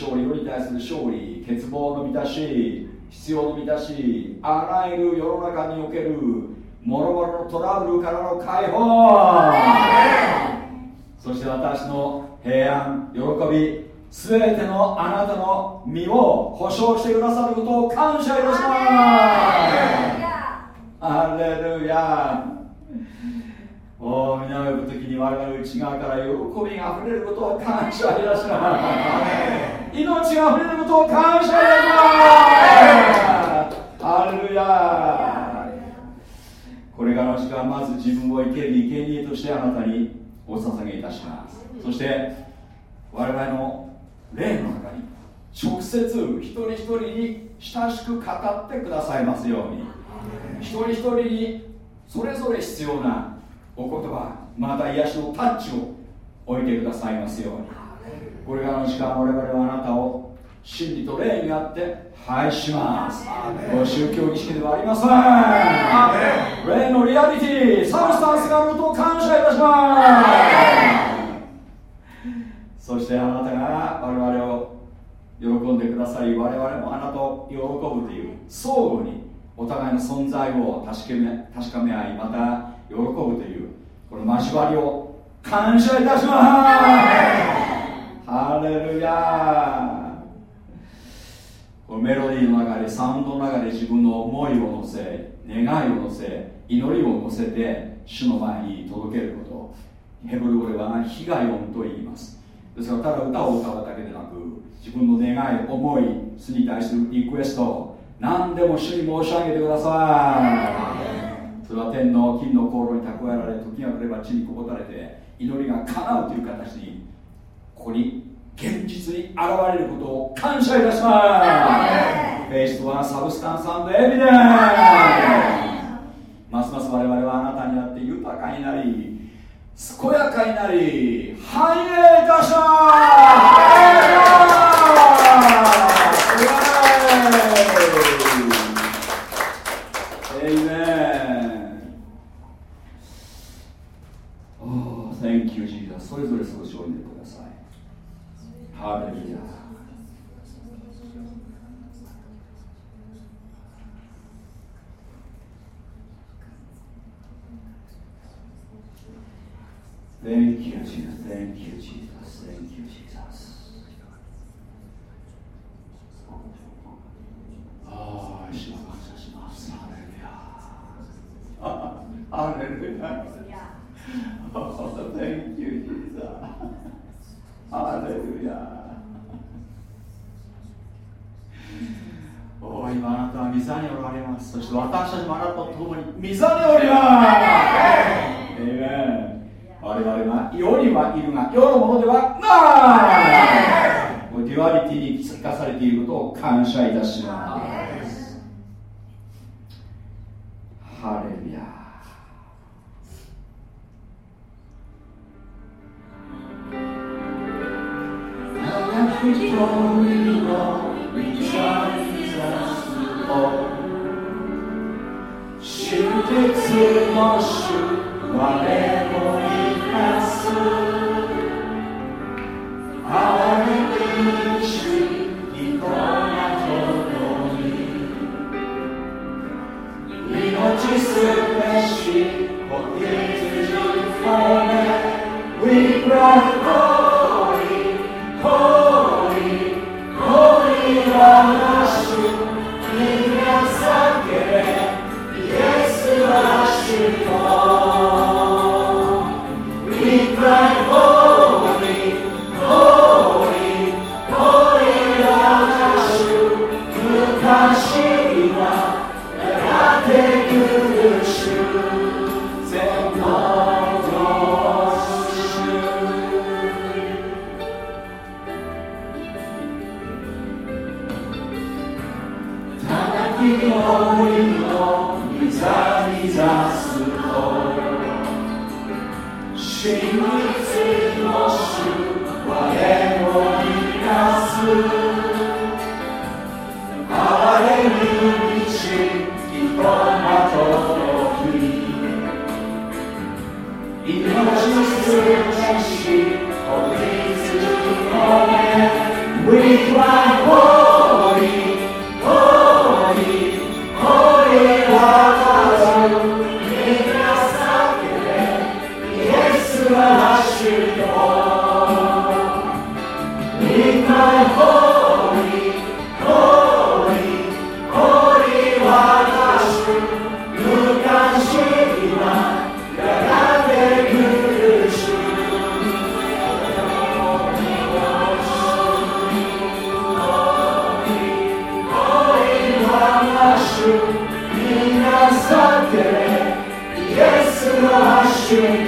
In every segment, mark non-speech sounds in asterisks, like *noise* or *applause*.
勝利、世に対する勝利、欠乏の満たし、必要の満たし、あらゆる世の中における諸々のトラブルからの解放。そして私の平安、喜び、すべてのあなたの身を保証してくださることを感謝いたします。アレルヤ。おお皆を呼ぶ時に我々内側から喜びがあふれることを感謝いたします。命が溢れることを感謝いたします。ハレルヤ。これからの時間まず自分を生ける生贄としてあなたにお捧げいたします。そして我々の霊の中に直接一人一人に親しく語ってくださいますように。一人一人にそれぞれ必要なお言葉また癒しのタッチを置いてくださいますように。これからの時間我々はあなたを真理と霊にあって拝します。ご宗教儀式ではありません。霊のリアリティサブスタンスがあることを感謝いたします。そしてあなたが我々を喜んでくださり我々もあなたを喜ぶという相互にお互いの存在を確かめ確かめ合いまた喜ぶというこの交わりを感謝いたします。ハレルヤこのメロディーの中でサウンドの中で自分の思いを乗せ願いを乗せ祈りを乗せて主の前に届けること。ヘブル語では被害音と言います。ですからただ歌を歌うだけでなく自分の願い思い主に対するリクエスト何でも主に申し上げてください。それは天の金の香炉に蓄えられ時が来れば地にこぼされて祈りが叶うという形にここに現実に現れることを感謝いたします。フェイスとはサブスタンスエビデン。ますます我々はあなたになって豊かになり健やかになり繁栄いたします。Thank you, Jesus. Thank you, Jesus. Thank you, Jesus. ああ、主は感謝します。ハレルヤ。ハレルヤ。Oh, thank you, Jesus. ハレルヤ。おお、今あなたは御座におられます。そして私たちもあなたと共に御座におります。エイメン我々は世にはいるが世のものではない。デュアリティに生かされていることを感謝いたします。ハレルヤ主鉄の主我も生か We brought 君のりのいざいざすと真実の主我を生かす哀れみ道人が届き命すべしお水の目 We cry は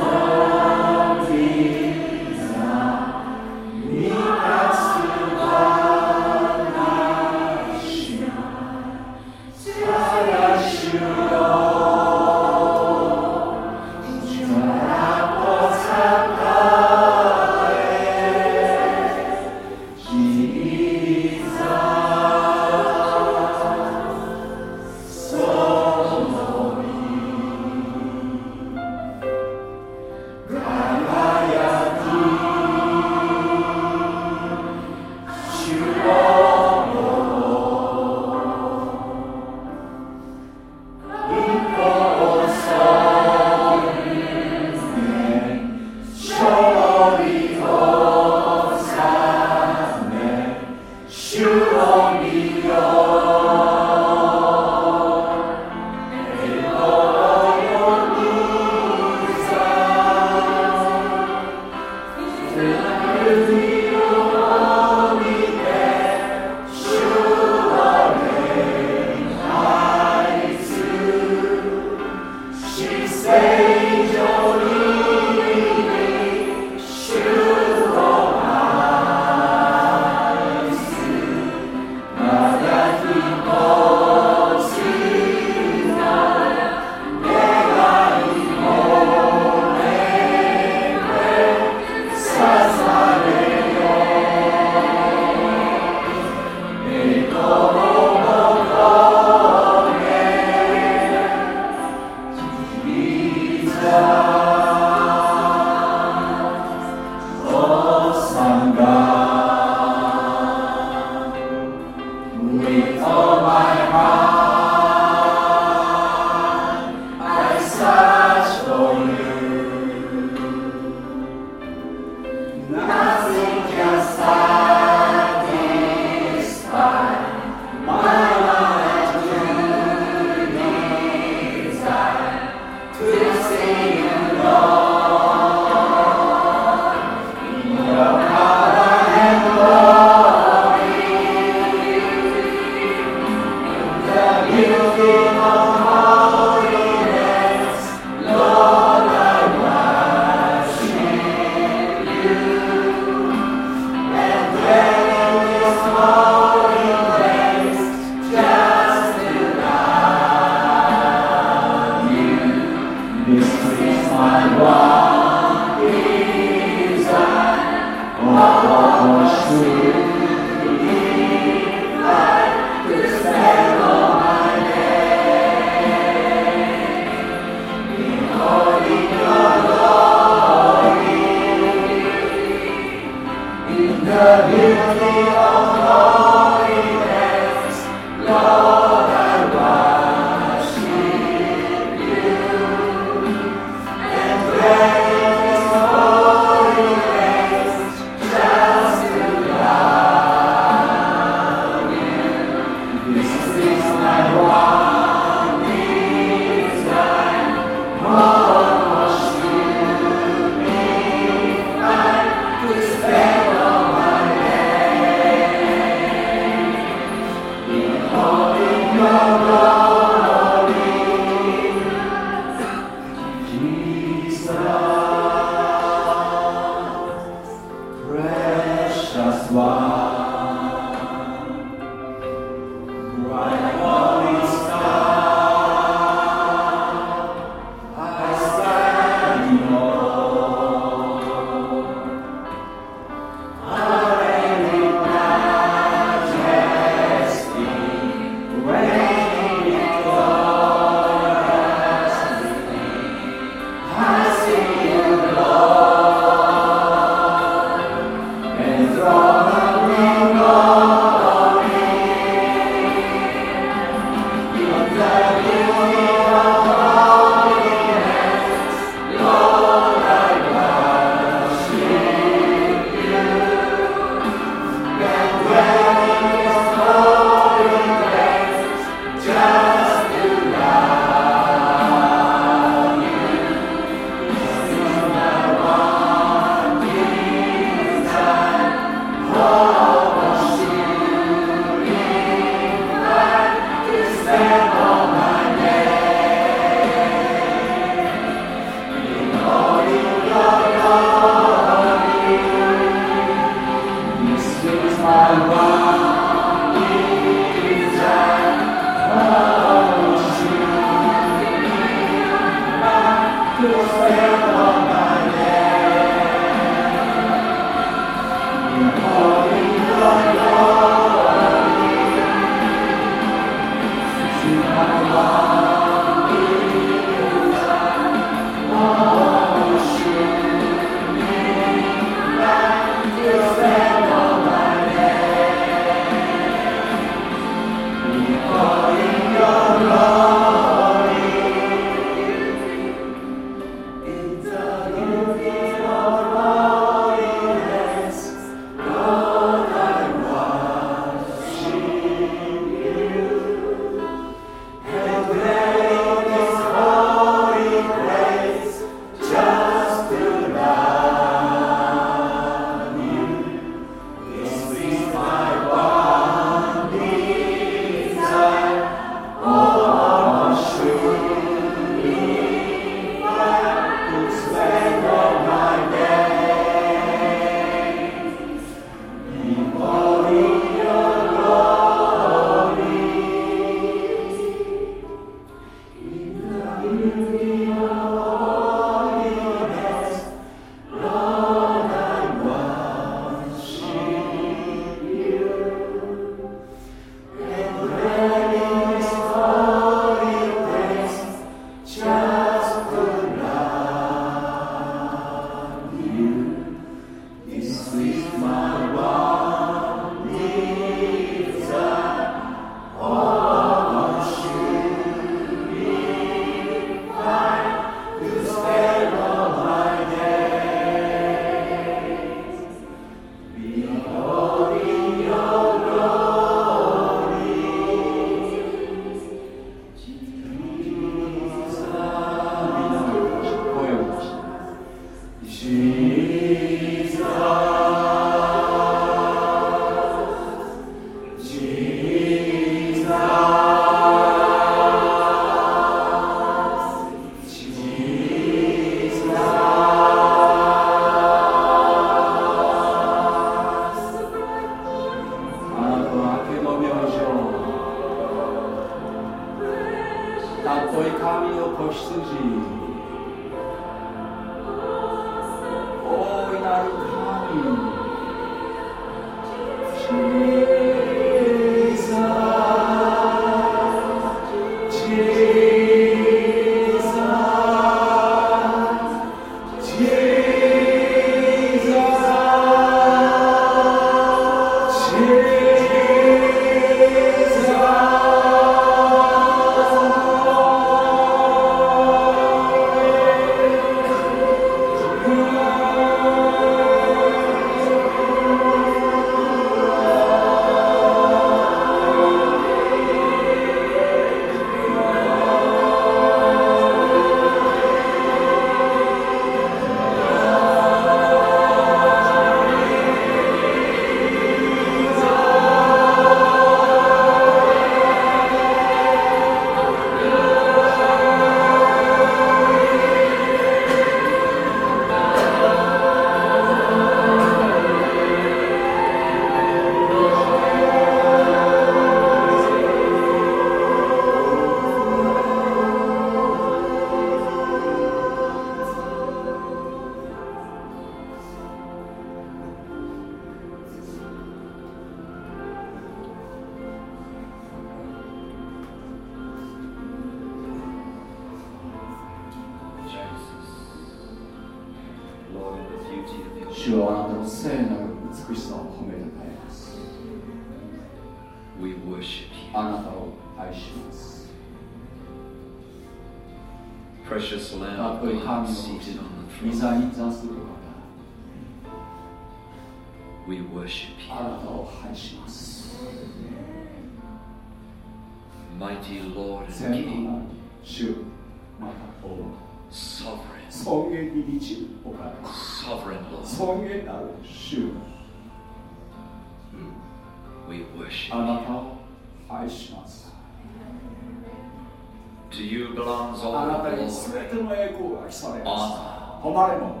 To you belongs all あなたにべての栄光が潜めます。誉れも、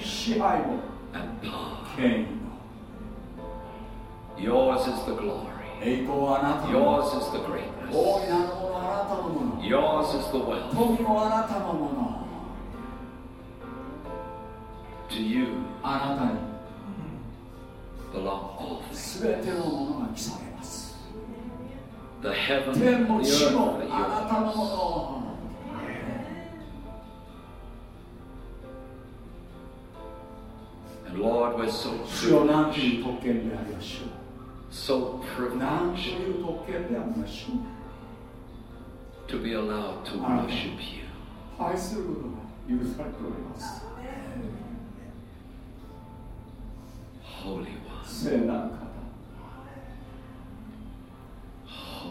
支配も、権威も。Yours is the glory. 栄光はあなたの Yours is the greatness. 大いなるものはあなたのもの。Yours is the wealth. 富もあなたのもの。To you あなたに。belong てのものが来され the heaven, the earth, and Lord, we're so privileged. So privileged to be allowed to worship you. Holy One.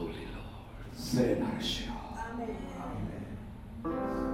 holy, Lord. Amen. Amen.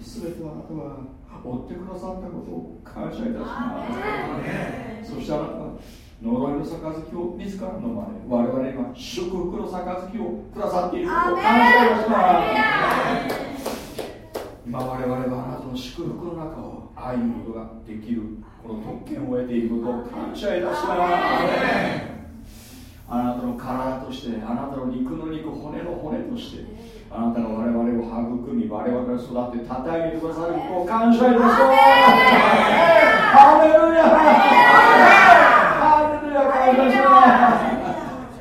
の痛みすべてあなたは追ってくださったことを感謝いたしますそしてあなたは呪いの杯を自らの前で我々には祝福の杯をくださっていること。を感謝いたします今我々はあなたの祝福の中を歩むことができるこの特権を得ていることを感謝いたします。あなたの体としてあなたの肉の肉骨の骨としてあなたが我々を育み我々を育てたたえてくださることを感謝いたします。ハレルヤハレルヤ感謝します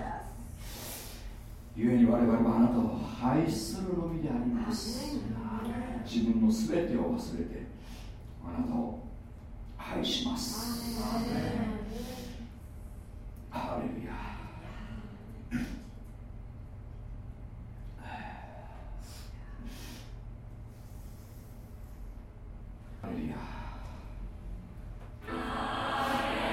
故に我々はあなたを愛するのみであります。自分の全てを忘れてあなたを愛します。ハレルヤハ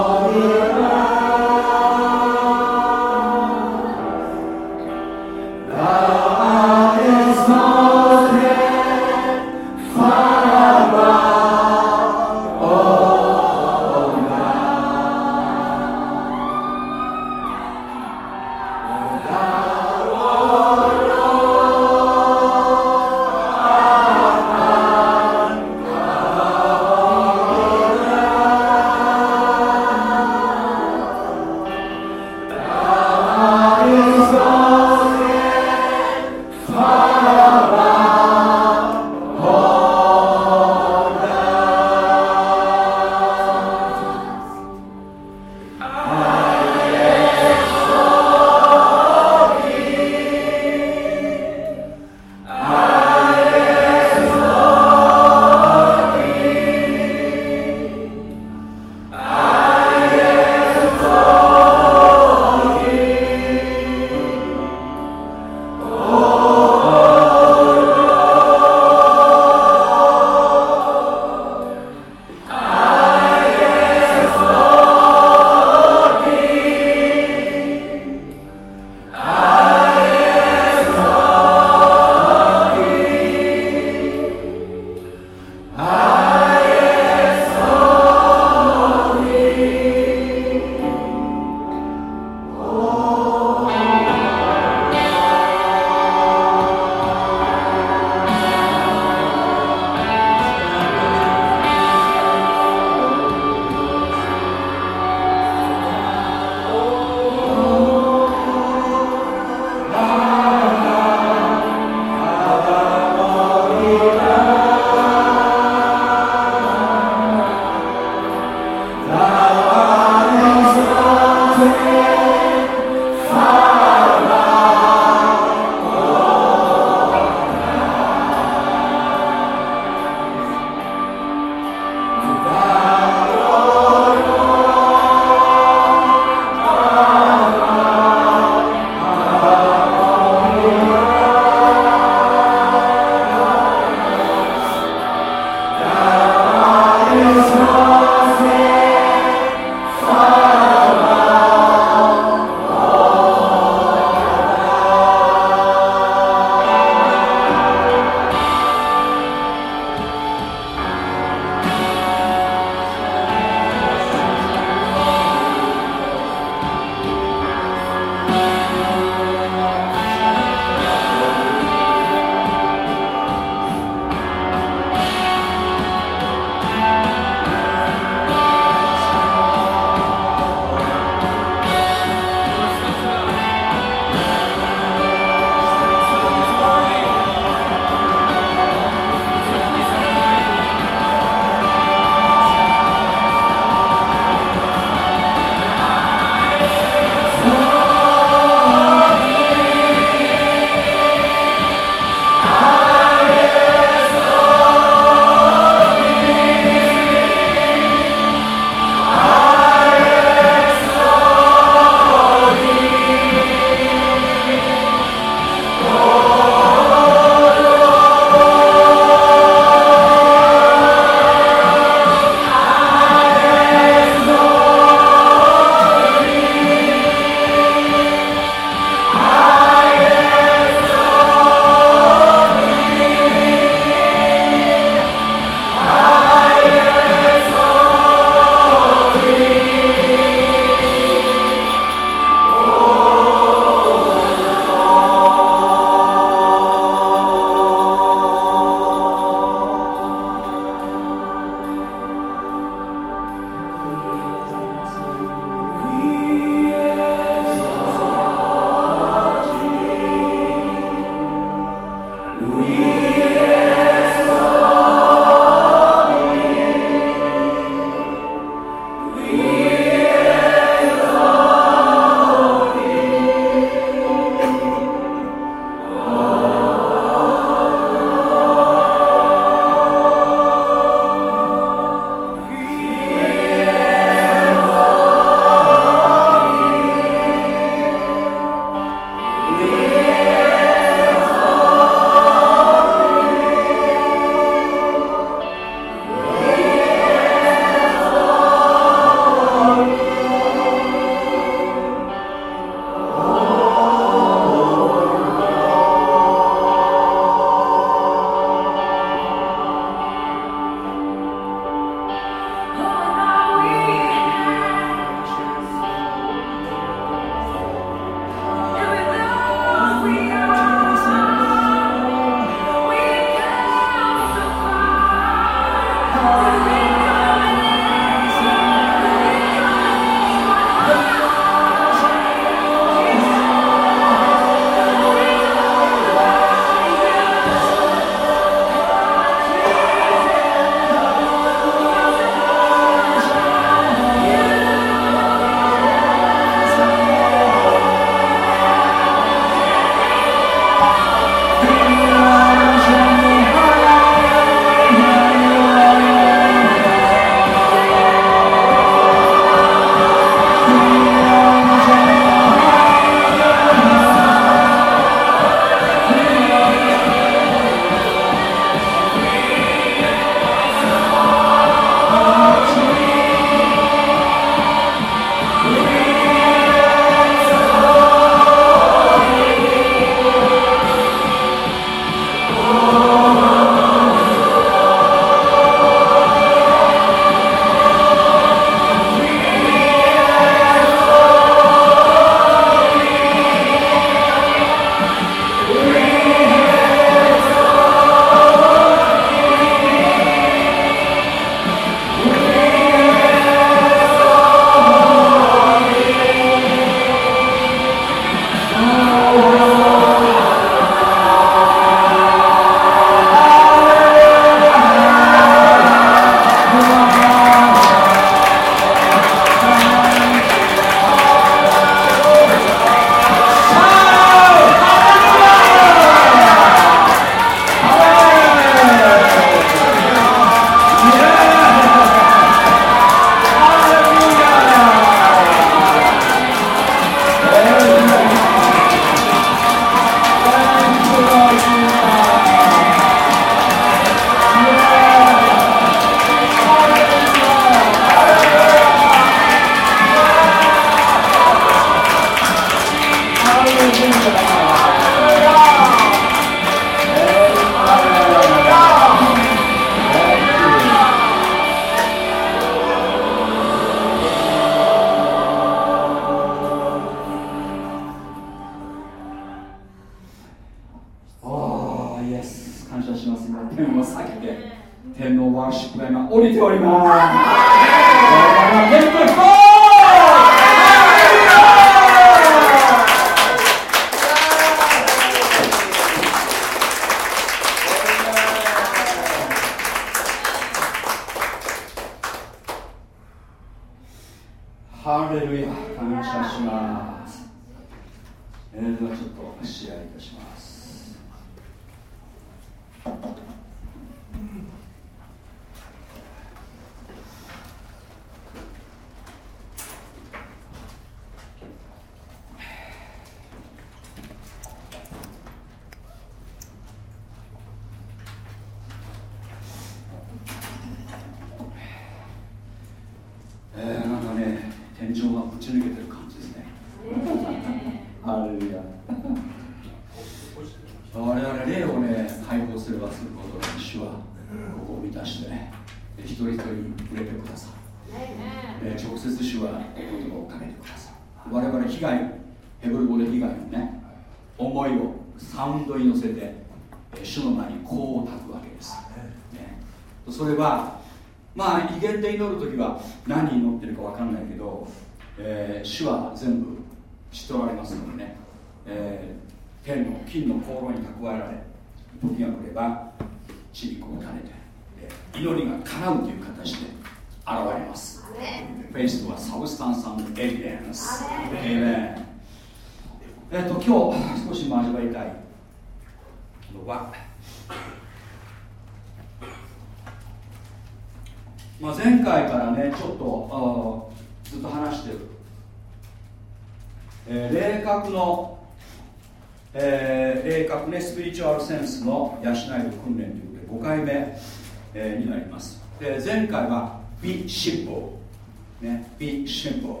ね Be simple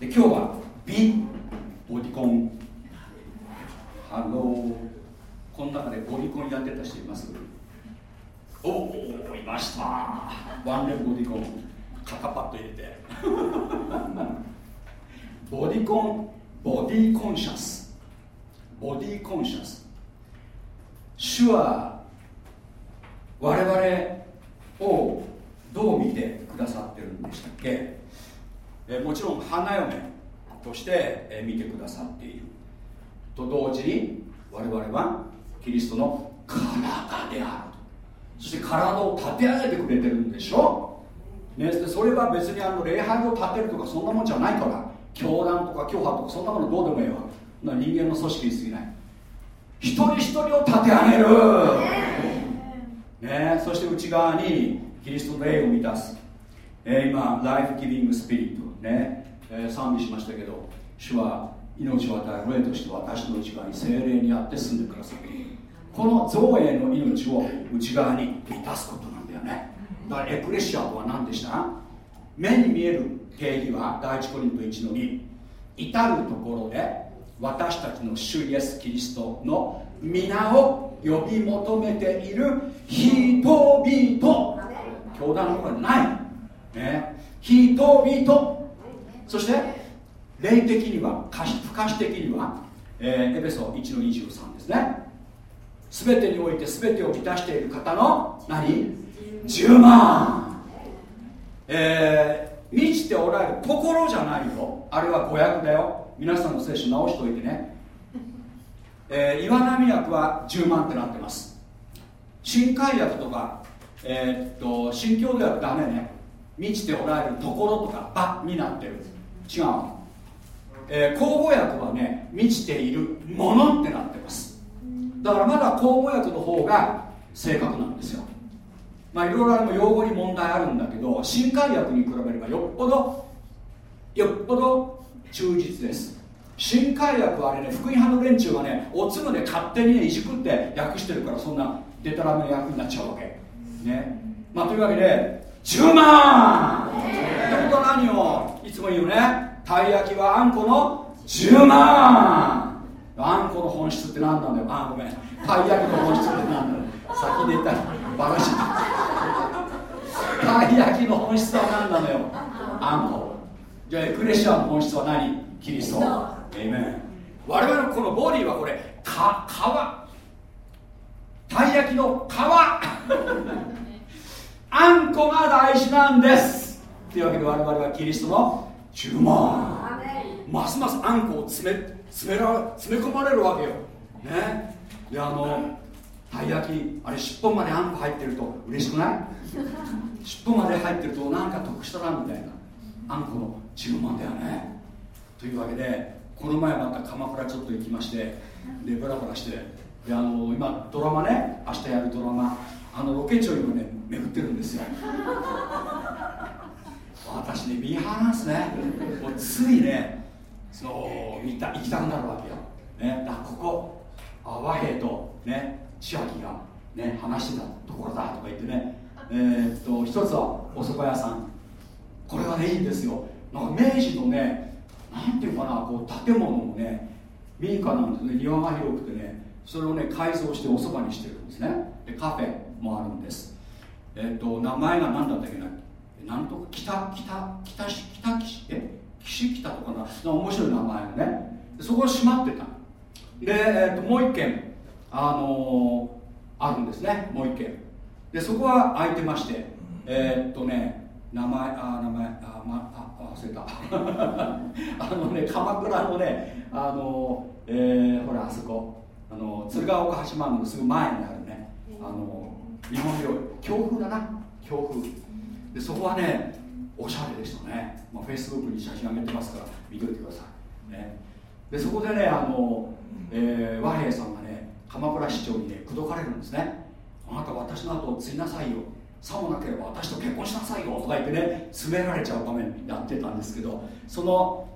で今日は Be ボディコンハローこの中でボディコンやってた人います？おおいました。ワンレンボディコン。肩パット入れて。*laughs* ボディコンボディコンシャス。ボディコンシャス。主は我々をどう見てくださってるんでしたっけ？えもちろん花嫁としてえ見てくださっていると同時に我々はキリストの体であると。そして体を立て上げてくれてるんでしょ、ね、でそれは別にあの礼拝を立てるとかそんなもんじゃないから教団とか教派とかそんなものどうでもいいわ。な人間の組織に過ぎない。一人一人を立て上げる、ね、そして内側にキリスト霊を満たす、えー今ライフギビングスピリットね、えー賛美しましたけど主は命を与える霊として私の内側に精霊にあって住んでくださるこの造営の命を内側に満たすことなんだよね。だからエクレシアとは何でした？目に見える定義は第一コリント1の2至るところで私たちの主イエス・キリストの皆を呼び求めている人々。教団のところにない、ね、人々そして霊的には不可視的には、えーエペソ1の23ですね。全てにおいて全てを満たしている方の何？10万。えー満ちておられるところじゃないよ。あれは誤訳だよ。皆さんの聖書直しておいてね、えー岩波訳は10万ってなってます。新海訳とか、えーっと新教ではダメね。満ちておられるところとか場になってる。違う、えー、口語訳はね満ちているものってなってます。だからまだ口語訳の方が正確なんですよ。まあいろいろあれも用語に問題あるんだけど新海訳に比べればよっぽどよっぽど忠実です。新海訳はあれね福音派の連中がねおつむで勝手にねいじくって訳してるからそんなデタラメな訳になっちゃうわけ。ね。まあというわけで10万。ってことは何をいつも言うね。たい焼きはあんこの10万。あんこの本質って何なんだよ。あごめん。たい焼きの本質って何なんだよ。先で言ったらバラした。たい焼きの本質は何なのよ。あんこ。じゃあエクレシアの本質は何？キリスト。エイメン我々のこのボディはこれか皮たい焼きの皮。あ *laughs* あんこが大事なんです。というわけで我々はキリストの注文。ますますあんこを詰め詰めら詰め込まれるわけよ。ね。であのたい焼きあれ尻尾まであんこ入ってると嬉しくない？*laughs* 尻尾まで入ってるとなんか得したなみたいな。あんこの注文だよね。というわけでこの前また鎌倉ちょっと行きましてでブラブラしてであの今ドラマね明日やるドラマあのロケ地を今ね巡ってるんですよ。*laughs* 私ねミーハーなんですね。もうついねその見た行きたくなるわけよ、ね、だここ和平とね千秋がね話してたところだとか言ってね。えー、っと一つはお蕎麦屋さん。これがねいいんですよ。なんか明治のねなんていうかなこう建物もね民家なんですね庭が広くてねそれをね改造してお蕎麦にしてるんですね。でカフェもあるんです。え、っと名前が何だったっけな？なんとか？北北北北岸？え？岸北とかな？面白い名前のね。そこ閉まってた。で、えー、ともう一軒あのー、あるんですね。もう一軒。でそこは空いてまして。えー、っとね名前あ名前あ、まあ、忘れた。*laughs* あのね鎌倉のねあのえー、ほらあそこ。あの鶴岡八幡のすぐ前にあるねあの日本料理強風だな。強風。でそこはねおしゃれでしたね、まあ、フェイスブックに写真上げてますから見といてください、ね、でそこでねあの、えー、和平さんがね鎌倉市長にね口説かれるんですねあなた私の後を継ぎなさいよ。さもなければ私と結婚しなさいよとか言ってね詰められちゃう場面やってたんですけどその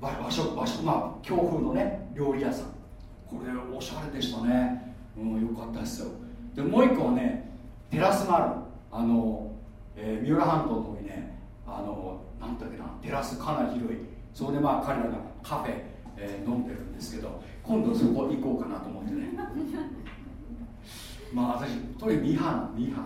和食和食まあ強風のね料理屋さんこれおしゃれでしたね。うんよかったですよ。でもう一個はねテラスがある。あの、えー、三浦半島の方にねあのなんだっけなテラスかなり広い。そこでまあ彼らがカフェ、えー、飲んでるんですけど今度そこ行こうかなと思ってね。*laughs* まあ私とにミハーなミハ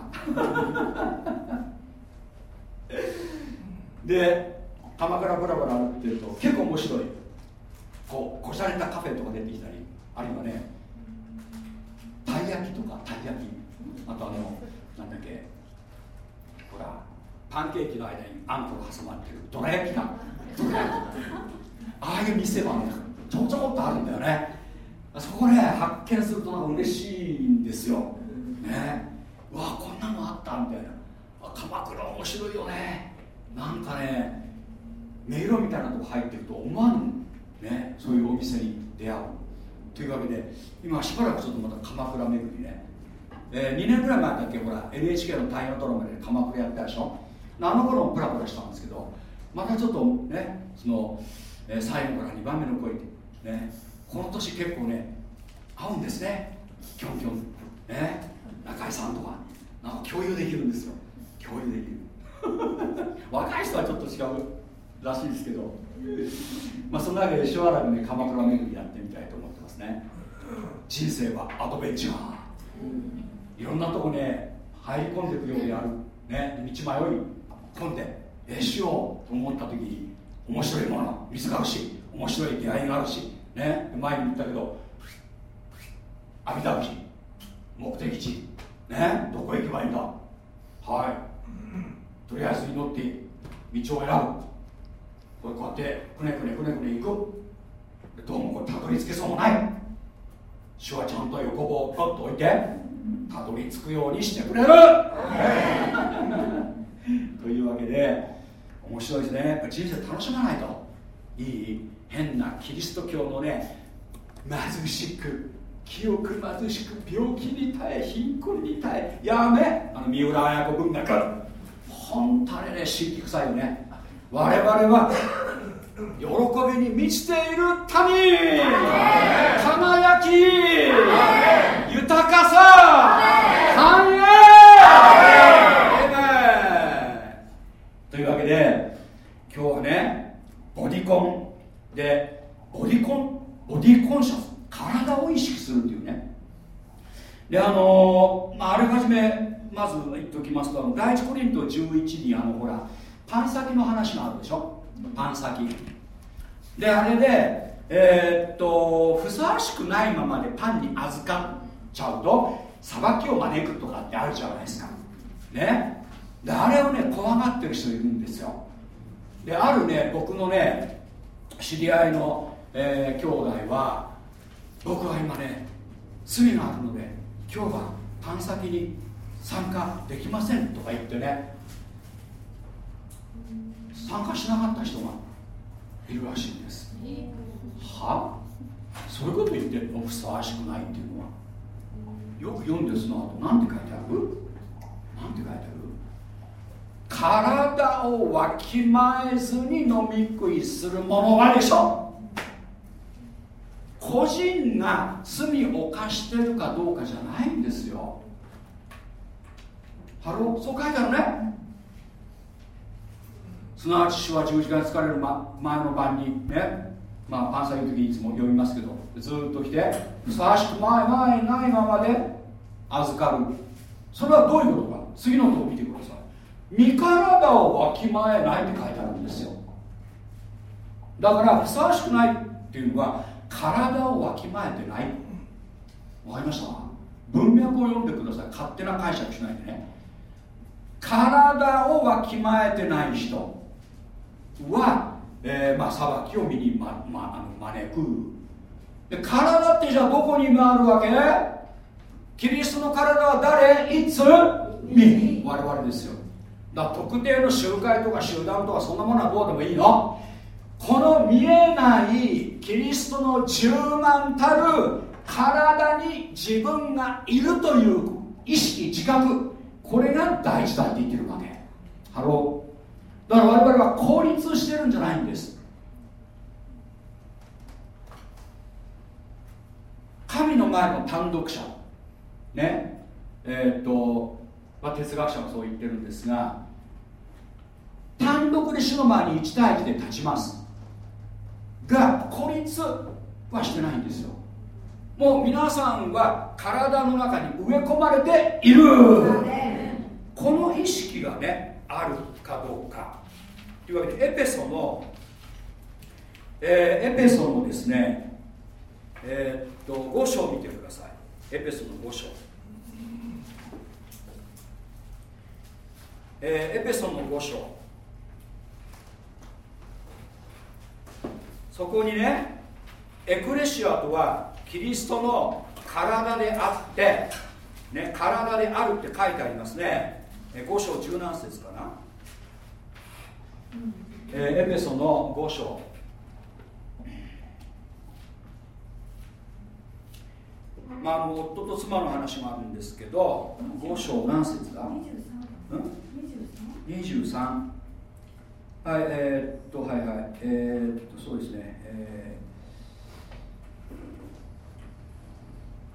ー *laughs* で鎌倉ブラブラ歩ってると結構面白い。こうこしゃれたカフェとか出てきたり。あるいはねたい焼きとかたい焼き。あとあのなんだっけほらパンケーキの間にあんこが挟まってるどら焼きかどら焼き。ああいう店はねちょこちょこっとあるんだよね。そこね発見するとなんか嬉しいんですよ。ね。うわこんなのあったみたいな。鎌倉面白いよね。なんかね迷路みたいなとこ入ってると思わぬ、ね、そういうお店に出会う。というわけで今しばらくちょっとまた鎌倉巡りね、えー、2年ぐらい前だっけほら NHK の大河ドラマで鎌倉やったでしょ。あの頃もプラプラしたんですけどまたちょっとねその、えー、最後から2番目の声でねこの年結構ね合うんですね。キョンキョン。ね中井さんとか。なんか共有できるんですよ。共有できる。*laughs* 若い人はちょっと違うらしいですけど。まあそんなわけでしばらくね鎌倉巡りやってみたいと思ってます。ね。人生はアドベンチャー。いろんなとこね入り込んでいくようにある。ね道迷い。込んでえしようと思った時に面白いもの見つかるし面白い出会いがあるし。ね、前に言ったけど阿弥陀寺目的地。ねどこへ行けばいいんだ。はい。とりあえず祈って道を選ぶ。これこうやってくねくねくねくね行く。どうもこれたどり着けそうもない。主はちゃんと横棒をポッと置いてたどり着くようにしてくれる。というわけで面白いですね。やっぱ人生楽しまないと。いい変なキリスト教のね貧しく清く貧しく病気に耐え貧困に耐えやめあの三浦綾子文学。本当にね神秘臭いよね。我々は喜びに満ちている民。輝き。豊かさ。繁栄。というわけで今日はねボディコンでボディコン？ボディコンシャス。体を意識するっていうね。であのー、まあ、あらかじめまず言っておきますと第一コリント11にあのほらパン先の話があるでしょ？パン先。であれでえー、っとふさわしくないままでパンに預かっちゃうと裁きを招くとかってあるじゃないですか。ね。であれをね怖がってる人いるんですよ。であるね僕のね知り合いの、えー、兄弟は僕は今ね罪があるので今日は探索に参加できませんとか言ってね参加しなかった人がいるらしいんです。は？そういうこと言ってるの？ふさわしくないっていうのは。よく読んでその後。何て書いてある？何て書いてある？体をわきまえずに飲み食いするものはでしょ。個人が罪を犯してるかどうかじゃないんですよ。 Hello？そう書いてあるね。すなわち主は十字架につかれる、前の晩にねまあパンサー言う時いつも読みますけどずっと来てふさわしく前前ないままで預かる。それはどういうことか。次のとを見てください。身体をわきまえないって書いてあるんですよ。だからふさわしくないっていうのは体をわきまえてない。わかりました？文脈を読んでください。勝手な解釈しないでね。体をわきまえてない人。は、えー、まあ、裁きを身に、まま、あの招く。で体ってじゃあどこに今あるわけ？キリストの体は誰？いつ？身。我々ですよ。だ特定の集会とか集団とかそんなものはどうでもいいの。この見えないキリストの充満たる体に自分がいるという意識自覚。これが大事だって言ってるわけ。ハローだから我々は孤立してるんじゃないんです。神の前の単独者。ね。えー、っと、まあ、哲学者もそう言ってるんですが単独で主の前に1対1で立ちます。が孤立はしてないんですよ。もう皆さんは体の中に植え込まれている。この意識がねあるかどうかというわけでエペソの、えー、エペソのですねえー、っと5章見てください。エペソの5章。えー、エペソの5章。そこにねエクレシアとはキリストの体であって、ね、体であるって書いてありますね。5章17節かな。えー、エペソの5章。まあ、あの夫と妻の話もあるんですけど5章何節だ？23? はいえー、っとはいはい。えー、っとそうですね、え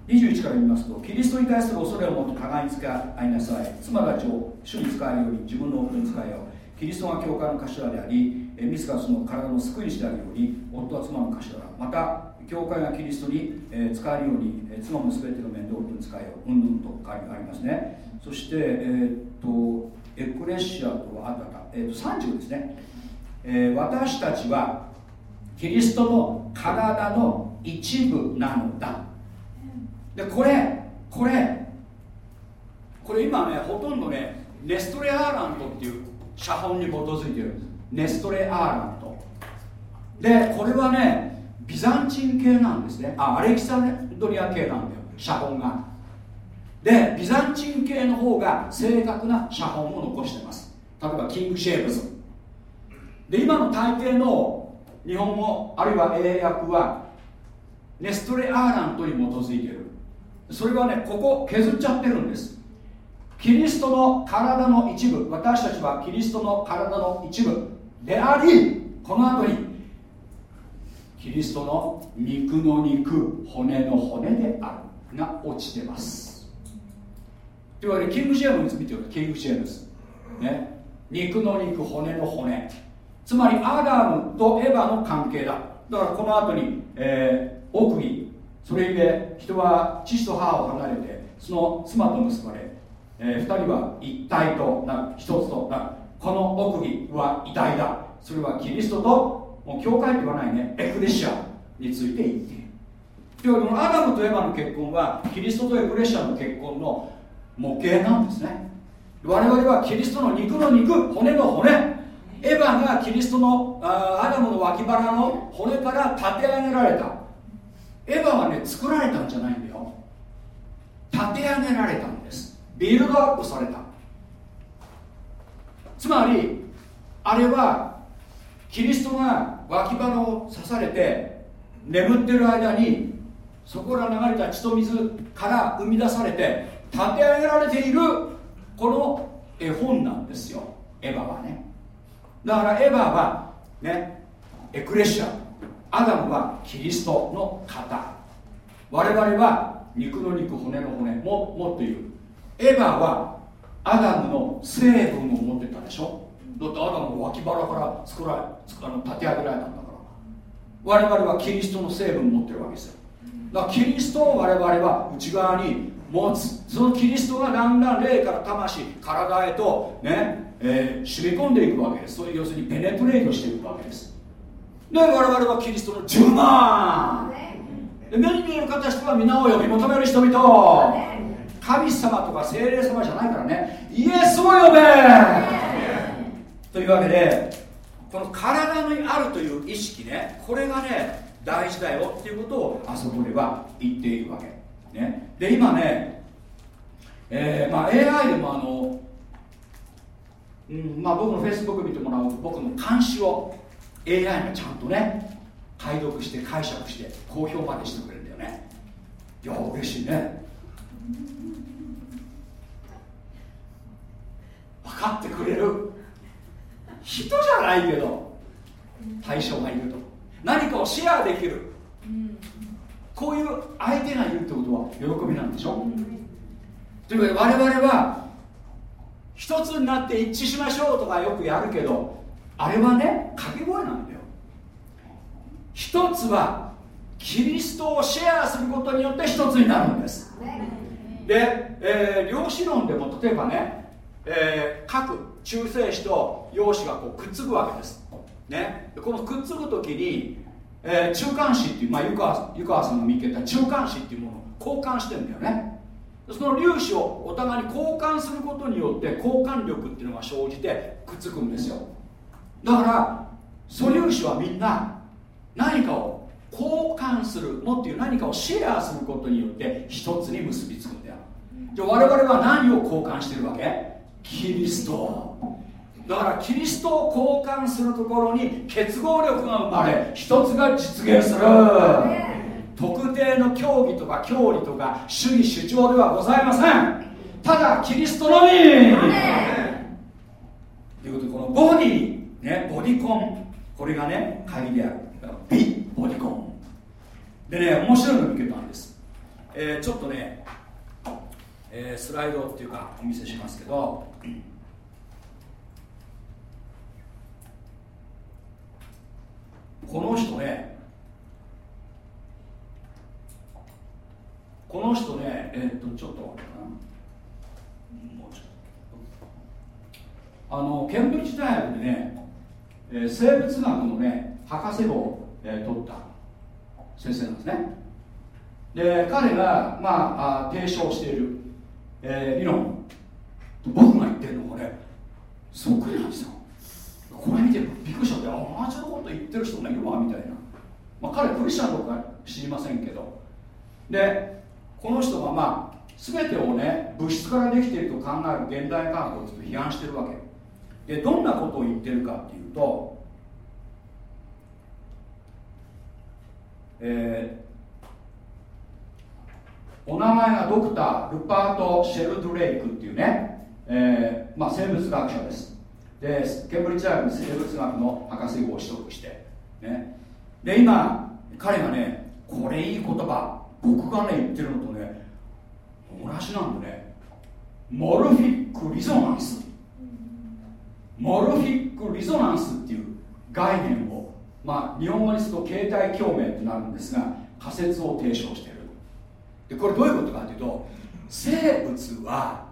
ー、21から見ますとキリストに対する恐れを持って互いに使いなさい。妻たちを主に使えるように自分の夫に使えようキリストが教会の頭であり自らその体の救い主であるように夫は妻の頭。だまた教会がキリストに使えるように妻も全ての面倒に使えよううんぬんと書いてありますね。そして、えー、っとエクレシアとはあったか、えー、っと30ですね、えー、私たちはキリストの体の一部なのだ。でこれこれこれ今ねほとんどねネストレアーラントっていう写本に基づいてるネストレアーラントでこれはねビザンチン系なんですね。あアレキサンドリア系なんだよ。写本が。でビザンチン系の方が正確な写本を残してます。例えばキング・シェームズ。で今の大抵の日本語あるいは英訳はネストレアーラントに基づいている。それはねここ削っちゃってるんです。キリストの体の一部私たちはキリストの体の一部でありこの後にキリストの肉の肉骨の骨であるが落ちてます。というわけでキング・ジェームズ見てくださいキング・ジェームズ。ね。肉の肉骨の骨。つまりアダムとエヴァの関係だ。だからこの後に、えー、奥義。それゆえ人は父と母を離れてその妻と結ばれえー、2人は一体となる一つとなるこの奥義は偉大だ。それはキリストともう教会って言わないね。エクレシアについて言っている。というわけでアダムとエヴァの結婚はキリストとエクレシアの結婚の模型なんですね。我々はキリストの肉の肉骨の骨。エヴァがキリストのアダムの脇腹の骨から立て上げられた。エヴァはね作られたんじゃないんだよ。立て上げられたんです。ビルドアップされた。つまりあれはキリストが脇腹を刺されて眠ってる間にそこから流れた血と水から生み出されて立て上げられているこの絵本なんですよ。エヴァはね。だからエヴァはねエクレシアアダムはキリストの方。我々は肉の肉骨の骨ももっと言う。エヴァはアダムの成分を持ってたでしょ？だってアダムの脇腹から作られあの立て上げられたんだから。我々はキリストの成分を持ってるわけですよ。だからキリストを我々は内側に持つ。そのキリストがだんだん霊から魂体へとね、えー、染み込んでいくわけです。そういう要するにペネトレートしていくわけです。で我々はキリストの10万で目に見える形とは皆を呼び求める人々神様とか精霊様じゃないからね。イエスを呼べ。というわけでこの体にあるという意識ねこれがね大事だよっていうことをあそこでは言っているわけ、ね、で今ね、えーまあ、AI でもあの、うんまあ、僕のフェイスブック見てもらうと僕の監視を AI がちゃんとね解読して解釈して公表までしてくれるんだよね。いや嬉しいね。分かってくれる。人じゃないけど対象がいると。何かをシェアできる、こういう相手がいるってことは喜びなんでしょ、というわけで我々は一つになって一致しましょうとかよくやるけどあれはね掛け声なんだよ。一つはキリストをシェアすることによって一つになるんです。で、えー、量子論でも例えばね、えー、各中性子と陽子がこうくっつくわけです。ね、このくっつく時に、えー、中間子っていう、まあ、湯川湯川さんが見つけた中間子っていうものを交換してるんだよね。その粒子をお互いに交換することによって交換力っていうのが生じてくっつくんですよ。だから素粒子はみんな何かを交換するもっていう何かをシェアすることによって一つに結びつくんだよ。じゃあ我々は何を交換してるわけ？キリスト。だからキリストを交換するところに結合力が生まれ一つが実現する。特定の教義とか教理とか主義主張ではございません。ただキリストのみ。ということでこのボディ、ね、ボディコン。これがね鍵である。ビボディコン。でね面白いの見つけたんです、えー、ちょっとね、えー、スライドっていうかお見せしますけどこの人ねこの人ねえー、っとちょっともうちょっとあのケンブリッジ大学でね、えー、生物学のね博士号を、えー、取った先生なんですね。で彼が、まあ、あ提唱している、えー、理論。僕が言ってるのがねそっくりなん。ですよこれ見てびっくりしちゃってあ同じのこと言ってる人もいるわみたいな、まあ、彼クリスチャンとか知りませんけど。でこの人がまあ全てをね物質からできていると考える現代科学をずっと批判してるわけ。でどんなことを言ってるかっていうとえー、お名前がドクタールパート・シェルドレイクっていうね、えーまあ、生物学者です。でケンブリッジ大学の生物学の博士号を取得して、ね、で今彼がねこれいい言葉僕がね言ってるのとね同じなんでね。モルフィックリゾナンス。モルフィックリゾナンスっていう概念をまあ日本語にすると形態共鳴ってなるんですが仮説を提唱している。でこれどういうことかというと生物は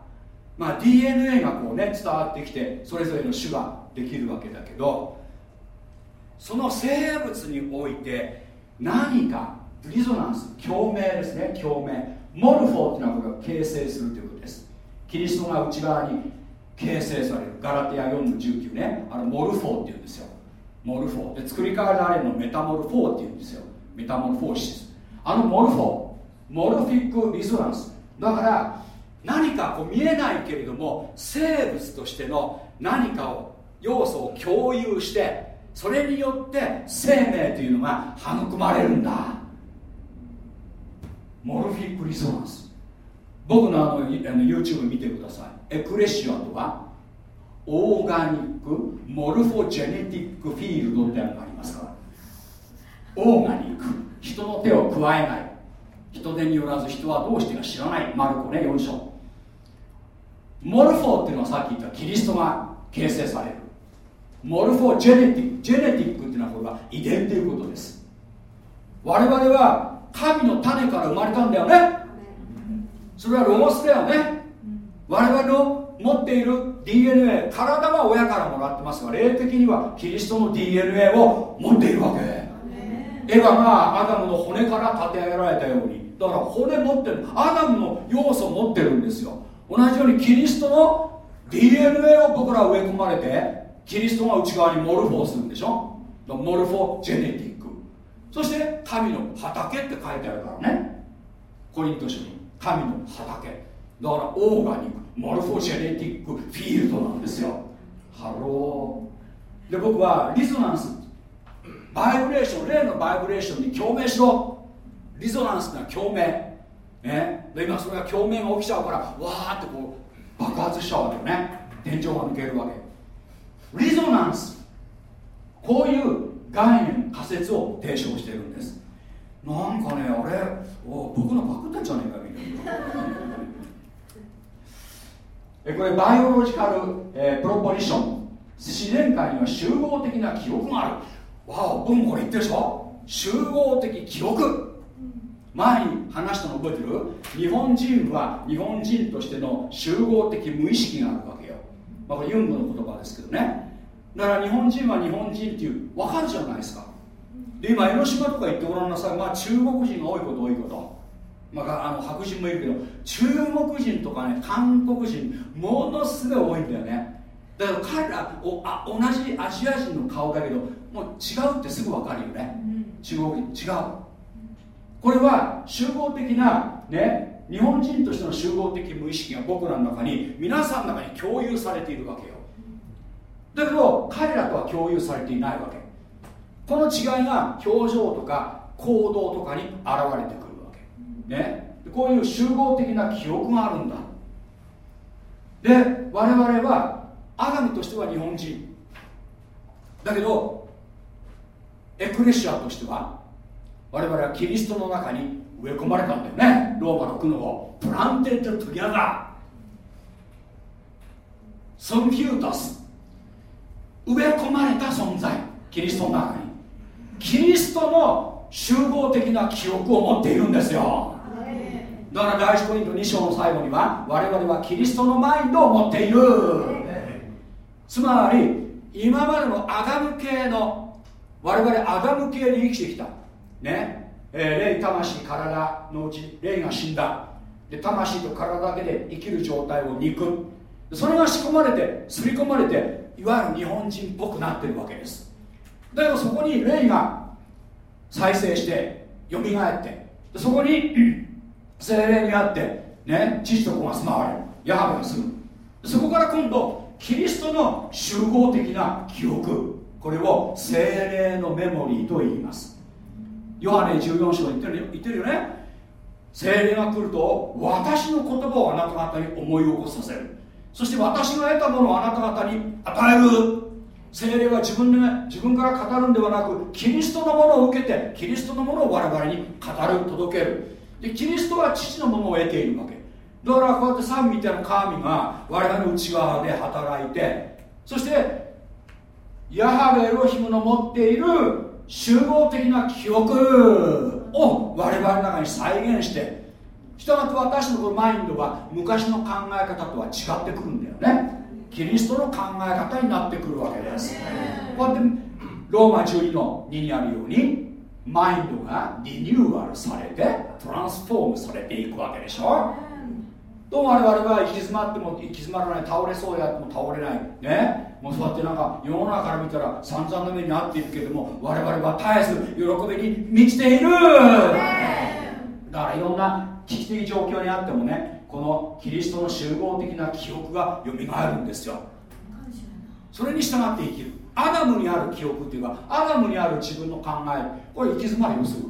まあ、DNA がこうね伝わってきてそれぞれの種ができるわけだけどその生物において何か resonance 共鳴ですね共鳴。モルフォーっていうのはこれを形成するということです。キリストが内側に形成される。ガラティア4の19ね。あのモルフォーっていうんですよ。モルフォー。で作り変えられるのメタモルフォーっていうんですよ。メタモルフォーシス。あのモルフォー。 Morphic resonance。だから何かこう見えないけれども生物としての何かを要素を共有してそれによって生命というのが育まれるんだ。Morphic resonance。僕のあの YouTube 見てください。エクレシアとは organic morphogenetic field ってありますから。 Organic。人の手を加えない。人手によらず人はどうしてか知らない。マルコね4章。モルフォーっていうのはさっき言ったキリストが形成される。 Morphogenetic genetic っていうのはこれは遺伝ということです。我々は神の種から生まれたんだよね。それはロゴスだよね。我々の持っている DNA 体は親からもらってますが霊的にはキリストの DNA を持っているわけ。エヴァがアダムの骨から立て上げられたように。だから骨持ってる。アダムの要素持ってるんですよ。同じようにキリストの DNA を僕ら植え込まれてキリストが内側にモルフォーするんでしょ？Morphogenetic そして神の畑って書いてあるからね。コリント書に。神の畑。だから organic。 Morphogenetic。 Field なんですよ。 Hello。で僕は resonance。 Vibration。例の vibration に共鳴しろ。 Resonance が共鳴。ね。で今それが共鳴が起きちゃうからわーってこう爆発しちゃうわけよね。天井が抜けるわけ。リゾナンス。こういう概念仮説を提唱してるんです。なんかねあれお僕のパクったんじゃねえかみたいな。これバイオロジカル、えー、プロポリション。自然界には集合的な記憶がある。わお僕もこれ言ってるでしょ？集合的記憶。前に話したの覚えてる？日本人は日本人としての集合的無意識があるわけよ、まあ、これユングの言葉ですけどね。だから日本人は日本人っていう分かるじゃないですか。で今江ノ島とか行ってごらんなさい。まあ中国人が多いこと多いこと。まあ、あの白人もいるけど中国人とかね韓国人ものすごい多いんだよね。だから彼らおあ同じアジア人の顔だけどもう違うってすぐ分かるよね、うん、中国人違うこれは集合的なね日本人としての集合的無意識が僕らの中に皆さんの中に共有されているわけよ。だけど彼らとは共有されていないわけ。この違いが表情とか行動とかに現れてくるわけ。ね。こういう集合的な記憶があるんだ。で我々はアダムとしては日本人。だけどエクレシアとしては我々はキリストの中に植え込まれたんだよね。ローマの9の planted together。ソンフュータス植え込まれた存在。キリストの中に。キリストの集合的な記憶を持っているんですよ。だから第一コリント2章の最後には我々はキリストのマインドを持っている。つまり今までのアダム系の我々アダム系に生きてきた。ね、えー、霊魂体のうち霊が死んだ。で魂と体だけで生きる状態を肉それが仕込まれて刷り込まれていわゆる日本人っぽくなってるわけです。だけどそこに霊が再生してよみがえってそこに *clears throat* 精霊にあってね父と子が住まわれる。ヤハベが住むそこから今度キリストの集合的な記憶。これを精霊のメモリーと言います。ヨハネ14章言ってる言ってるよね。精霊が来ると私の言葉をあなた方に思い起こさせる。そして私が得たものをあなた方に与える。精霊は自分で、自分から語るんではなくキリストのものを受けてキリストのものを我々に語る届ける。でキリストは父のものを得ているわけ。だからこうやって三みたいな神が我々の内側で働いてそしてヤハベエロヒムの持っている集合的な記憶を我々の中に再現してしたがって私のこのマインドは昔の考え方とは違ってくるんだよね。キリストの考え方になってくるわけです。こうやってローマ12の2にあるようにマインドがリニューアルされてトランスフォームされていくわけでしょどうも我々は行き詰まっても行き詰まらない倒れそうやっても倒れないね？もうそうやってなんか世の中から見たら散々な目に遭っているけれども我々は絶えず喜びに満ちている。だからいろんな危機的状況にあってもねこのキリストの集合的な記憶がよみがえるんですよ。それに従って生きる。アダムにある記憶っていうかアダムにある自分の考え。これ行き詰まりもすぐ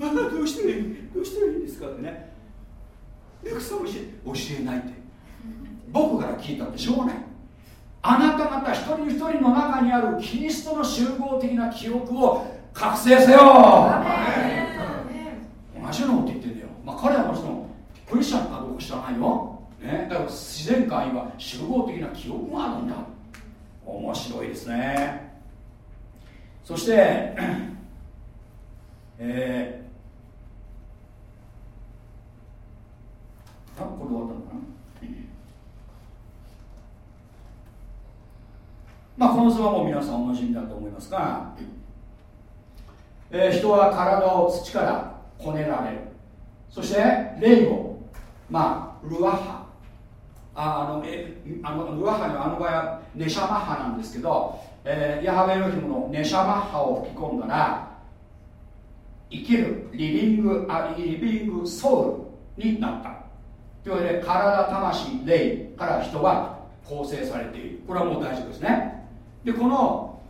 *laughs* どうしていいどうしていいんですかってねでクソ教え教えないって。僕から聞いたってしょうがない。あなた方一人一人の中にあるキリストの集合的な記憶を覚醒せよ。同じようなこと言ってんだよ、まあ、彼はもちろんクリスチャンかどうか知らないよ、ね、だから自然界には集合的な記憶があるんだ。面白いですね。そしてえー、あこれ終わったのかな。まあこの図はもう皆さん同じみだと思いますが、えー、人は体を土からこねられる。そして霊をまあルアハ。ああのえあのルアハのあの場合はネシャマッハなんですけど、えー、ヤハベロヒムのネシャマッハを吹き込んだら生きるリビングあリビングソウルになった。というわけで体魂霊から人は構成されている。これはもう大丈夫ですね。でこの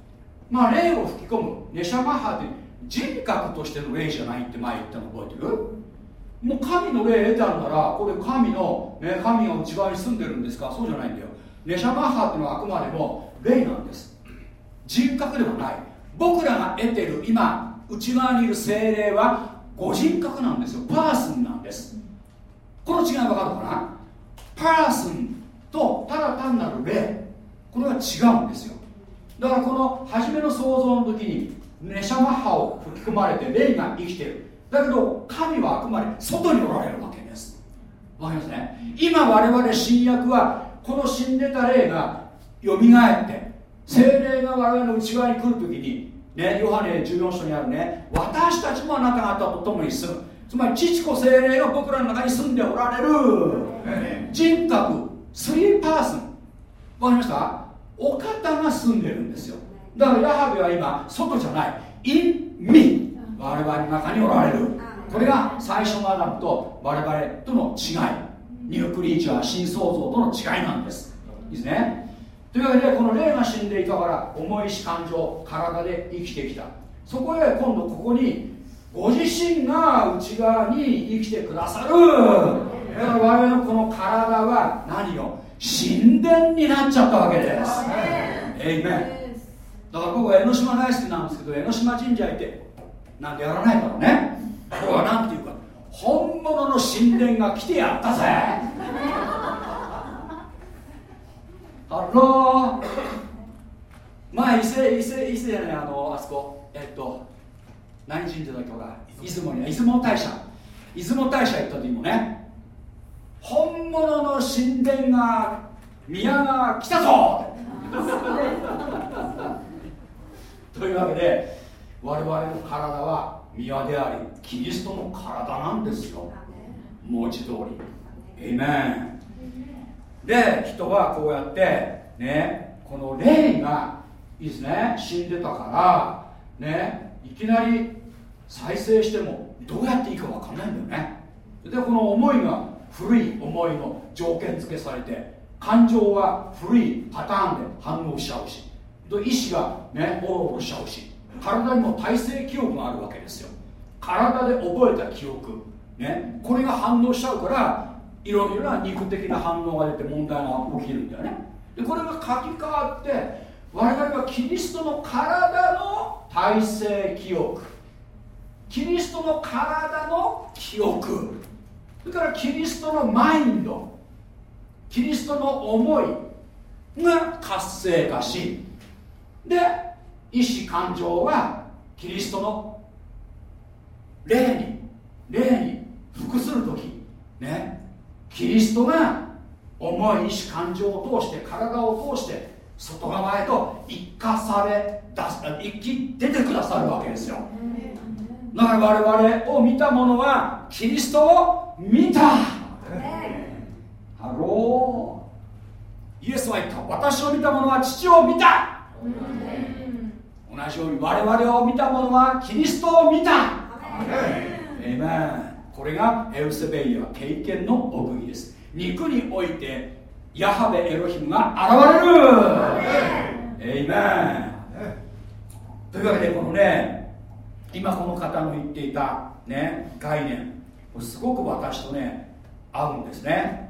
まあ霊を吹き込むネシャマハって人格としての霊じゃないって前言ったの覚えてる？もう神の霊得たんならこれ神の、ね、神が内側に住んでるんですか？そうじゃないんだよ。ネシャマハっていうのはあくまでも霊なんです。人格ではない。僕らが得てる今内側にいる精霊はご人格なんですよ。パーソンなんです。この違い分かるかな？パーソンとただ単なる霊これは違うんですよ。だからこの初めの創造の時にネシャマッハを吹き込まれて霊が生きてる。だけど神はあくまで外におられるわけです。わかりますね？今我々新約はこの死んでた霊がよみがえって精霊が我々の内側に来るときにねヨハネ14章にあるね私たちもあなた方と共に住む。つまり父子精霊が僕らの中に住んでおられる。人格スリーパーソン。わかりました？お方が住んでるんですよ。だからヤハベは今外じゃない。in me 我々の中におられる。これが最初のアダムと我々との違い。ニュークリーチャー新創造との違いなんです。いいですね？というわけでこの霊が死んでいたから重いし感情体で生きてきた。そこへ今度ここにご自身が内側に生きてくださる。だから我々のこの体は何よ。神殿になっちゃったわけです。えいめだから僕は江ノ島大好きなんですけど江ノ島神社行ってなんでやらないからね。僕は何て言うか本物の神殿が来てやったぜ。ハロー前伊勢伊勢伊勢じゃないあのあそこ。えっと何神社だっけほら出雲に出雲大社。出雲大社行った時もね本物の神殿が宮が来たぞ *laughs* というわけで我々の体は宮でありキリストの体なんですよ。文字通り。エイメンで人はこうやってねこの霊がいいですね死んでたからねいきなり再生してもどうやっていいか分かんないんだよね。でこの思いが古い思いの条件付けされて感情は古いパターンで反応しちゃうし意志がねオロオロしちゃうし体にも体制記憶があるわけですよ。体で覚えた記憶ねこれが反応しちゃうからいろいろな肉的な反応が出て問題が起きるんだよね。でこれが書き換わって我々はキリストの体の体制記憶キリストの体の記憶。それからキリストのマインド。キリストの思い。が活性化し。で意志感情はキリストの霊に。霊に服する時。ね。キリストが思い意志感情を通して体を通して外側へと生かされ出生き出てくださるわけですよ。だから我々を見た者はキリストを見た。ロー。イエスは言った私を見た者は父を見た。同じように我々を見た者はキリストを見た。エイメンこれがエウセベイア経験の奥義です。肉においてヤハベエロヒムが現れる。エイメンというわけでこのね今この方の言っていたね概念すごく私とね合うんですね。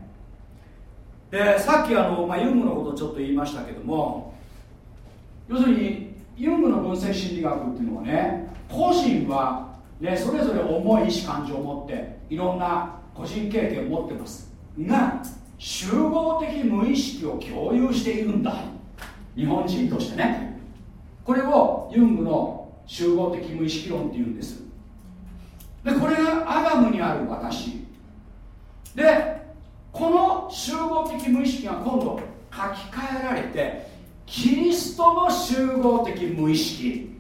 でさっきあの、まあ、ユングのことをちょっと言いましたけども要するにユングの分析心理学っていうのはね個人は、ね、それぞれ重い意志感情を持っていろんな個人経験を持ってます。が集合的無意識を共有しているんだ。日本人としてね。これをユングの集合的無意識論っていうんです。でこれがアダムにある私。でこの集合的無意識が今度書き換えられてキリストの集合的無意識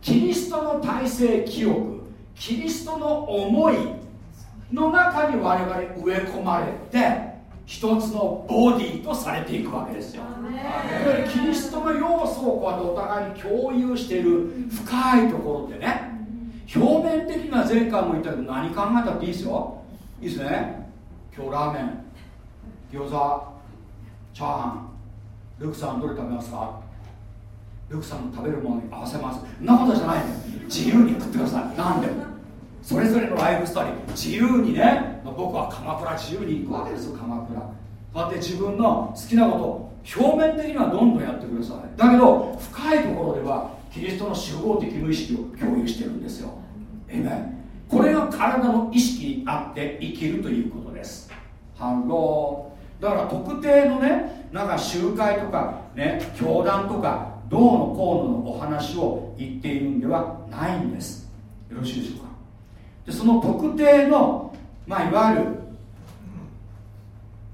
キリストの体制記憶。キリストの思いの中に我々植え込まれて一つのボディとされていくわけですよ。キリストの要素をこうやってお互いに共有している深いところでね表面的な前回も言ったけど何考えたっていいですよ？いいですね。今日ラーメン餃子チャーハンルクさんどれ食べますか？ルクさんの食べるものに合わせます。そんなことじゃないの自由に食ってください。何でもそれぞれのライフスタイル自由にね僕は鎌倉自由に行くわけですよ鎌倉。こうやって自分の好きなこと表面的にはどんどんやってください。だけど深いところではキリストの集合的無意識を共有してるんですよ。えめこれが体の意識にあって生きるということです。 Hello。だから特定のねなんか集会とかね教団とかどうのこうののお話を言っているんではないんです。よろしいでしょうか？でその特定の、まあ、いわゆる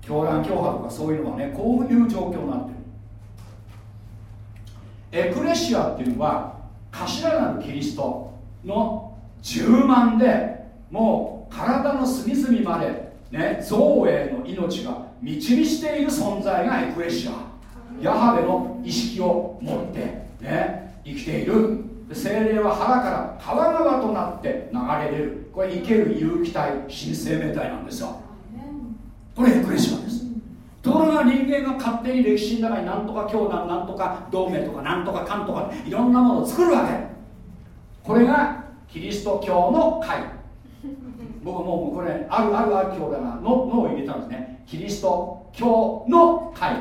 教団教派とかそういうのはねこういう状況になってる。エクレシアっていうのは頭なるキリストの充満でもう体の隅々まで、ね、造営の命が満ち満ちている存在がエクレシア。ヤハベの意識を持って、ね、生きている。精霊は腹から川川となって流れ出る。これ生ける有機体新生命体なんですよ。これエクレシアです。ところが人間が勝手に歴史の中になんとか教団なんとか同盟とかなんとかかんとかいろんなものを作るわけ。これがキリスト教の会。僕はもうこれあるあるある教だな。ののを入れたんですね。キリスト教の会。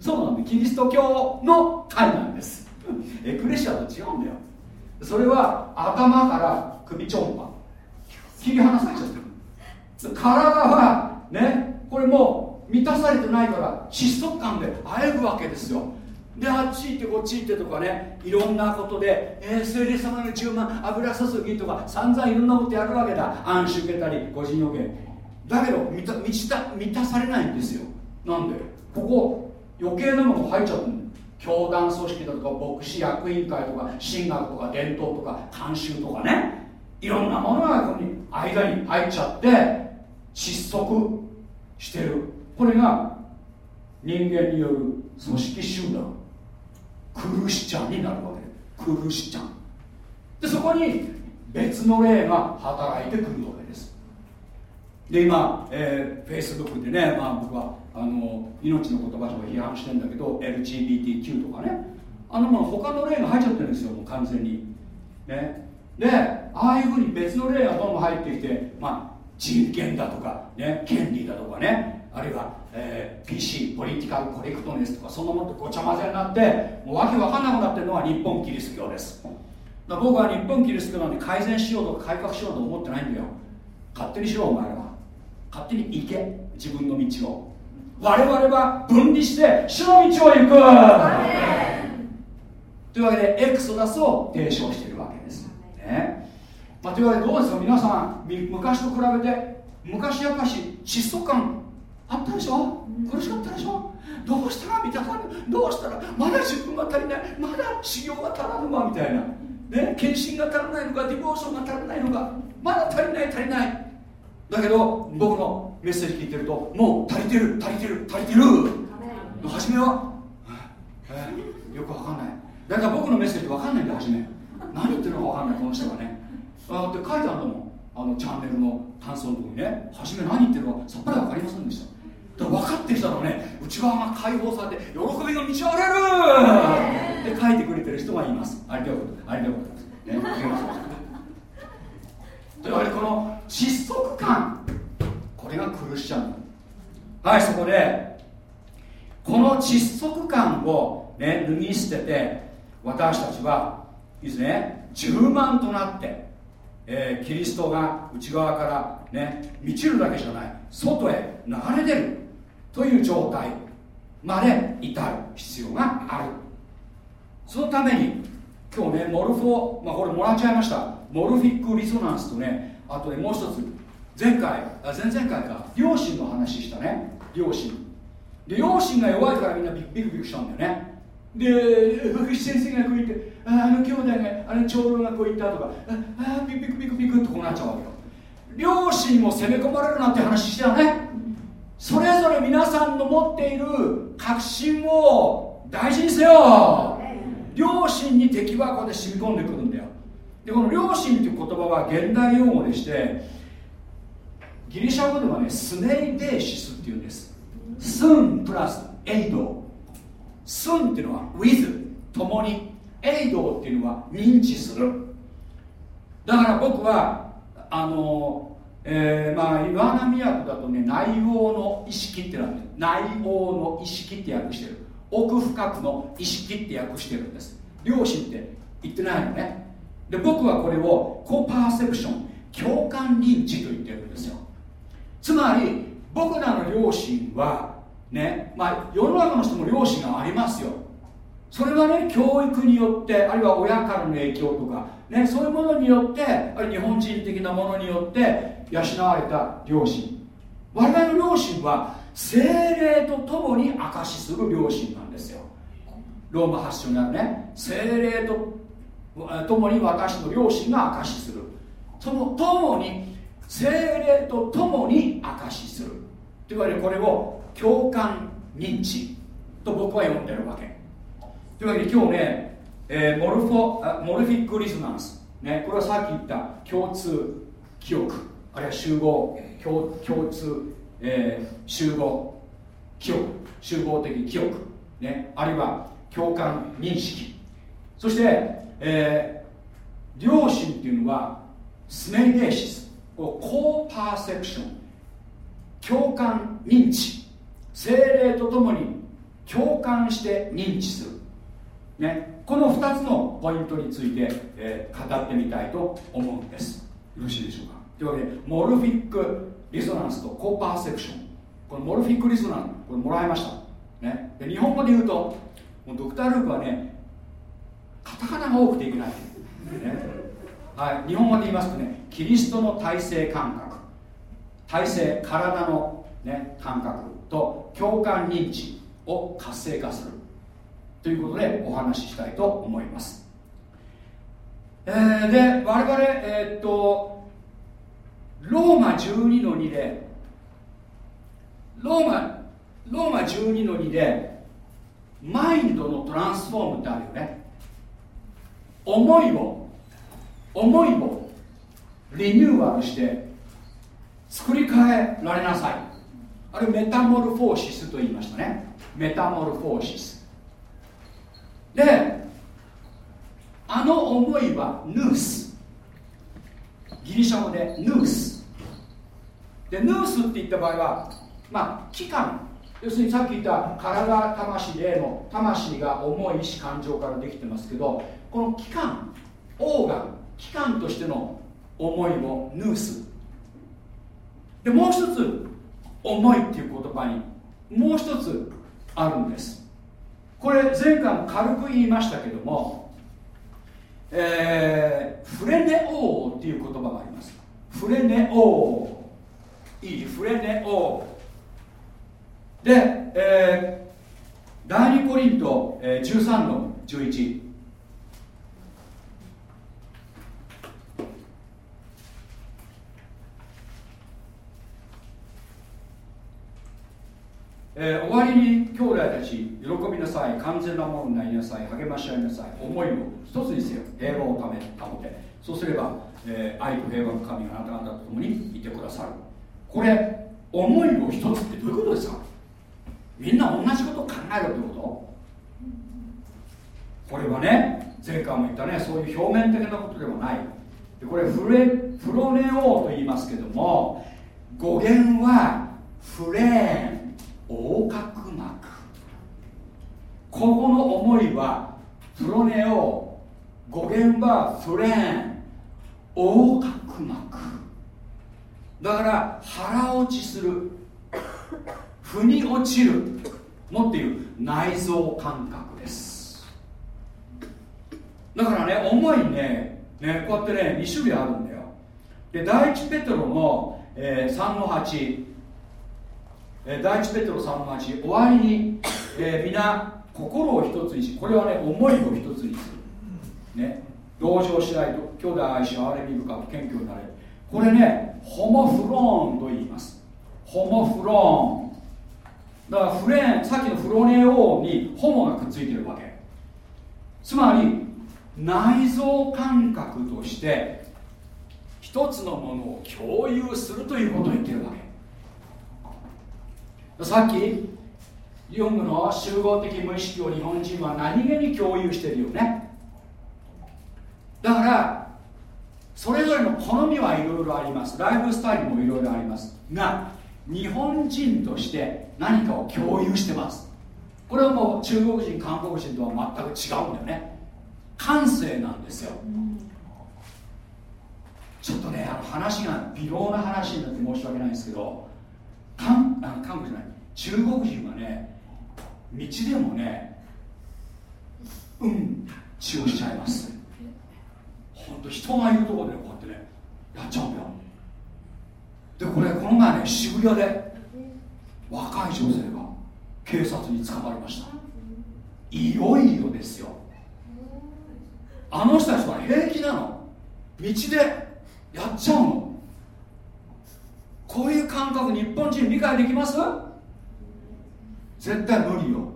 そうなんでキリスト教の会なんです。*laughs* エクレシアと違うんだよ。それは頭から首ちょんぱ。切り離されちゃってる。体はねこれもう満たされてないから窒息感であえぐわけですよ。であっち行ってこっち行ってとかねいろんなことで、えー、聖霊様の10万油注ぎとか散々いろんなことやるわけだ。暗視受けたり個人予言。だけど満た満たされないんですよ。なんで？ここ余計なもの入っちゃう教団組織だとか牧師役員会とか神学とか伝統とか慣習とかね。いろんなものがここに間に入っちゃって窒息してる。これが人間による組織集団クルシチャンになるわけ。クルシチャン。でそこに別の霊が働いてくるわけです。で今、えー、Facebook でね、まあ、僕はあの命の言葉とか批判してんだけど LGBTQ とかね。あのもの他の例が入っちゃってるんですよもう完全に。ね。でああいうふうに別の例がどんどん入ってきて、まあ、人権だとか、ね、権利だとかね。あるいは、えー、PC ポリティカルコレクトネスとかそんなものとごちゃ混ぜになってもうわけわかんなくなってるのが日本キリスト教です。だ僕は日本キリスト教なんで改善しようとか改革しようと思ってないんだよ。勝手にしろお前らは。勝手に行け自分の道を。我々は分離して主の道を行く。というわけでエクソダスを提唱しているわけです、ね。まあ、というわけでどうですか？皆さん昔と比べて昔やっぱし窒素感あったでしょ？苦しかったでしょ？どうしたら満たされどうしたらまだ自分が足りない。まだ修行が足らぬわみたいな。ね。献身が足らないのかディボーションが足らないのか。まだ足りない足りないだけど僕のメッセージ聞いてるともう足りてる足りてる足りてる。初めは、えー、よくわかんない。だから僕のメッセージわかんないんだ初め。何言ってるのかわかんないこの人はね。あって書いてあるんだもん。あのチャンネルの感想のとこにね。初め何言ってるのかさっぱり分かりませんでした。だから分かってきたらね内側が解放されて喜びが満ち溢れるって書いてくれてる人がいます。ありがとうありがとうございます。ねといわけでこの窒息感。これがクリスチャンはいそこでこの窒息感をね脱ぎ捨てて私たちはいいですね。充満となって、えー、キリストが内側からね満ちるだけじゃない外へ流れ出るという状態まで至る必要がある。そのために今日ねモルフォまあこれもらっちゃいました。モルフィックリゾナンスとねあとねもう一つ前回あ前々回か両親の話したね。両親で両親が弱いからみんなビクビクビクしたんだよね。で福士先生がこう言ってああの兄弟があの長老がこう言ったとかああビクビクビクビクってこうなっちゃうわけよ。両親も攻め込まれるなんて話したよね。それぞれ皆さんの持っている確信を大事にせよ。両親に敵はここで染み込んでくるでこの両親という言葉は現代用語でしてギリシャ語ではねスネイデーシスっていうんです。スンプラスエイド。スンっていうのは with 共に。エイドっていうのは認知する。だから僕はあの、えー、まあ岩波訳だとね内応の意識ってなって内応の意識って訳してる。奥深くの意識って訳してるんです。両親って言ってないのね。で僕はこれをコパーセプション共感認知と言ってるんですよ。つまり僕らの両親はねまあ世の中の人も両親がありますよ。それはね教育によってあるいは親からの影響とか、ね、そういうものによってあるいは日本人的なものによって養われた両親我々の両親は精霊とともに証しする両親なんですよ。ローマ発祥にあるね精霊と共に私の両親が証しする。その共に精霊と共に証しする。というわけでこれを共感認知と僕は呼んでるわけ。というわけで今日ね、えー、モルフォモルフィックリズナンス、ね、これはさっき言った共通記憶。あるいは集合共共通、えー、集合記憶。集合的記憶、ね、あるいは共感認識。そしてえー、両親っていうのはスネイデーシスコーパーセプション共感認知。精霊とともに共感して認知する、ね、この2つのポイントについて、えー、語ってみたいと思うんです。よろしいでしょうか？というわけでモルフィックリゾナンスとコーパーセプション。このモルフィックリゾナンスこれもらいました、ね、で日本語で言うともうドクター・ルークはねカタカナが多くていけない、ね。はい、日本語で言いますとねキリストの体制感覚。体制体の、ね、感覚と共感認知を活性化する。ということでお話ししたいと思います、えー、で我々えー、っとローマ12の2でローマローマ12の2でマインドのトランスフォームってあるよね。思いを思いをリニューアルして作り変えられなさい。あれメタモルフォーシスと言いましたね。メタモルフォーシス。であの思いはヌース。ギリシャ語でヌース。でヌースって言った場合はまあ期間要するにさっき言った体魂霊の魂が重い意志感情からできてますけどこの器官オーガン器官としての思いをヌース。でもう一つ思いっていう言葉にもう一つあるんです。これ前回も軽く言いましたけども、えー、フレネオーっていう言葉があります。フレネオー。いいフレネオー。で、えー、第2コリント、えー、13の11えー終わりに兄弟たち喜びなさい完全なものになりなさい励まし合いなさい思いを一つにせよ平和をため保て。そうすれば、えー愛と平和の神があなた方と共にいてくださる。これ思いを一つってどういうことですか？みんな同じことを考えろってこと？これはね前回も言ったねそういう表面的なことではない。でこれフレフロネオと言いますけども語源はフレーン横隔膜。ここの思いはフロネオ語源はフレーン横隔膜。だから腹落ちする。腑に落ちる。もっていう内臓感覚です。だからね思いねねこうやってね2種類あるんだよ。で第一ペテロの、えー3の8、えー第一ペテロ3の8終わりに、えー皆心を一つにしこれはね思いを一つにする。ね。同情しないと兄弟愛し憐れみ深く謙虚になれる。これねホモフローンと言います。ホモフローン。だからフレーンさっきのフロネオにホモがくっついてるわけ。つまり内臓感覚として一つのものを共有するということを言ってるわけ。さっきヨングの集合的無意識を日本人は何気に共有してるよね。だからそれぞれの好みはいろいろあります。ライフスタイルもいろいろあります。が日本人として何かを共有してます。これはもう中国人韓国人とは全く違うんだよね。感性なんですよ。ちょっとねあの話が微妙な話になって申し訳ないんですけど韓あの韓国じゃない。中国人はね道でもねうん血をしちゃいます。本当人がいるところでこうやってねやっちゃうんだよ。でこれこの前ね渋谷で若い女性が警察に捕まりました。いよいよですよ。あの人たちは平気なの。道でやっちゃうの。こういう感覚日本人理解できます？絶対無理よ。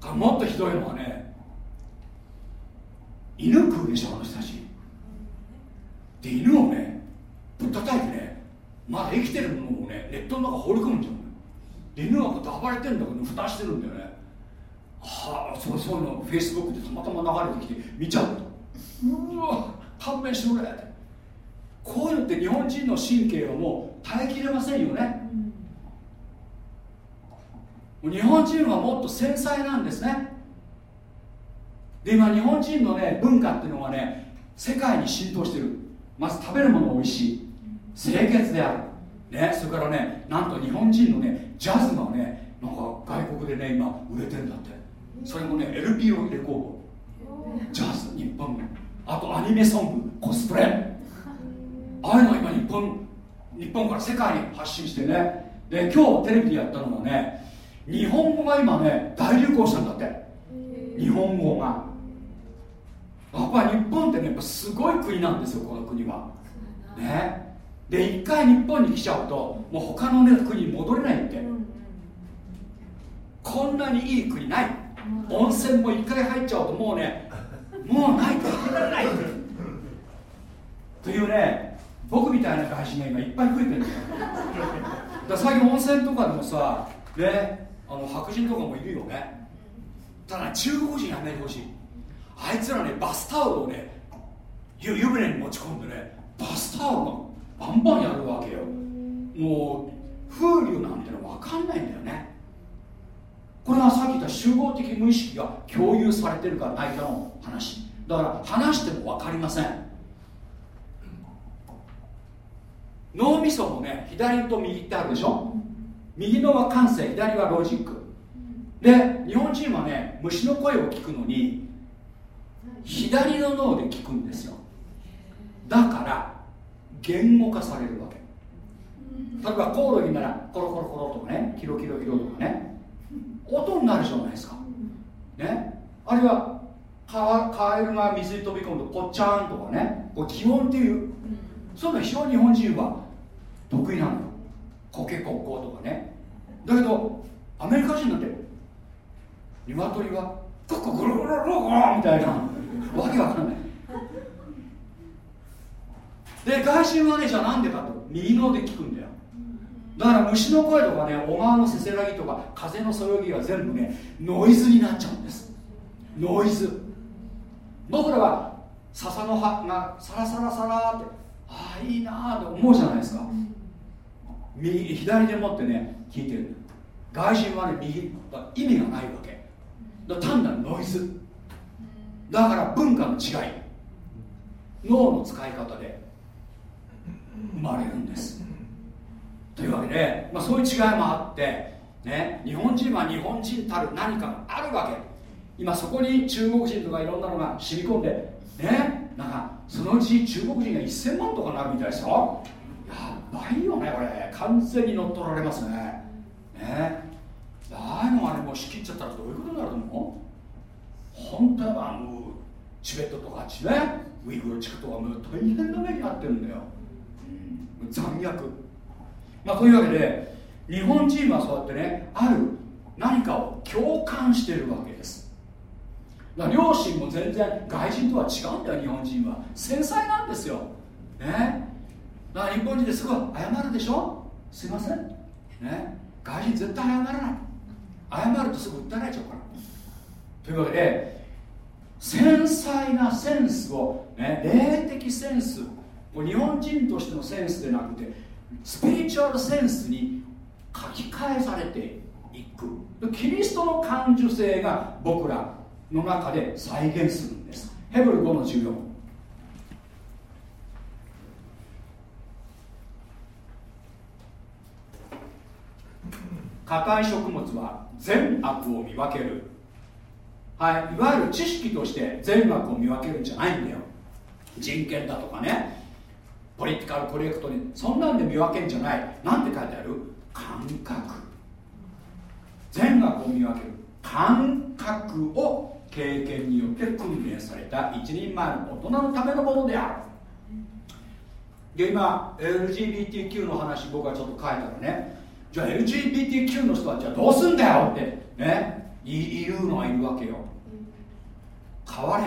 かもっとひどいのはね犬食うでしょあの人たち。で犬をねぶったたいてねまだ生きてるものをねネットの中放り込むんじゃん。で犬がこうやって暴れてるんだけど蓋してるんだよね。はあそうそういうのフェイスブックでたまたま流れてきて見ちゃう。とうわ勘弁してくれこういうのって日本人の神経はもう耐えきれませんよね。日本人はもっと繊細なんですね。で今日本人のね文化っていうのがね世界に浸透してる。まず食べるもの美味しい。清潔である。ねそれからねなんと日本人のねジャズがねなんか外国でね今売れてんだって。それもね LP をレコード。ジャズ日本の。あとアニメソングコスプレ。ああいうの今日本日本から世界に発信してね。で今日テレビでやったのはね日本語が今ね大流行したんだって。日本語が。やっぱり日本ってねやっぱすごい国なんですよこの国は。ね。で一回日本に来ちゃうともう他の、ね、国に戻れないって。こんなにいい国ない。温泉も一回入っちゃうともうねもうないと生きられない。というね僕みたいな外人が今いっぱい増えてるんだよ。だ最近温泉とかでもさねあの白人とかもいるよね。ただ中国人やめてほしい。あいつらねバスタオルをね湯船に持ち込んでねバスタオルがバンバンやるわけよ。もう風流なんての分かんないんだよね。これはさっき言った集合的無意識が共有されてるかないかの話。だから話しても分かりません。脳みそもね左と右ってあるでしょ。右のは感性左はロジックで日本人はね虫の声を聞くのに左の脳で聞くんですよ。だから言語化されるわけ。例えばコオロギならコロコロコロとかねキロキロキロとかね音になるじゃないですか。ね。あるいはカカエルが水に飛び込むとポッチャーンとかねこう気温っていう。そういうの非常に日本人は得意なのよ。コケコッコとかね。だけどアメリカ人なんて鶏はコッコゴロゴロゴロゴロみたいなわけわかんないで外人はねじゃあなんでかと右脳で聞くんだよだから虫の声とかね小川のせせらぎとか風のそよぎが全部ねノイズになっちゃうんですノイズ僕らは笹の葉がサラサラサラってああいいなって思うじゃないですか右左でもってね聞いてる。外人はね右意味がないわけ。だ単なるノイズ。だから文化の違い。脳の使い方で生まれるんです。というわけで、まあ、そういう違いもあって、ね、日本人は日本人たる何かがあるわけ。今そこに中国人とかいろんなのが染み込んでねなんかそのうち中国人が1000万とかなるみたいですよやばいよねこれ。完全に乗っ取られますね。ね。ああいうのがねもう仕切っちゃったらどういうことになると思う本当はあのチベットとかあっちねウイグル地区とかもう大変な目に遭ってるんだよ、うん、残虐。まあというわけで日本人はそうやってねある何かを共感してるわけです。だから両親も全然外人とは違うんだよ日本人は。繊細なんですよ。ね。だから日本人ですごい謝るでしょ？すいません。ね？外人絶対謝らない。謝るとすぐ訴えられちゃうから。というわけで繊細なセンスを、ね、霊的センスもう日本人としてのセンスでなくてスピリチュアルセンスに書き換えされていく。キリストの感受性が僕らの中で再現するんです。ヘブル5の14硬い食物は善悪を見分ける。はいいわゆる知識として善悪を見分けるんじゃないんだよ。人権だとかね。ポリティカルコレクトにそんなんで見分けんじゃない。なんて書いてある？感覚。善悪を見分ける。感覚を経験によって訓練された。一人前の大人のためのものである。で今 LGBTQ の話僕はちょっと書いたらね。じゃあ LGBTQ の人はじゃあどうすんだよってね言うのはいるわけよ。変われ。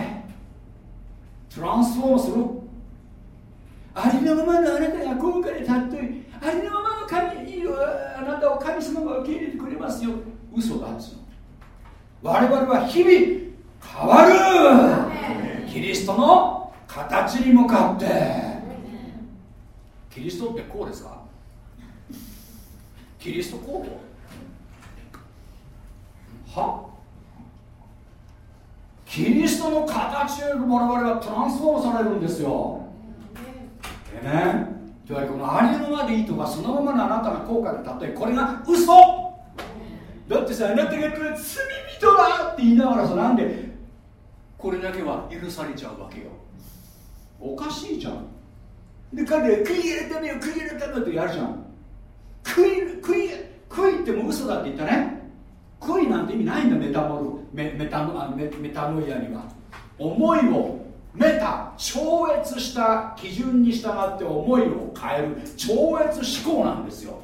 トランスフォームする。ありのままのあなたが高価で尊い。ありのままの神あなたを神様が受け入れてくれますよ。嘘だっつ我々は日々変わる。キリストの形に向かって。キリストってこうですか？キリストこうはキリストの形で我々はトランスフォームされるんですよ。でねというわけでこのありのままでいいとかそのままのあなたが効果で例えこれが嘘。だってさあなたがこれ罪人だって言いながらさなんで？これだけは許されちゃうわけよ。おかしいじゃん。で彼で悔い入れためよ悔い入れためってやるじゃん。悔い悔い悔いっても嘘だって言ったね。悔いなんて意味ないんだメタモル。メメタノあメメタノイアには。思いをメタ超越した基準に従って思いを変える。超越思考なんですよ。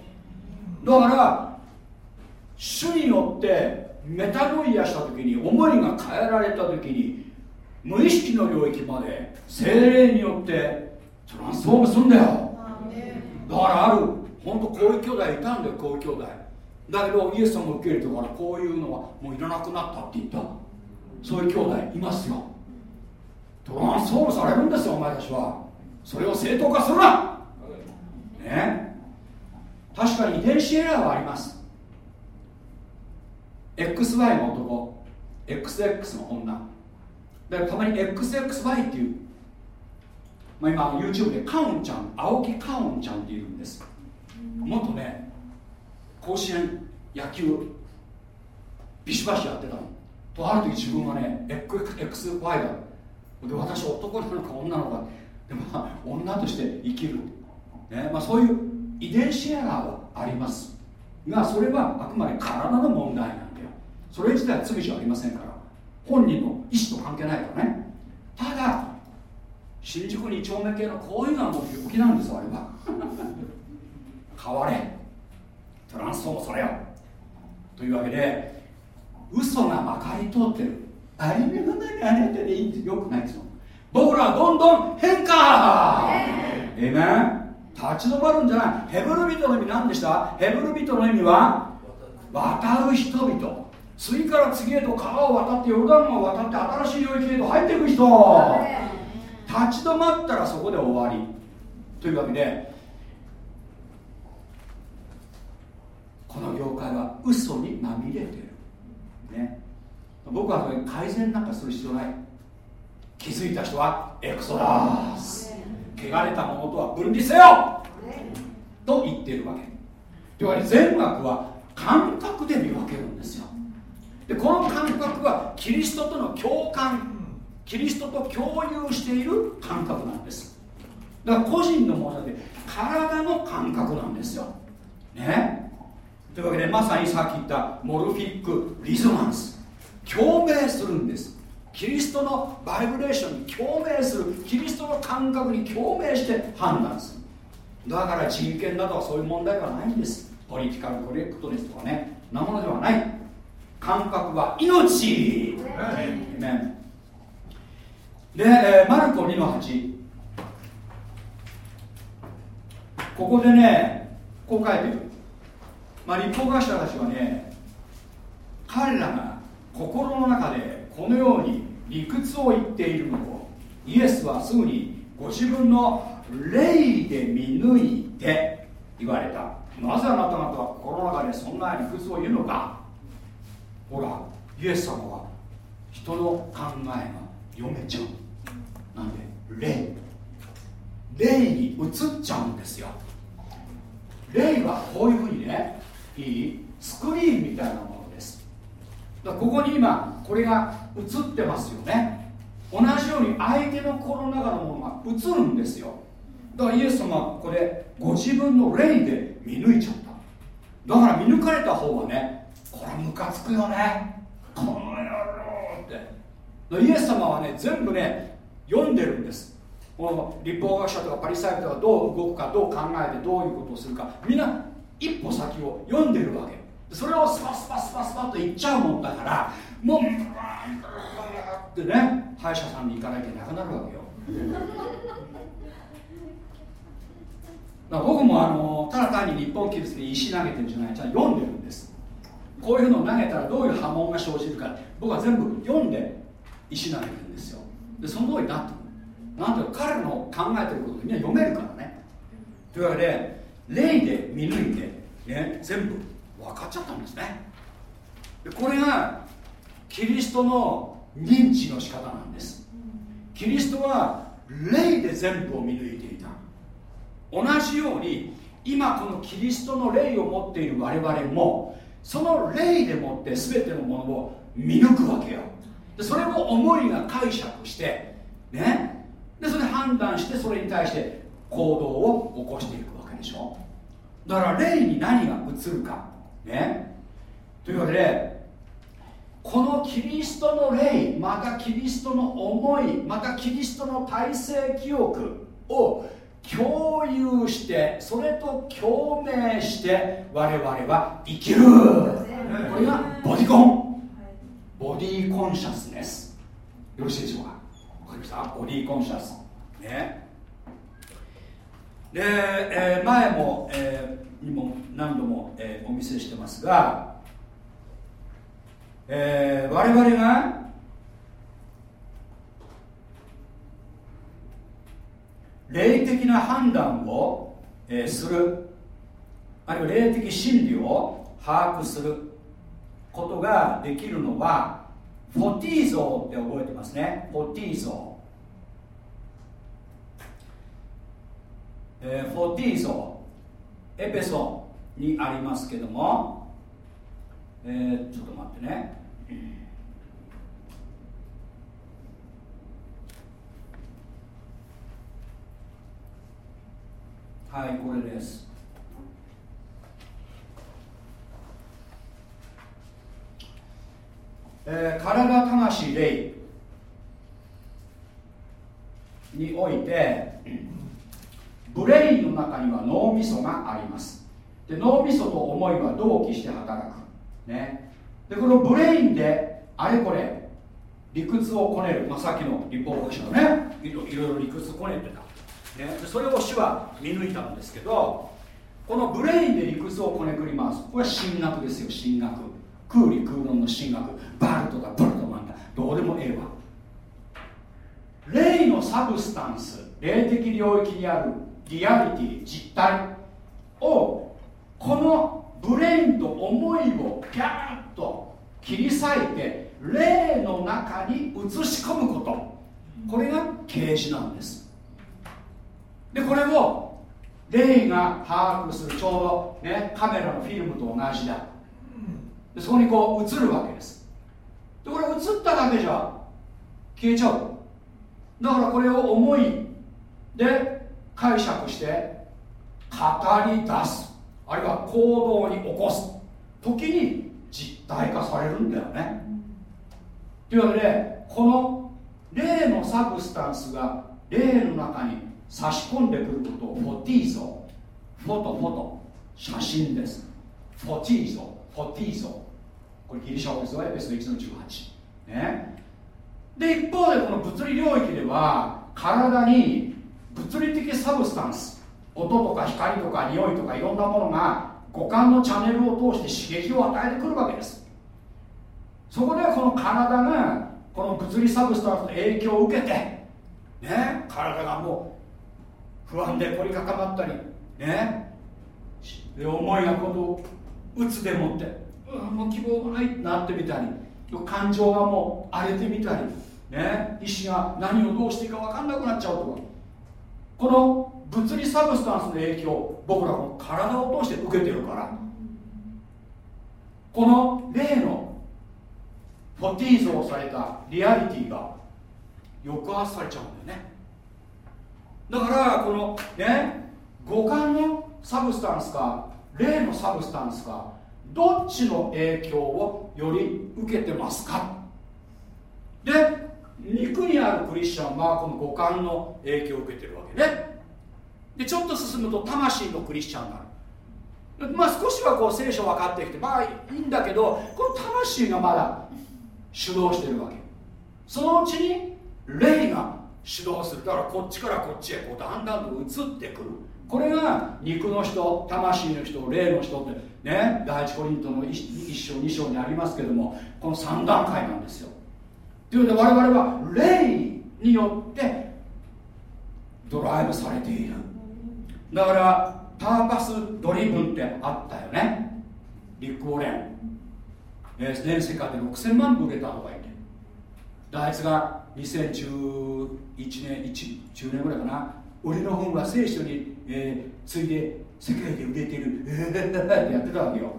だから主によってメタノイアした時に思いが変えられた時に無意識の領域まで精霊によってトランスフォームするんだよ。だからある本当こういう兄弟いたんだよこういう兄弟だけどイエス様を受け入れてからこういうのはもういらなくなったって言った。そういう兄弟いますよ。トランスフォームされるんですよお前たちは。それを正当化するな。ね。確かに遺伝子エラーはあります。XY の男。XX の女。だからたまに XXY っていう、まあ、今 YouTube でカウンちゃん青木カウンちゃんっているんです。もっとね甲子園野球ビシバシやってたの。とある時自分はね XY だ。で私男なのか女なのか。でも、まあ、女として生きる、ねまあ、そういう遺伝子エラーはあります。がそれはあくまで体の問題なんだよ。それ自体は罪じゃありませんから。本人の意思と関係ないからね。ただ新宿2丁目系のこういうのはもう病気なんですあれは。変われ。トランスフォームされよ。というわけで嘘がまかり通ってる。あれめがないあれでいいんですよ。くないですよ。僕らはどんどん変化。ええね立ち止まるんじゃない。ヘブル人の意味何でした？ヘブル人の意味は渡る人々。次から次へと川を渡ってヨルダン川を渡って新しい領域へと入っていく人。立ち止まったらそこで終わり。というわけでこの業界は嘘にまみれてる。ね。僕はそれ改善なんかする必要ない。気づいた人はエクソダース汚れたものとは分離せよ。と言っているわけ。というわけで善悪は感覚で見分けるんですよ。でこの感覚はキリストとの共感キリストと共有している感覚なんです。だから個人のもので体の感覚なんですよ。ね。というわけでまさにさっき言ったモルフィックリゾナンス。共鳴するんです。キリストのバイブレーションに共鳴する。キリストの感覚に共鳴して判断する。だから人権などはそういう問題ではないんです。ポリティカルコレクトネスとかね。なものではない。感覚は命。ねで、えー、マルコ2の8ここでねこう書いてる、まあ、立法学者たちはね彼らが心の中でこのように理屈を言っているのをイエスはすぐにご自分の霊で見抜いて言われた。なぜあなた方は心の中でそんな理屈を言うのか。ほらイエス様は人の考えが読めちゃう。なんで霊。霊に移っちゃうんですよ。霊はこういうふうにねいいスクリーンみたいなものです。だここに今これが映ってますよね。同じように相手の心の中のものが映るんですよ。だからイエス様はここでご自分の霊で見抜いちゃった。だから見抜かれた方はねこれムカつくよね。この野郎って。イエス様はね全部ね読んでるんです。この立法学者とかパリサイ人がどう動くかどう考えてどういうことをするか。みんな一歩先を読んでるわけ。それをスパスパスパスパッと言っちゃうもんだからもうってね歯医者さんに行かなきゃなくなるわけよ。*laughs* だ僕もあのただ単に日本記述で石投げてるんじゃないちゃんと読んでるんです。こういうのを投げたらどういう波紋が生じるか。僕は全部読んで石投げてるんですよ。でその通りになってるなんて彼の考えてることみんな読めるからね。というわけで霊で見抜いて、ね、全部分かっちゃったんですね。でこれがキリストの認知の仕方なんです。キリストは霊で全部を見抜いていた。同じように今このキリストの霊を持っている我々もその霊でもって全てのものを見抜くわけよ。でそれを思いが解釈してね。でそれで判断してそれに対して行動を起こしていく。しょ？だから霊に何が映るか。ね？というわけでこのキリストの霊またキリストの思いまたキリストの体制記憶を共有してそれと共鳴して我々は生きる。これがボディコン。ボディコンシャスネス。よろしいでしょうか？分かりました？ボディコンシャス。ね？で、えー、前も、えー、にも何度も、えー、お見せしてますが、えー、我々が霊的な判断を、えー、するあるいは霊的真理を把握することができるのはフォティーゾーって覚えてますね。フォティーゾー、えー、フォティーゾーエペソにありますけども、えー、ちょっと待ってね、はいこれです。えー、体魂霊において brain の中には脳みそがあります。で脳みそと思いは同期して働く。ね。でこの brain であれこれ理屈をこねる、まあ、さっきの律法牧師のね。いろいろ理屈こねてた、ね、それを主は見抜いたんですけどこの brain で理屈をこねくります。これは神学ですよ。神学。空理空論の神学。バルトだブルトマンだ。どうでもええわ。霊の substance。霊的領域にあるリアリティ実体をこの brain と思いをピャーッと切り裂いて霊の中に移し込むこと。これが啓示なんです。でこれを霊が把握する。ちょうどねカメラのフィルムと同じだ。でそこにこう映るわけです。でこれ映っただけじゃ消えちゃう。だからこれを思いで解釈して語り出す。あるいは行動に起こす。時に実体化されるんだよね。というわけでこの霊のサブスタンスが霊の中に差し込んでくることをフォティーゾ。フォトフォト。写真です。φωτίζω。φωτίζω。これギリシャ語ですよ。エペソ1の18ね。で一方でこの物理領域では体に物理的 substance。音とか光とか匂いとかいろんなものが五感のチャンネルを通して刺激を与えてくるわけです。そこでこの体がこの物理 substance の影響を受けてね体がもう不安で凝り固まったりねで思いがこのうつでもって、うん、もう希望がないってなってみたり感情がもう荒れてみたりね意志が何をどうしていいか分かんなくなっちゃうとか。この物理サブスタンスの影響僕らこの体を通して受けてるから。この例のφωτίζω されたリアリティが抑圧されちゃうんだよね。だからこのね五感の substance か霊の substance かどっちの影響をより受けてますか。で肉にあるクリスチャンはこの五感の影響を受けてるわけね。でちょっと進むと魂のクリスチャンになる。まあ少しはこう聖書分かってきてまあいいんだけどこの魂がまだ主導してるわけ。そのうちに霊が主導する。だからこっちからこっちへこうだんだんと移ってくる。これが肉の人魂の人霊の人ってね第一コリントの 1, 1章2章にありますけどもこの3段階なんですよ。というので我々は霊によってドライブされている。だからパーパスドリブンってあったよね。リック・オレン、えー、全世界で6000万部売れたとか言ってあいつが2011年10年ぐらいかな。俺の本は聖書に、えー、ついで世界で売れてる。ってやってたわけよ。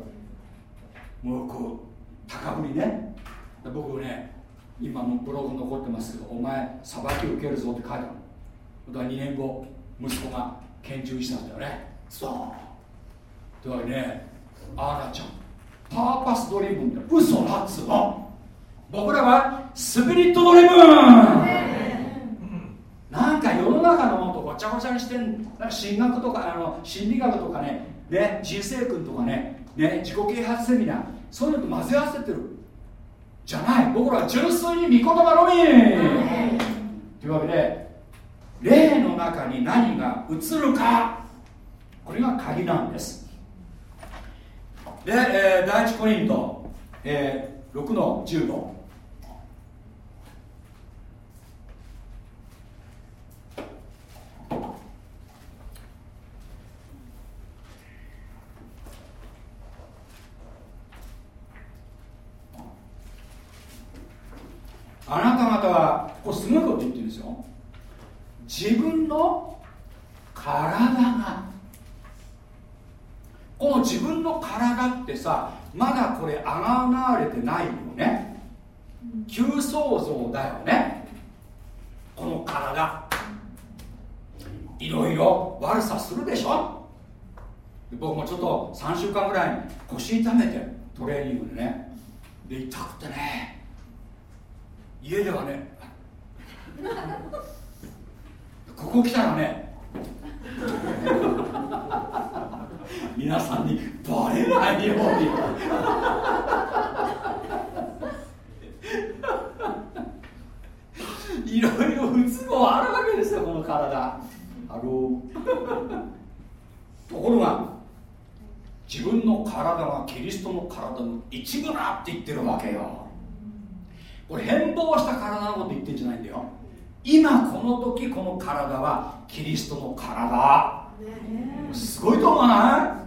もうこう高ぶりね。僕ね今もブログ残ってますけどお前裁き受けるぞって書いたの。だから2年後息子が拳銃したんだよね。そうというわけでねあらちゃんパーパスドリブンって嘘だっつうの。僕らはスピリットドリブンなんか世の中のもの。とごちゃごちゃにしてんなんか進学とかあの心理学とかねね人生訓とかね。ね自己啓発セミナー。そういうのと混ぜ合わせてる。じゃない。僕らは純粋に御言葉のみ。というわけで霊の中に何が映るかこれが鍵なんです。で、えー、第一コリント、えー、6の15あなた方はこれすごいこと言ってるんですよ。自分の体が。この自分の体ってさまだこれあがわれてないよね。急創造だよね。この体。いろいろ悪さするでしょ。僕もちょっと3週間ぐらい腰痛めてトレーニングでね。で痛くてね。家ではね。ここ来たらね。皆さんにバレないように。いろいろ不都合あるわけですよこの体。あのところが自分の体はキリストの体の一部だって言ってるわけよ。これ変貌した体のこと言ってんじゃないんだよ。今この時この体はキリストの体。すごいと思わな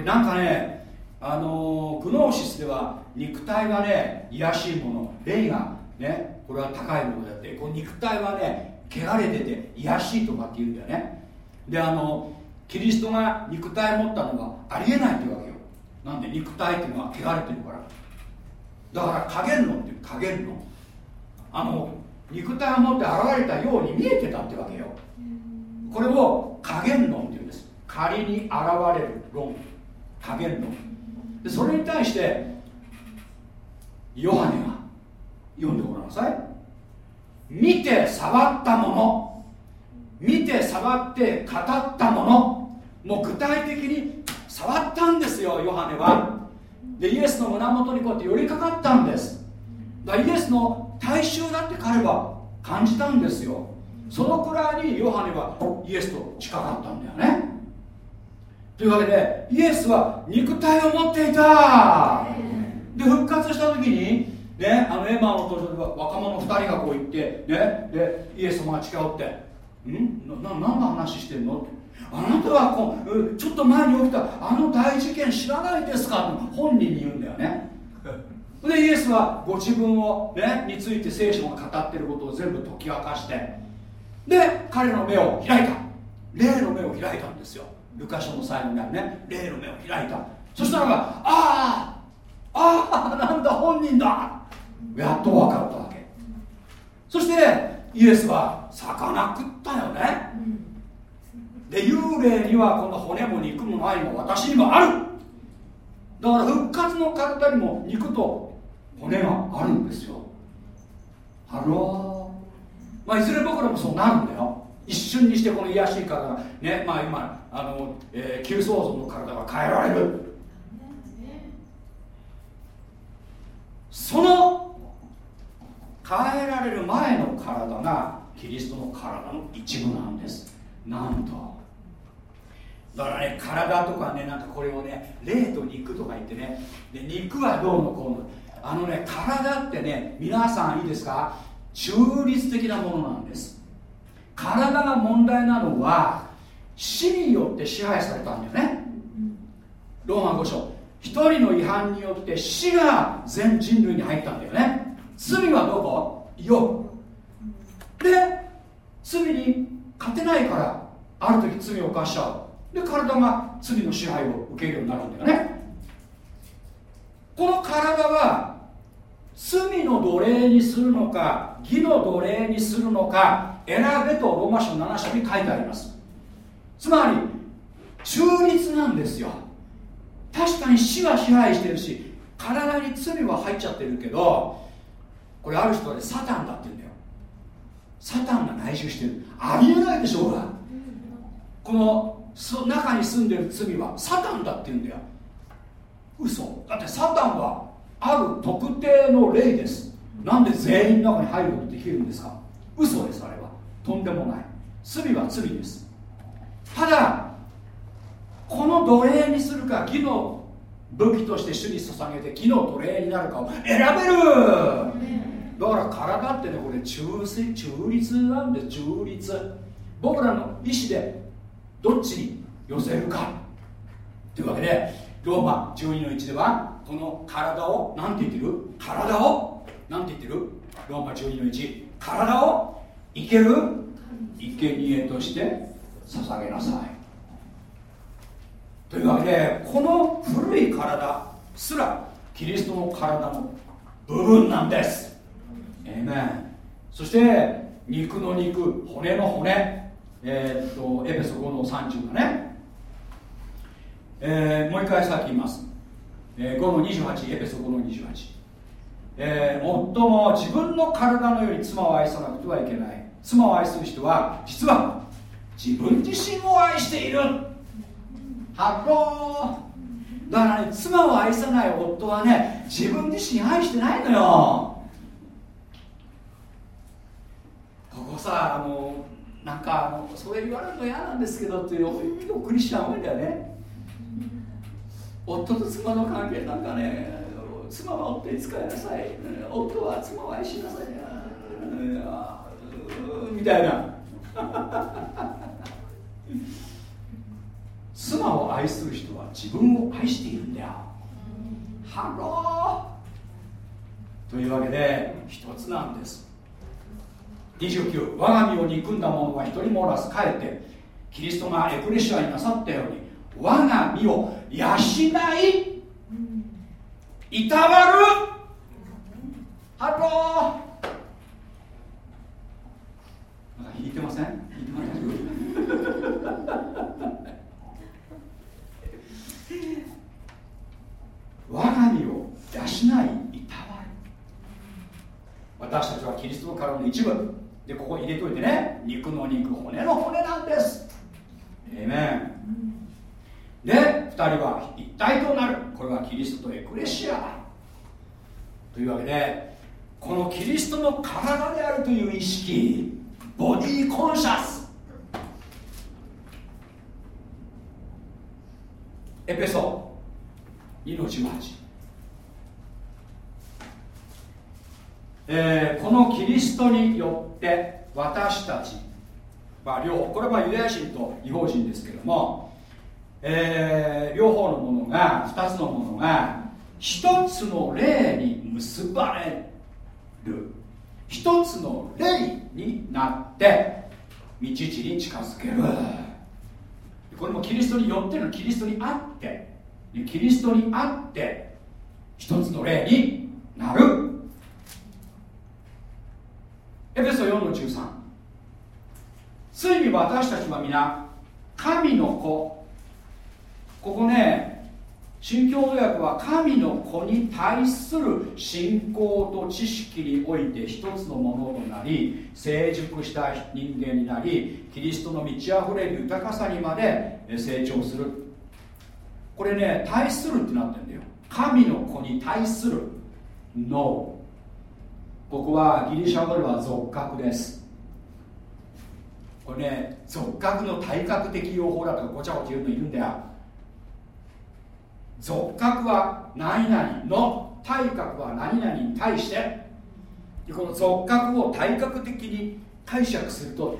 い？なんかねあのグノーシスでは肉体がね癒しいもの霊がねこれは高いものであってこの肉体はね汚れてて癒しいとかって言うんだよね。であのキリストが肉体を持ったのはありえないっていうわけよ。なんで肉体っていうのは汚れてるから。だから加減論っていう加減論あの肉体を持って現れたように見えてたってわけよ。これを加減論っていうんです。仮に現れる論。加減論でそれに対してヨハネが読んでごらんなさい。見て触ったもの。見て触って語ったもの。もう具体的に触ったんですよヨハネはでイエスの胸元にこうやって寄りかかったんです。だイエスの大衆だって彼は感じたんですよ。そのくらいにヨハネはイエスと近かったんだよね。というわけでイエスは肉体を持っていた。で復活した時にね、あのエマの登場で若者2人がこう言って、ね、でイエス様が近寄って「ん？な何の話してんの?」ってあなたはこうちょっと前に起きたあの大事件知らないですか？本人に言うんだよね。*laughs* でイエスはご自分を、ね、について聖書が語ってることを全部解き明かしてで彼の目を開いた。霊の目を開いたんですよ。ルカ書の最後にあるね。霊の目を開いた。そしたらばああああなんだ本人だ。やっと分かったわけ。そしてイエスは魚食ったよね、で幽霊にはこの骨も肉もないも私にもある。だから復活の体にも肉と骨があるんですよ。 Hello、まあ、いずれ僕らもそうなるんだよ。一瞬にしてこの卑しい体がねまあ今あの、えー、旧創造の体が変えられる。その変えられる前の体がキリストの体の一部なんです。なんとだからね体とかねなんかこれをね霊と肉とか言ってねで肉はどうのこうの。あのね体ってね皆さんいいですか？中立的なものなんです。体が問題なのは死によって支配されたんだよね。ローマ5章。一人の違反によって死が全人類に入ったんだよね。罪はどこ？よで罪に勝てないからある時罪を犯しちゃう。で体が罪の支配を受けるようになるんだよね。この体は罪の奴隷にするのか義の奴隷にするのか選べとローマ書7章に書いてあります。つまり中立なんですよ。確かに死は支配してるし体に罪は入っちゃってるけどこれある人はねサタンだって言うんだよ。サタンが内住してる。ありえないでしょうが。このそ中に住んでる罪はサタンだって言うんだよ。嘘。だってサタンはある特定の例です。なんで全員の中に入ることできるんですか？嘘ですあれは。とんでもない。罪は罪です。ただこの奴隷にするか義の武器として主に捧げて義の奴隷になるかを選べる。だから体ってねこれ中性中立なんで中立。僕らの意思でどっちに寄せるか。というわけでローマ12の1ではこの体を何て言ってる？体を？何て言ってる？ローマ12の1体を？生ける？生贄として捧げなさい。というわけでこの古い体すらキリストの体の部分なんです。えめんそして肉の肉骨の骨。えー、っとエペソ5の30がね、えー、もう一回さっき言います。えー、5の28エペソ5の28、えー、もっとも自分の体のように妻を愛さなくてはいけない。妻を愛する人は実は自分自身を愛している。 Hello。だからね妻を愛さない夫はね自分自身愛してないのよ。ここさあのなんかあのそれ言われるの嫌なんですけどっていう結構クリスチャン多いんだよね。夫と妻の関係なんかね妻は夫に仕えなさい。夫は妻を愛しなさい。みたいな。妻を愛する人は自分を愛しているんだよ。 Hello。というわけで一つなんです。29我が身を憎んだ者は一人もおらずかえってキリストがエクレシアになさったように我が身を養いいたわる。 Hello。なんか引いてません？引いてません。我が身を養いいたわる。私たちはキリストの体の一部。でここ入れといてね肉の肉骨の骨なんです。えめんで2人は一体となる。これはキリストとエクレシアというわけでこのキリストの体であるという意識ボディコンシャス。エペソ2の18えー、このキリストによって私たち、まあ、両方これはユダヤ人と違法人ですけども、えー、両方のものが2つのものが1つの霊に結ばれる。1つの霊になって道地に近づける。これもキリストによってのキリストにあってキリストにあって一つの霊になる。エペソ4の13ついに私たちは皆神の子。ここね新共同訳は神の子に対する信仰と知識において一つのものとなり成熟した人間になりキリストの満ち溢れる豊かさにまで成長する。これね対するってなってるんだよ。神の子に対する。No ここはギリシャ語では俗格です。これね俗格の体格的用法だとかごちゃごちゃ言うのいるんだよ。俗格は何々の体格は何々に対してこの俗格を体格的に解釈すると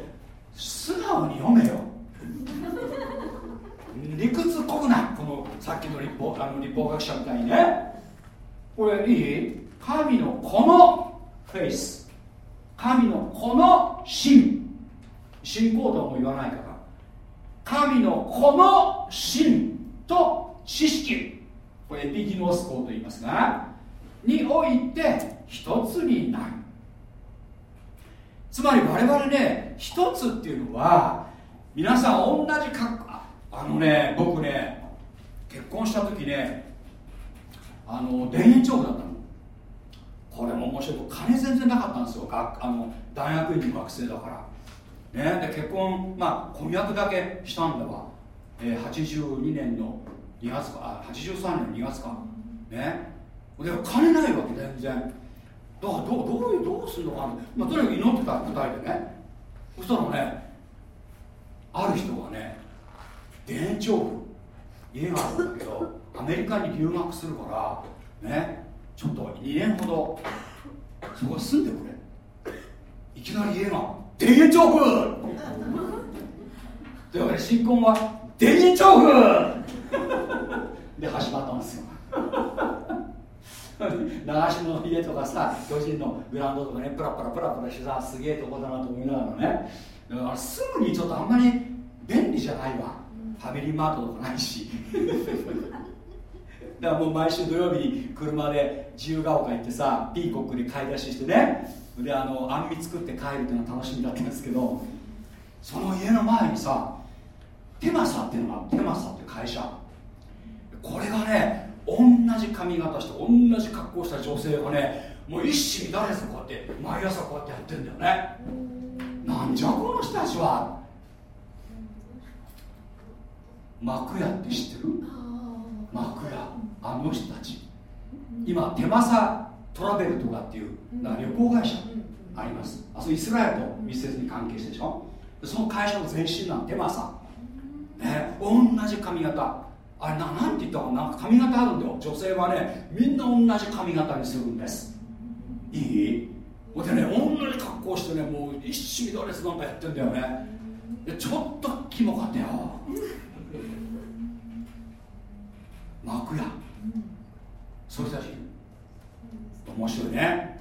素直に読めよ。*laughs* 理屈こくなこのさっきの立法あの立法学者みたいにね。これいい？神のこのフェイス神のこの信信仰とも言わないから。神のこの信と知識。これエピギノスコと言いますがにおいて一つになるつまり我々ね一つっていうのは皆さん同じかあのね僕ね結婚した時ねあの田園調布だったこれも面白い。金全然なかったんですよ。学あの大学院の学生だから。ね。で結婚まあ婚約だけしたんだわ、えー、82年の2月かあ83年の2月か。ね。で金ないわけ全然。だからどうどういうどうするのかな、まあ、とにかく祈ってた答えでね。そしたらねある人がね田園調布家があるんだけどアメリカに留学するからね。ちょっと2年ほど。そこ住んでくれ。いきなり家が田園調布。というわけで新婚は田園調布。で始まったんですよ。長島の家とかさ巨人のグラウンドとかねプラプラプラプラしてさすげえとこだなと思いながらね。だからすぐにちょっとあんまり便利じゃないわ。ファミリーマートとかないし。だからもう毎週土曜日に車で自由が丘行ってさピーコックで買い出ししてね。であのあんみ作って帰るっていうのが楽しみだったんですけどその家の前にさテマサっていうのがテマサって会社。これがね同じ髪型して同じ格好した女性がねもう一糸乱れずこうやって毎朝こうやってやってんだよね。なんじゃこの人たちは。幕屋って知ってる？幕屋あの人たち。今手間さトラベルとかっていう旅行会社あります。あそイスラエルと密接に関係してでしょ。その会社の前身なんテマさんね同じ髪型。あれななんて言ったかな？なんか髪型あるんだよ。女性はねみんな同じ髪型にするんです。いい？ほんでね同じ格好してねもう一糸乱れずなんかやってんだよね。でちょっとキモかったよ幕屋。そういう人たち面白いね。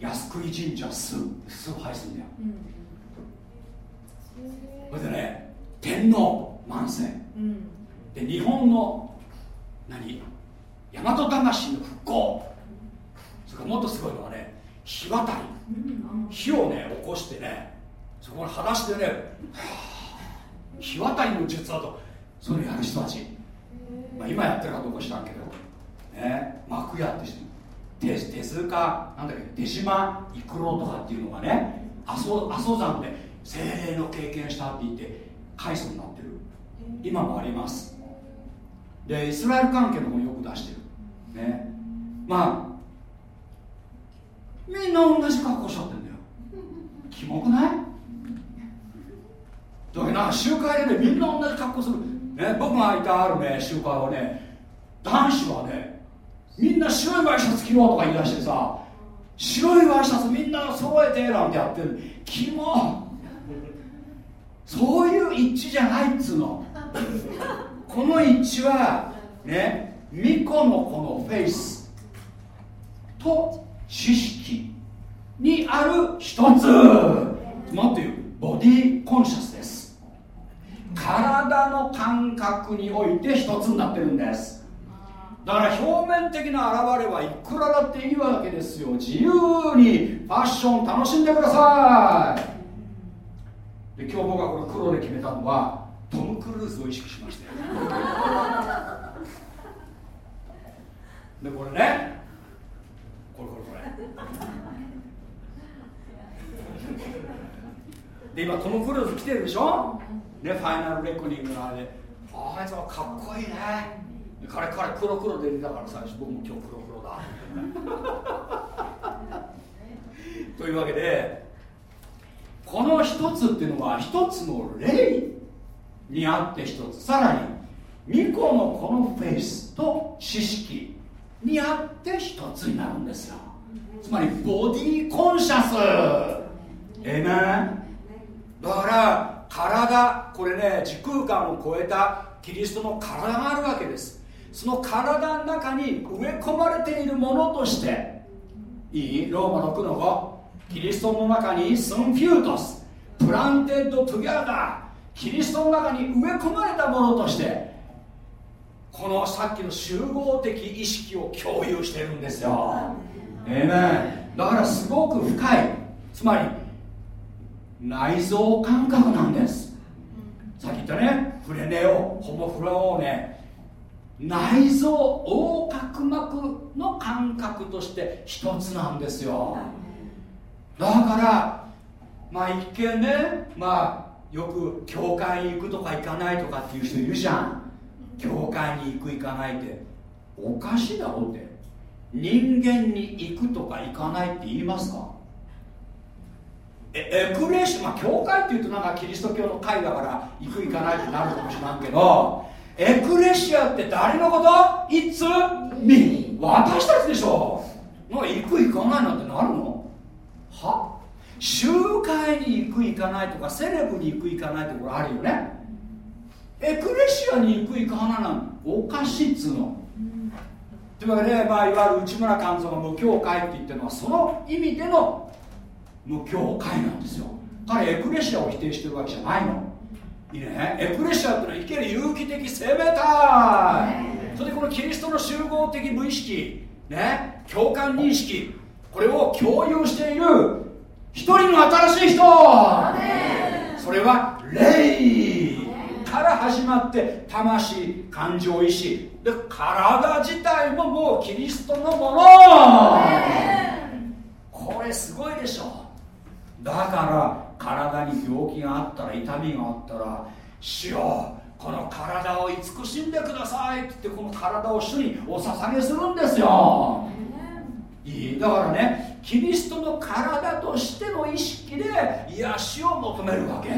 靖国神社巣巣を配するんだよそれでね天皇万世、で日本の何？大和魂の復興。それからもっとすごいのはね火渡り。火をね起こしてねそこに裸足でね火渡りの術だと。それやる人たち、まあ、今やってるかどうか知らんけどね幕屋って人手手数かなんだっけ出島育郎とかっていうのがね阿蘇阿蘇山で精霊の経験したって言って海藻になってる。今もあります。でイスラエル関係の本よく出してる。ね。まあみんな同じ格好しちゃってんだよ。キモくない？だけどなんか集会でみんな同じ格好する、ね、僕がいたあるね集会はね男子はねみんな白いワイシャツ着ろとか言い出してさ白いワイシャツみんな揃えてなんてやってるキモ。そういう一致じゃないっつうの。この一致はね巫女のこのフェイス。と知識にある一つ。もっと言う？ボディコンシャス。体の感覚において一つになってるんです。だから表面的な現れはいくらだっていいわけですよ。自由にファッション楽しんでください。で今日僕はこれ黒で決めたのはトム・クルーズを意識しましたよ。*laughs* でこれね。これこれこれ。で今トム・クルーズ来てるでしょ？ねファイナルレコーニングのあれあいつはかっこいいね。彼彼黒黒で出たから最初僕も今日黒黒だ。*laughs* というわけでこの一つっていうのは一つの霊にあって一つ。さらに巫女のこのフェイスと知識にあって一つになるんですよ。つまりボディコンシャス。えめだから体これね時空間を超えたキリストの体があるわけです。その体の中に植え込まれているものとしていい？ローマ6の5キリストの中にσύμφυτος。 planted together。キリストの中に植え込まれたものとしてこのさっきの集合的意識を共有してるんですよ。えめだからすごく深い。つまり内臓感覚なんです。さっき言ったねフレネオホモフラオーネ内臓横隔膜の感覚として一つなんですよ。だからまあ一見ねまあよく教会に行くとか行かないとかっていう人いるじゃん。教会に行く行かないって。おかしいだろって。人間に行くとか行かないって言いますか？エクレシまあ教会っていうとなんかキリスト教の会だから行く行かないってなるかもしれないけどエクレシアって誰のこと？いつみ私たちでしょ。なんか行く行かないなんてなるの？は？集会に行く行かないとかセレブに行く行かないってこれあるよね。エクレシアに行く行かないなんておかしいっつうの。というわけで、まあ、いわゆる内村勘三が無教会って言ってるのはその意味での無教会なんですよ。彼エクレシアを否定してるわけじゃないの。いいね。エクレシアってのは生ける有機的生命体。それでこのキリストの集合的無意識ね共感認識これを共有している。一人の新しい人。それは霊から始まって魂感情意志。で体自体ももうキリストのもの。これすごいでしょだから体に病気があったら痛みがあったら主よこの体を慈しんでくださいって言ってこの体を主にお捧げするんですよ。いい。だからねキリストの体としての意識で癒しを求めるわけ。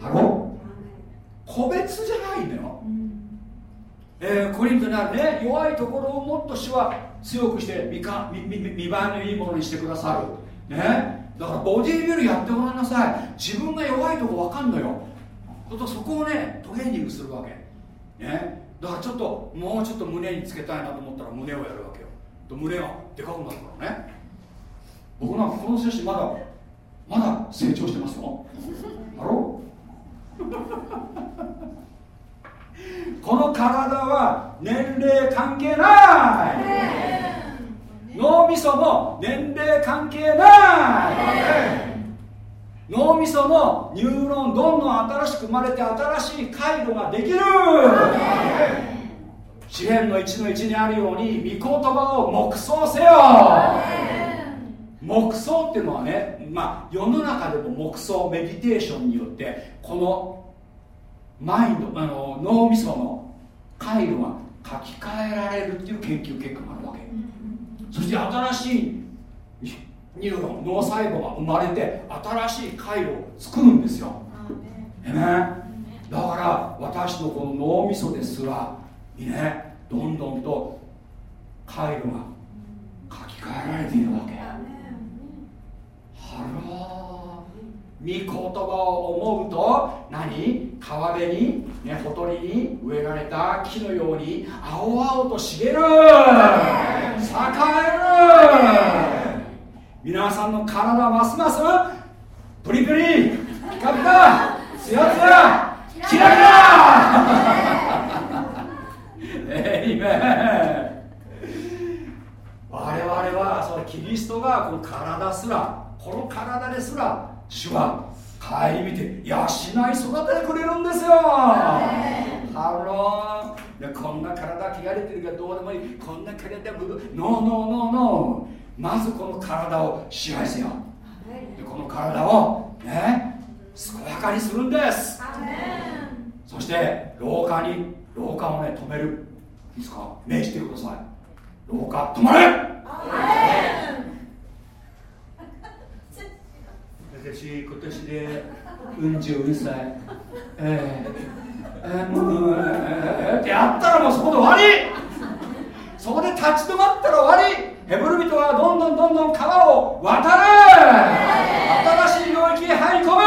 ハロ個別じゃないのよ、えー、コリントにあるね弱いところをもっと主は強くして見か見見見栄えのいいものにしてくださる。ねだからボディービルやってごらんなさい。自分が弱いとこ分かんのよ。そこをねトレーニングするわけ。ね。だからちょっともうちょっと胸につけたいなと思ったら胸をやるわけよ。と胸がでかくなるからね。僕なんかこの精神まだまだ成長してますよ。だろ？この体は年齢関係ない。脳みそも年齢関係ない。脳みそのニューロンどんどん新しく生まれて新しい回路ができる。詩篇の1の1にあるように御言葉を黙想せよ。黙想っていうのはね、まあ、世の中でも黙想メディテーションによってこのマインドあの脳みその回路が書き換えられるっていう研究結果があるそして新しいニューロン脳細胞が生まれて新しい回路を作るんですよ、ね、だから私のこの脳みそですらにねどんどんと回路が書き換えられているわけ。はら御言葉を思うと何？川辺に、ね、ほとりに植えられた木のように青々と茂る。栄える。皆さんの体ますますプリプリ。ピカピカ。ツヤツヤ。キラキラ。えいめ我々はそのキリストがこの体すらこの体ですら主は顧みて養い育ててくれるんですよ。 Hello。こんな体汚れてるからどうでもいい。こんな体ブブ no no no no。まずこの体を支配せよ。でこの体をね健やかにするんです。そして老化に老化をね止める。いいですか？命じてください。老化止まれ私今年でうん十うるさい。えー、えー、もうえー、ってやったらもうそこで終わり。そこで立ち止まったら終わり。ヘブル人はどんどんどんどん川を渡る新しい領域へ入り込め。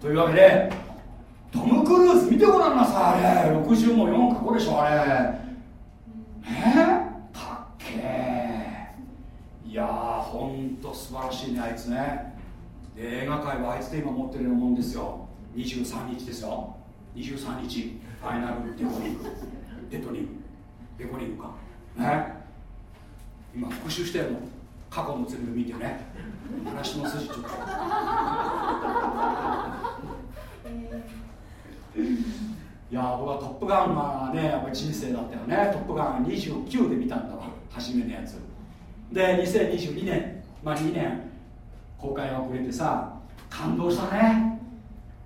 というわけでトム・クルーズ見てごらんなさい。あれ60も4か5でしょあれ。ねかっけえ。いやーほんと素晴らしいねあいつね。で映画界はあいつで今持ってるようなもんですよ。23日ですよ。23日。ファイナルデコニングデトニングデコニングか。ね。今復習してるの過去の全部見てね。話の筋ちょっと。いや僕は「トップガン」がねやっぱ人生だったよね「トップガン」29で見たんだわ。初めのやつ。で2022年まあ2年公開が遅れてさ感動したね。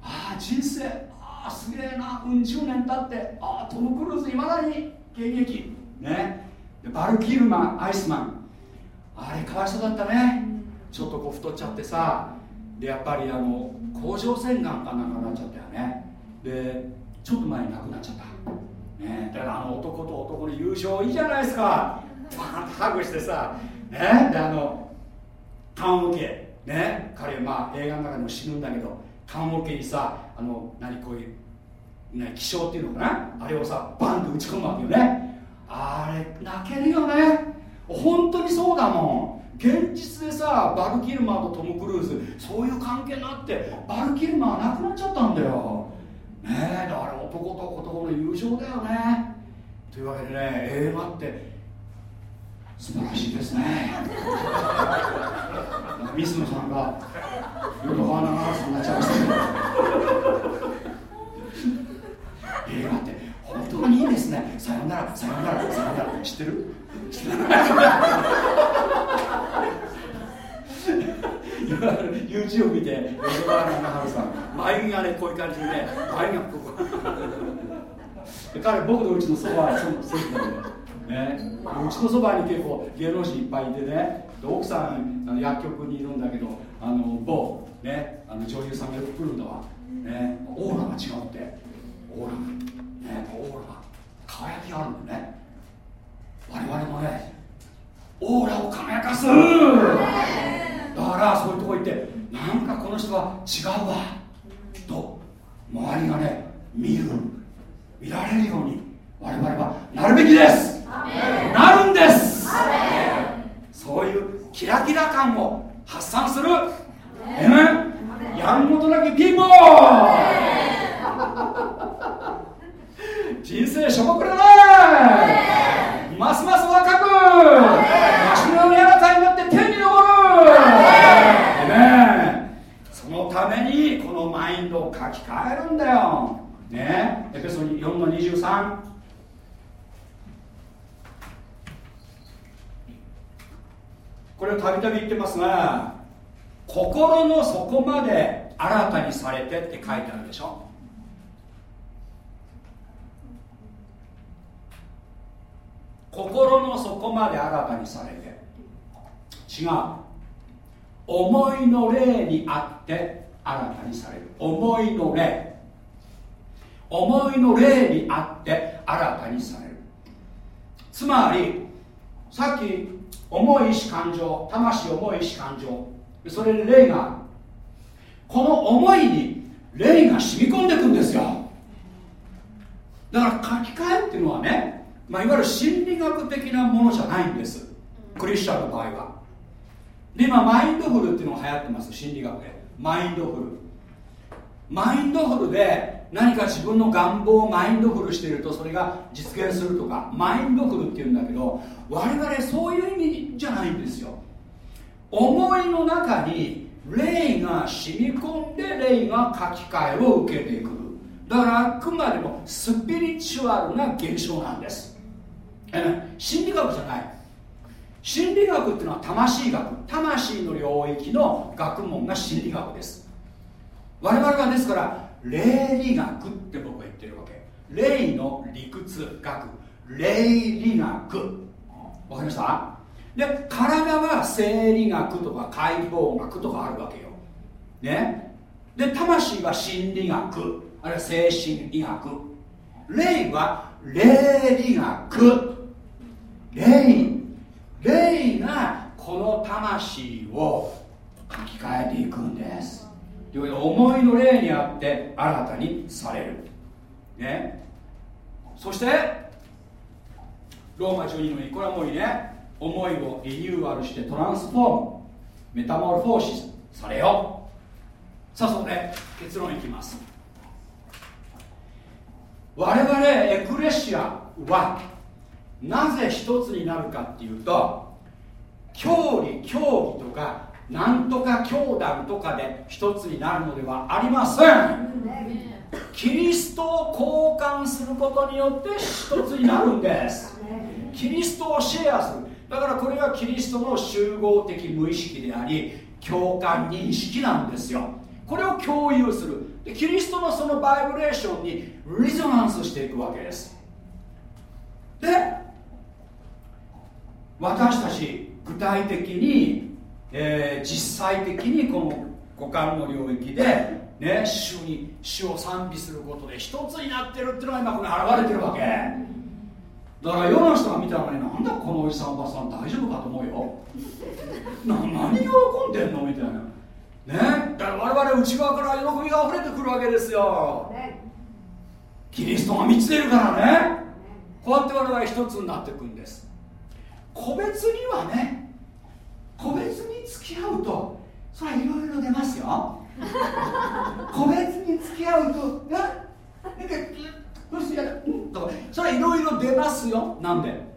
ああ人生ああすげえなうん十年経ってああトム・クルーズいまだに現役。ね。でバルキルマンアイスマン。あれかわいそうだったね。ちょっとこう太っちゃってさでやっぱりあの甲状腺がんかなんかなっちゃったよね。でちょっと前に亡くなっちゃった、ね、だからあの男と男の友情いいじゃないですか。バーンとハグしてさね。であの棺桶。ね。彼まあ映画の中でも死ぬんだけど棺桶にさあの何こういうね、気象っていうのかな？あれをさバンと打ち込むわけよね。あれ泣けるよね。本当にそうだもん。現実でさバル・キルマーとトム・クルーズそういう関係になってバル・キルマー亡くなっちゃったんだよ。ね。えだから男と男の友情だよね。というわけでね映画って素晴らしいですね。水野さんが淀川長原さんなっちゃいましたけど映画って本当にいいですね。さよならさよならさよなら。知ってる？知らない YouTube 見て横川中春さん眉毛がねこういう感じでね眉毛がここ彼僕のうちのそばはその席なので。ね、うちのそばに結構芸能人いっぱいいてね。奥さんあの薬局にいるんだけどあの某、ね、あの女優さんがよく来るんだわ、ね、オーラが違うって。オーラ、ね、オーラ。が輝きがあるんだよね。我々もねオーラを輝かす。だからそういうとこ行ってなんかこの人は違うわ。と周りがね見る。見られるように我々はなるべきです。なるんです。そういうキラキラ感を発散する。え？めやんごとなきピーポー人生しょぼくれないますます若く。足の上新たになって天に昇る。そのためにこのマインドを書き換えるんだよ。ねエペソ4の23これたびたび言ってますが心の底まで新たにされてって書いてあるでしょ。心の底まで新たにされて。違う。思いの霊にあって新たにされる。思いの霊。思いの霊にあって新たにされる。つまりさっき重い意志感情魂重い意志感情。それで霊がこの思いに霊が染み込んでいくんですよ。だから書き換えっていうのはね、まあ、いわゆる心理学的なものじゃないんです。クリスチャンの場合は。で今マインドフルっていうのが流行ってます心理学で。マインドフル。マインドフルで何か自分の願望をマインドフルしているとそれが実現するとかマインドフルっていうんだけど我々そういう意味じゃないんですよ。思いの中に霊が染み込んで霊が書き換えを受けてくる。だからあくまでもスピリチュアルな現象なんです。心理学じゃない。心理学っていうのは魂学。魂の領域の学問が心理学です。我々はですから霊理学って僕は言ってるわけ。霊の理屈学。霊理学。わかりました？で体は生理学とか解剖学とかあるわけよ。ね？で魂は心理学。あるいは精神医学。霊は霊理学。霊霊がこの魂を書き換えていくんです。というわけで思いの霊にあって新たにされる。ね。そしてローマ12の2これはもういいね。思いをリニューアルしてトランスフォーム。メタモルフォーシスされよ。さあそこで結論いきます。我々エクレシアはなぜ一つになるかっていうと教理教義とかなんとか教団とかで一つになるのではありません。キリストを交換することによって一つになるんです。キリストをシェアする。だからこれがキリストの集合的無意識であり共感認識なんですよ。これを共有する。でキリストのそのバイブレーションにリゾナンスしていくわけです。で私たち具体的に、えー、実際的にこの五感の領域で、ね、主に主を賛美することで一つになってるっていうのが今ここに現れてるわけ。だから世の人が見たらねなんだこのおじさんおばさん大丈夫かと思うよ。な何喜んでんのみたいな。ねだから我々内側から喜びが溢れてくるわけですよ。キリストが満ちてるからね。こうやって我々一つになっていくんです。個別にはね個別に付き合うとそれはいろいろ出ますよ。*laughs* 個別に付き合うとななんかどうして？やうん？とか。それはいろいろ出ますよ。なんで？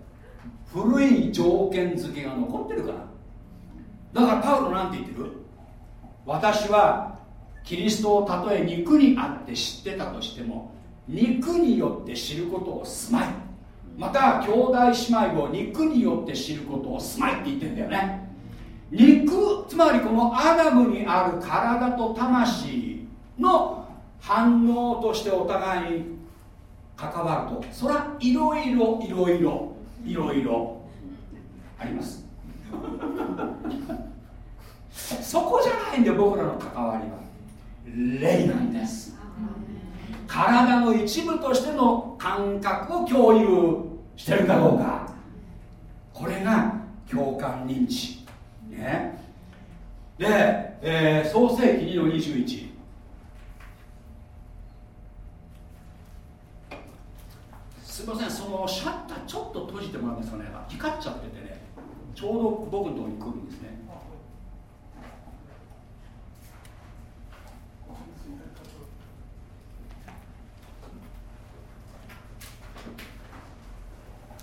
古い条件付けが残ってるから。だからパウロなんて言ってる？私はキリストをたとえ肉にあって知ってたとしても肉によって知ることをすまい。また兄弟姉妹を肉によって知ることをすまいって言ってんだよね。肉つまりこのアダムにある体と魂の反応としてお互いに関わると。それはいろいろいろいろいろいろあります。*laughs* そこじゃないんで僕らの関わりは。霊なんです。体の一部としての感覚を共有してるかどうか。これが共感認知。ね。で、えー、創世紀2の21すいませんそのシャッターちょっと閉じてもらえますかね。光っちゃっててね。ちょうど僕のところに来るんですね。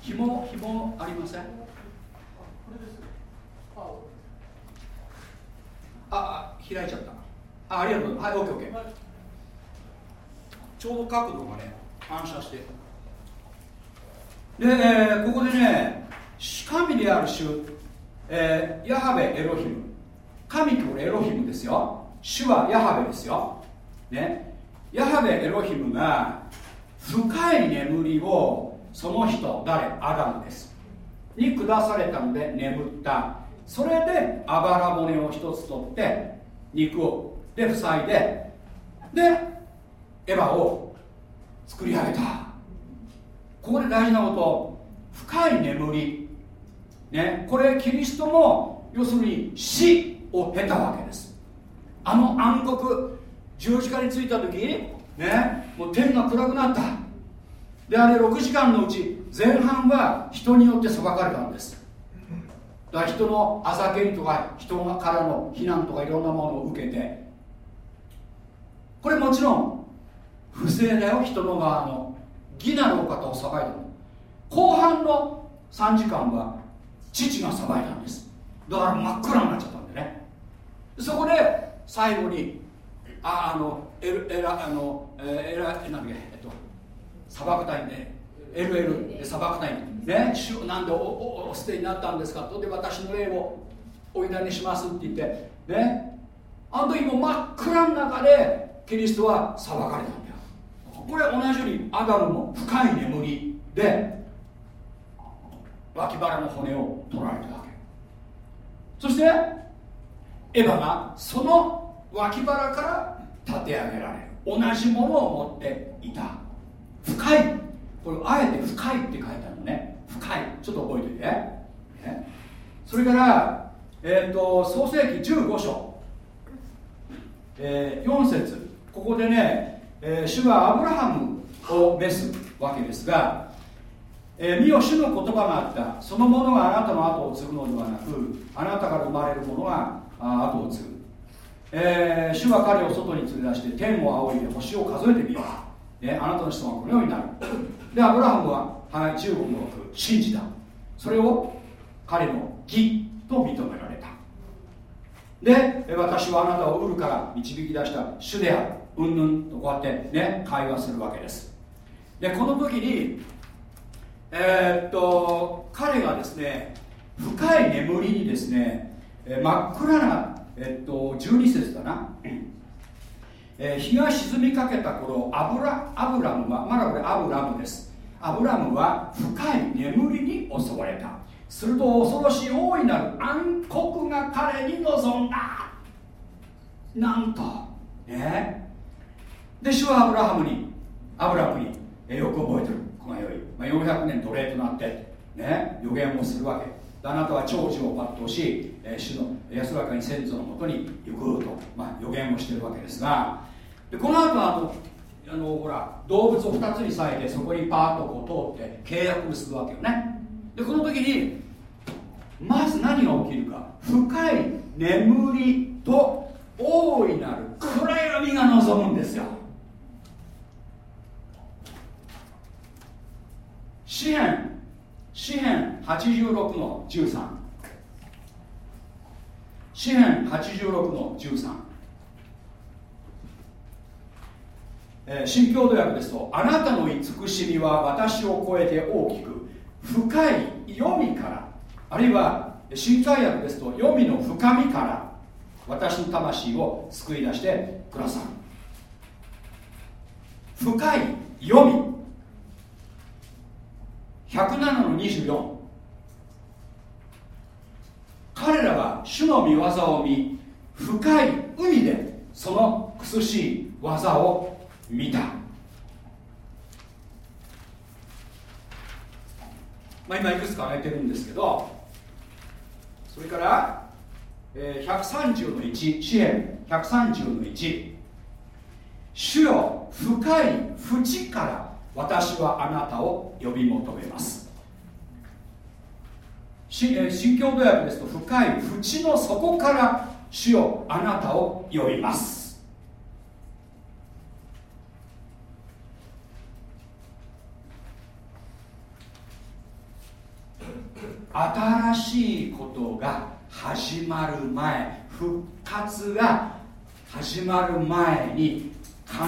紐紐ありませんあ開いちゃったあありがとう。はい OKOK ちょうど角度がね反射して。で、ここでね神である主、えー、ヤハベエロヒム。神とエロヒムですよ。主はヤハベですよ。ね。ヤハベエロヒムが深い眠りをその人誰？アダムです。に下されたので眠った。それであばら骨を一つ取って肉をで塞いででエヴァを作り上げた。ここで大事なこと。深い眠り。ねこれキリストも要するに死を経たわけです。あの暗黒十字架についた時ねもう天が暗くなった。であれ6時間のうち前半は人によって裁かれたんです。だから人のあざけりとか人からの非難とかいろんなものを受けてこれもちろん不正だよ人の側の義なるお方を裁いたの。後半の3時間は父が裁いたんです。だから真っ暗になっちゃったんでね。そこで最後にああのエラあのエラなんだっけえっと裁くたいんで LL で裁くたいんね。主なんでおおお捨てになったんですか？とで私の霊をお委ねしますって言ってね。あの時も真っ暗の中でキリストは裁かれたんだよ。これ同じようにアダムも深い眠りで脇腹の骨を取られたわけ。そしてエヴァがその脇腹から立て上げられる。同じものを持っていた。深いこれあえて深いって書いてあるのね。深い。ちょっと覚えておいて、ね、それからえ、ー、と創世紀15章、えー、4節。ここでね、えー、主はアブラハムを召すわけですがえー、見よ主の言葉があった。そのものがあなたの後を継ぐのではなくあなたから生まれるものが後を継ぐ、えー、主は彼を外に連れ出して天を仰いで星を数えてみよう、ね、あなたの人はこのようになる。でアブラハムは、はい、15の信じた。それを彼の義と認められた。で私はあなたをウルから導き出した主であるうんぬんとこうやってね会話するわけです。でこの時にえー、っと彼がですね深い眠りにですね、真っ暗な、えっと12節だな、えー、日が沈みかけた頃アブラアブラムはまだこれアブラムです。アブラムは深い眠りに襲われた。すると恐ろしい大いなる暗黒が彼に望んだ。なんとねで主はアブラハムにアブラムに、えー、よく覚えてる。このように、まあ、400年奴隷となってね予言をするわけ。あなたは長寿を抜刀し、えー、主の安らかに先祖のもとに行くと、まあ、予言をしているわけですがでこの後あのあのほら動物を2つに裂いてそこにパーッとこう通って契約結ぶわけよね。でこの時にまず何が起きるか。深い眠りと大いなる暗闇が望むんですよ。詩篇詩篇86の13詩篇86の13えー、新共同訳ですとあなたの慈しみは私を超えて大きく深い読みからあるいは新海訳ですと読みの深みから私の魂を救い出してくださる。深い読み。107の24彼らは主の御業を見深い海でその苦しい技を見た、まあ、今いくつか挙げてるんですけどそれから、えー、130の1支援。130の1主よ深い淵から私はあなたを呼び求めます。新共同訳ですと深い淵の底から主よあなたを呼びます。新しいことが始まる前復活が始まる前に必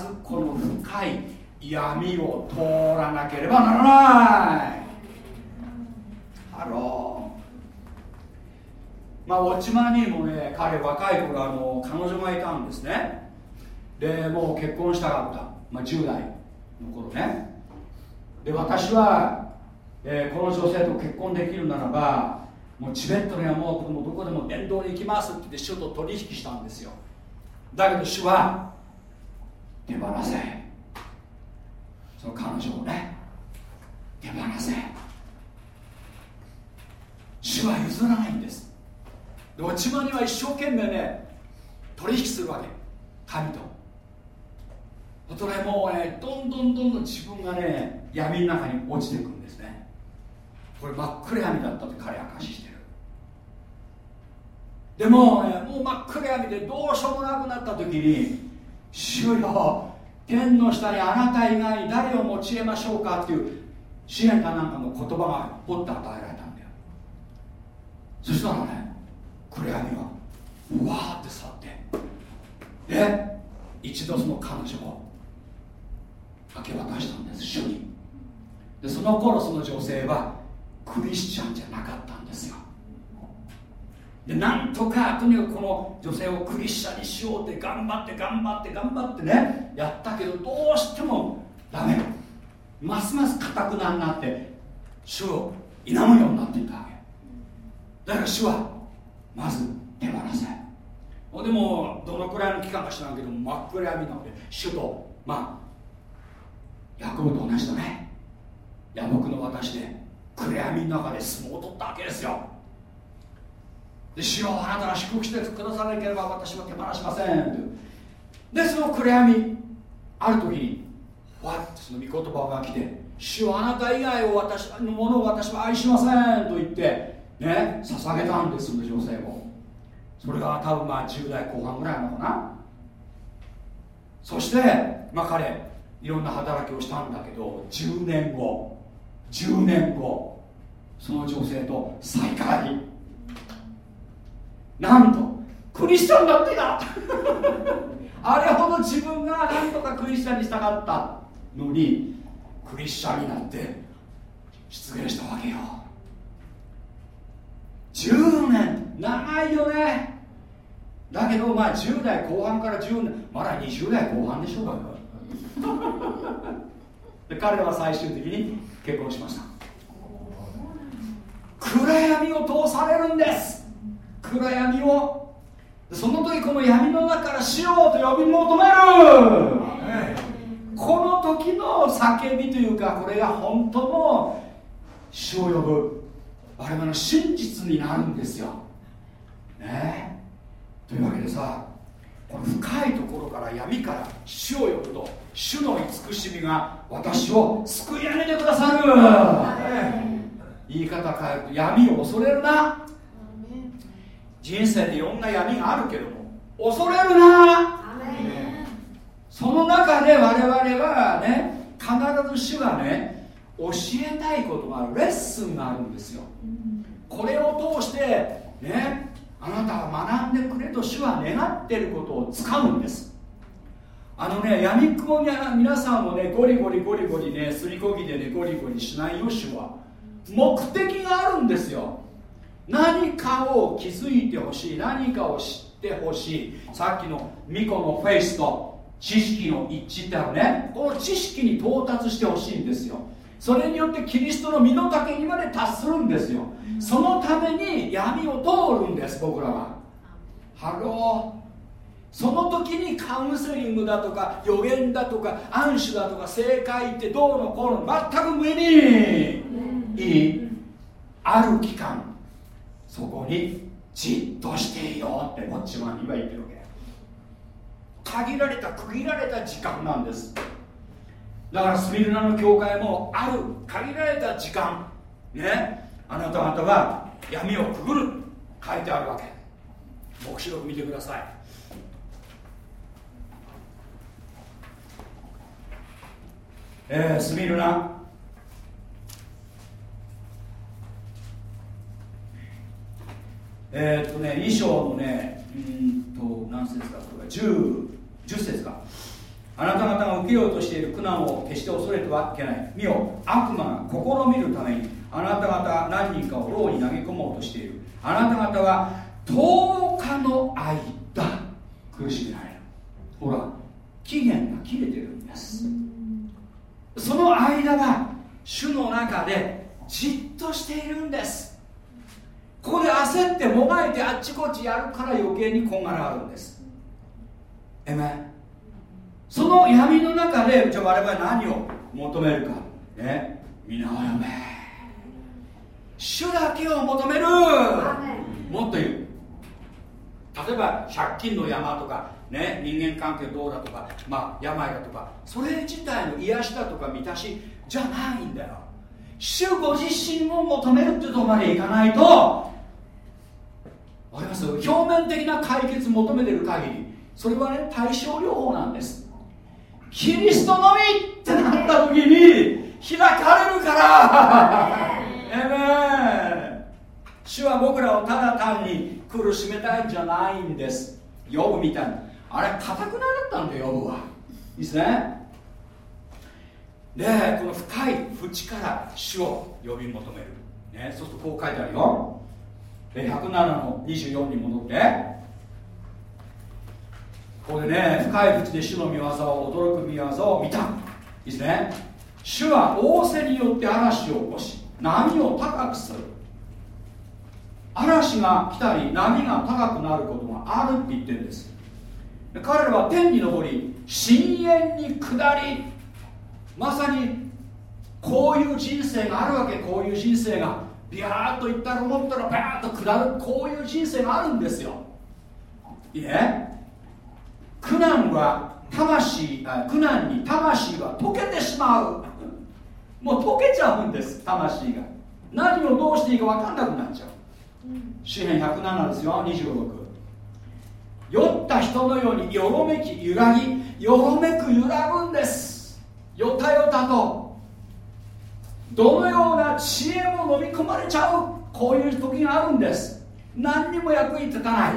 ずこの深い闇を通らなければならない。ハローまあウォッチマン・ニーもね彼若い頃あの彼女がいたんですね。でもう結婚したかった、まあ、10代の頃ね。で私は、えー、この女性と結婚できるならばもうチベットの山奥でもどこでも伝道に行きますって言って主と取引したんですよ。だけど主は手放せその彼女をね手放せ。主は譲らないんです。で落ち葉には一生懸命ね取引するわけ。神と。それもうねどんどんどんどん自分がね闇の中に落ちていくんですね。これ真っ暗闇だったって彼明かししてる。でもねもう真っ暗闇でどうしようもなくなった時に主よ天の下にあなた以外に誰を用いましょうかっていう支援かなんかの言葉がポッと与えられたんだよ。そしたらね暗闇がうわーって去ってで一度その彼女を明け渡したんです主に。でその頃その女性はクリスチャンじゃなかったんですよ。でなんとかとにかくこの女性をクリスチャンにしようって頑張って頑張って頑張ってねやったけどどうしてもダメ。ますますかたくなになって主を否むようになっていたわけ。だから主はまず手放せ。でもどのくらいの期間か知らんけど真っ暗闇なので主とまあヤコブと同じだね。野木の私で暗闇の中で相撲を取ったわけですよ。で主よあなたが祝福してくださなければ私は手放しませんでその暗闇ある時にわってその御言葉が来て主よあなた以外を私のものを私は愛しませんと言ってね捧げたんですその女性を。それが多分まあ10代後半ぐらいなのかな。そしてまあ彼いろんな働きをしたんだけど10年後10年後その女性と再会。なんとクリスチャンだってたあれほど自分が何とかクリスチャンにしたかったのにクリスチャンになって出現したわけよ。10年。長いよね。だけどまあ10代後半から10年。まだ20代後半でしょうか。*laughs* で彼は最終的に結婚しました。暗闇を通されるんです。暗闇を。その時この闇の中からしようと呼び求める。この時の叫びというかこれが本当の死を呼ぶ。我々の真実になるんですよ。ね。というわけでさこの深いところから闇から死を呼ぶと主の慈しみが私を救い上げてくださる。言い方変えると闇を恐れるな。人生でいろんな闇があるけども恐れるな。その中で我々はね必ず主がね教えたいことがあるレッスンがあるんですよ。これを通してねあなたは学んでくれと主は願ってることをつかむんです。あのね闇雲に皆さんもねゴリゴリゴリゴリねすりこぎでねゴリゴリしないよ主は。目的があるんですよ何かを気づいてほしい。何かを知ってほしい。さっきの巫女のフェイスと知識の一致ってあるね。この知識に到達してほしいんですよ。それによってキリストの身の丈にまで達するんですよ。そのために闇を通るんです僕らは。ハローその時にカウンセリングだとか預言だとか按手だとか聖会ってどうのこうの全く無意味いい。ある期間そこにじっとしていよってウォッチマン・ニーは言ってるわけ。限られた区切られた時間なんです。だからスミルナの教会もある限られた時間。ね。あなた方は闇をくぐる。書いてあるわけ。黙示録見てください。えー、スミルナ。えー、っとね2章のねうんと何節かこれ。10, 10節か。あなた方が受けようとしている苦難を決して恐れてはいけない。見よ悪魔が試みるためにあなた方何人かを牢に投げ込もうとしている。あなた方は10日の間苦しめられる。ほら期限が切れてるんです。その間は主の中でじっとしているんですここで焦ってもがいてあっちこっちやるから余計にこんがらがるんです。えめその闇の中でじゃあ我々何を求めるか。ね。皆を読め主だけを求める。もっと言う。例えば借金の山とか、ね、人間関係どうだとか、まあ、病だとかそれ自体の癒しだとか満たしじゃないんだよ。主ご自身を求めるってとこまでいかないとわかります？表面的な解決求めてる限り。それはね対症療法なんです。キリストのみってなった時に開かれるから。えめ主は僕らをただ単に苦しめたいんじゃないんです。呼ぶみたいな。あれかたくなだったんだよ呼ぶは。いいですね。でこの深い淵から主を呼び求める、ね、そうするとこう書いてあるよ107の24に戻って。ここでね深い淵で主の見業を驚く見業を見た。いいですね。主は仰せによって嵐を起こし波を高くする。嵐が来たり波が高くなることがあるって言ってるんです。彼らは天に昇り深淵に下りまさにこういう人生があるわけこういう人生が。ビャーっといったら思ったらバーッと下るこういう人生があるんですよ。いいね苦難は魂苦難に魂は溶けてしまう。もう溶けちゃうんです魂が。何をどうしていいか分かんなくなっちゃう。詩篇107ですよ26酔った人のようによろめき揺らぎよろめく揺らぐんです。よたよたと。どのような知恵も飲み込まれちゃう。こういう時があるんです。何にも役に立たない。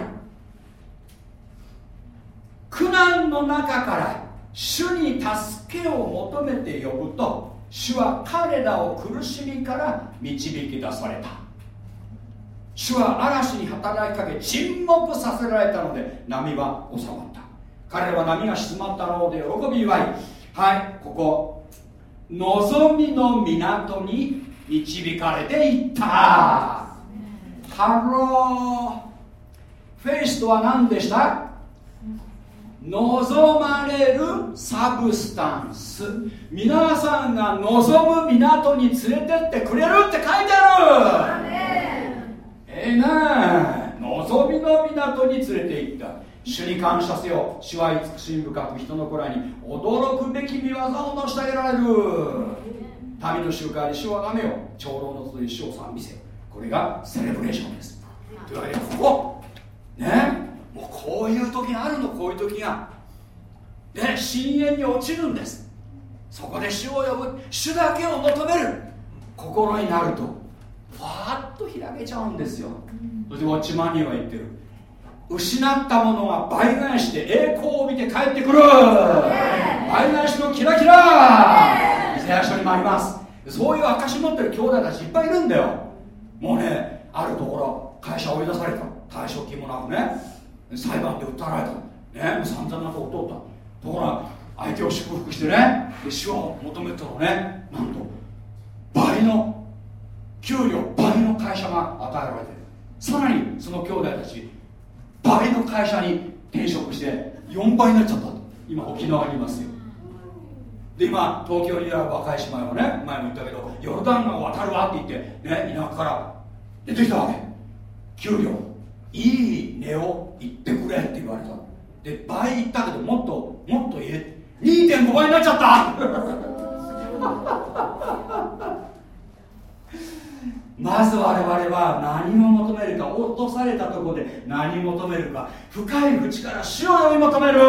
苦難の中から主に助けを求めて呼ぶと主は彼らを苦しみから導き出された。主は嵐に働きかけ沈黙させられたので波は収まった。彼らは波が静まったので喜び祝い。はいここ。望みの港に導かれていった。 Hello。フェイスとは何でした？望まれる substance。皆さんが望む港に連れてってくれるって書いてある。ええな望みの港に連れて行った主に感謝せよ。主は慈しみ深く人の子らに驚くべき御業を成し遂げられる。民の集会で主はダメよ。長老の集い主を賛美せよ。これがセレブレーションです。というわけでここ。ね。もうこういう時があるのこういう時が。で深淵に落ちるんです。そこで主を呼ぶ。主だけを求める。心になるとファーッと開けちゃうんですよ、そしてウォッチマニーは言ってる失ったものが倍返しで栄光を見て帰ってくる。倍返しのキラキラ。イザヤ書にもあります。そういう証持ってる兄弟たちいっぱいいるんだよ。もうねあるところ会社追い出された。退職金もなくね。裁判で訴えられた。ね散々なとこ通った。ところが相手を祝福してねで主を求めたらね。なんと倍の給料倍の会社が与えられてる。さらにその兄弟たち倍の会社に転職して4倍になっちゃった今沖縄にいますよ。で今東京にある若い姉妹はね前も言ったけどヨルダン川渡るわって言ってね田舎から出てきたわけ。給料。いい値を言ってくれって言われた。で倍言ったけどもっともっと言え。2.5倍になっちゃった。まず我々は何を求めるか落とされたところで何を求めるか深い淵から死を呼び求める。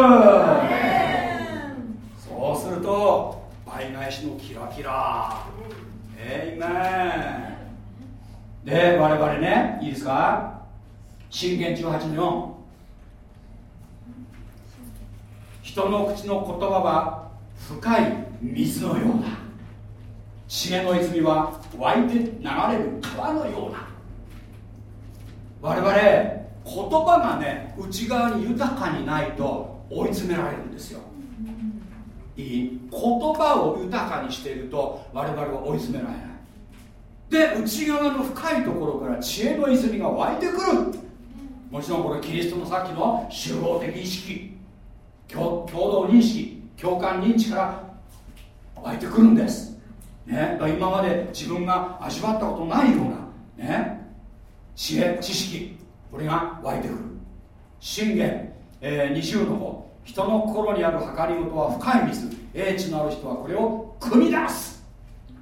そうすると倍返しのキラキラ。えいめで我々ねいいですか？信玄18の4人の口の言葉は深い水のようだ。知恵の泉は湧いて流れる川のような。我々言葉がね内側に豊かにないと追い詰められるんですよ。いい。言葉を豊かにしていると我々は追い詰められない。で内側の深いところから知恵の泉が湧いてくる。もちろんこれキリストのさっきの集合的意識共同認識共感認知から湧いてくるんですね、だ今まで自分が味わったことないような、ね、知恵知識これが湧いてくる。信玄、えー、20の方。人の心にある計りごとは深い水。英知のある人はこれを汲み出す。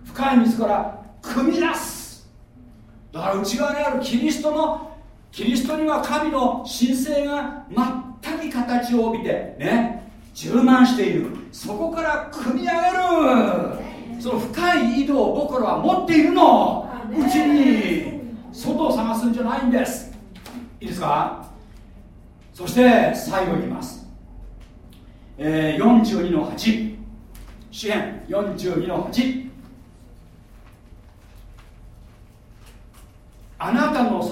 深い水から汲み出す。だから内側にあるキリストのキリストには神の神聖が全く形を帯びてね。充満している。そこから汲み上げる。その深い井戸を僕らは持っているの。うちに外を探すんじゃないんです。いいですか？そして最後いきます、えー、42の8支援42の8あなたの注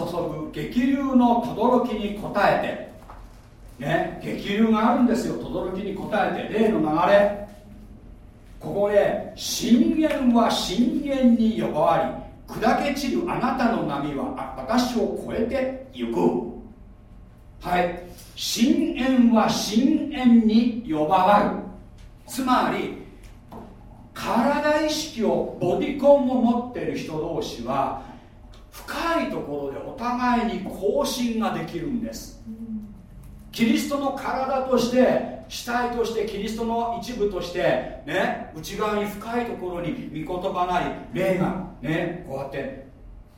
ぐ激流の轟に応えて。ね激流があるんですよ。轟に応えて。例の流れここで震源は震源に呼ばわり砕け散るあなたの波は私を超えてゆく。はい。深淵は深淵に呼ばわる。つまり体意識をボディコンを持っている人同士は深いところでお互いに交信ができるんです。キリストの体として主体としてキリストの一部としてね内側に深いところに御言葉なり霊がねこうやって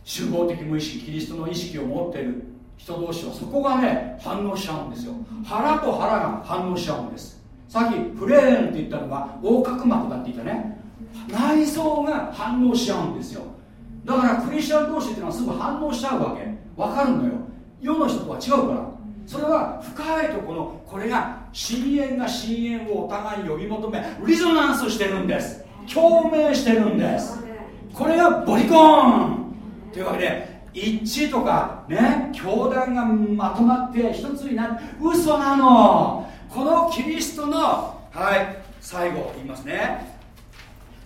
集合的無意識キリストの意識を持ってる人同士はそこがね反応しちゃうんですよ。腹と腹が反応しちゃうんです。さっきフレーンって言ったのが横隔膜だって言ったね。内臓が反応しちゃうんですよ。だからクリスチャン同士っていうのはすぐ反応しちゃうわけ。わかるのよ。世の人とは違うから。それは深いところこれが深淵が深淵をお互いに呼び求めリゾナンスしてるんです。共鳴してるんです。これがボリコン。というわけで一致とかね教団がまとまって一つになって嘘なの。このキリストのはい最後言いますね。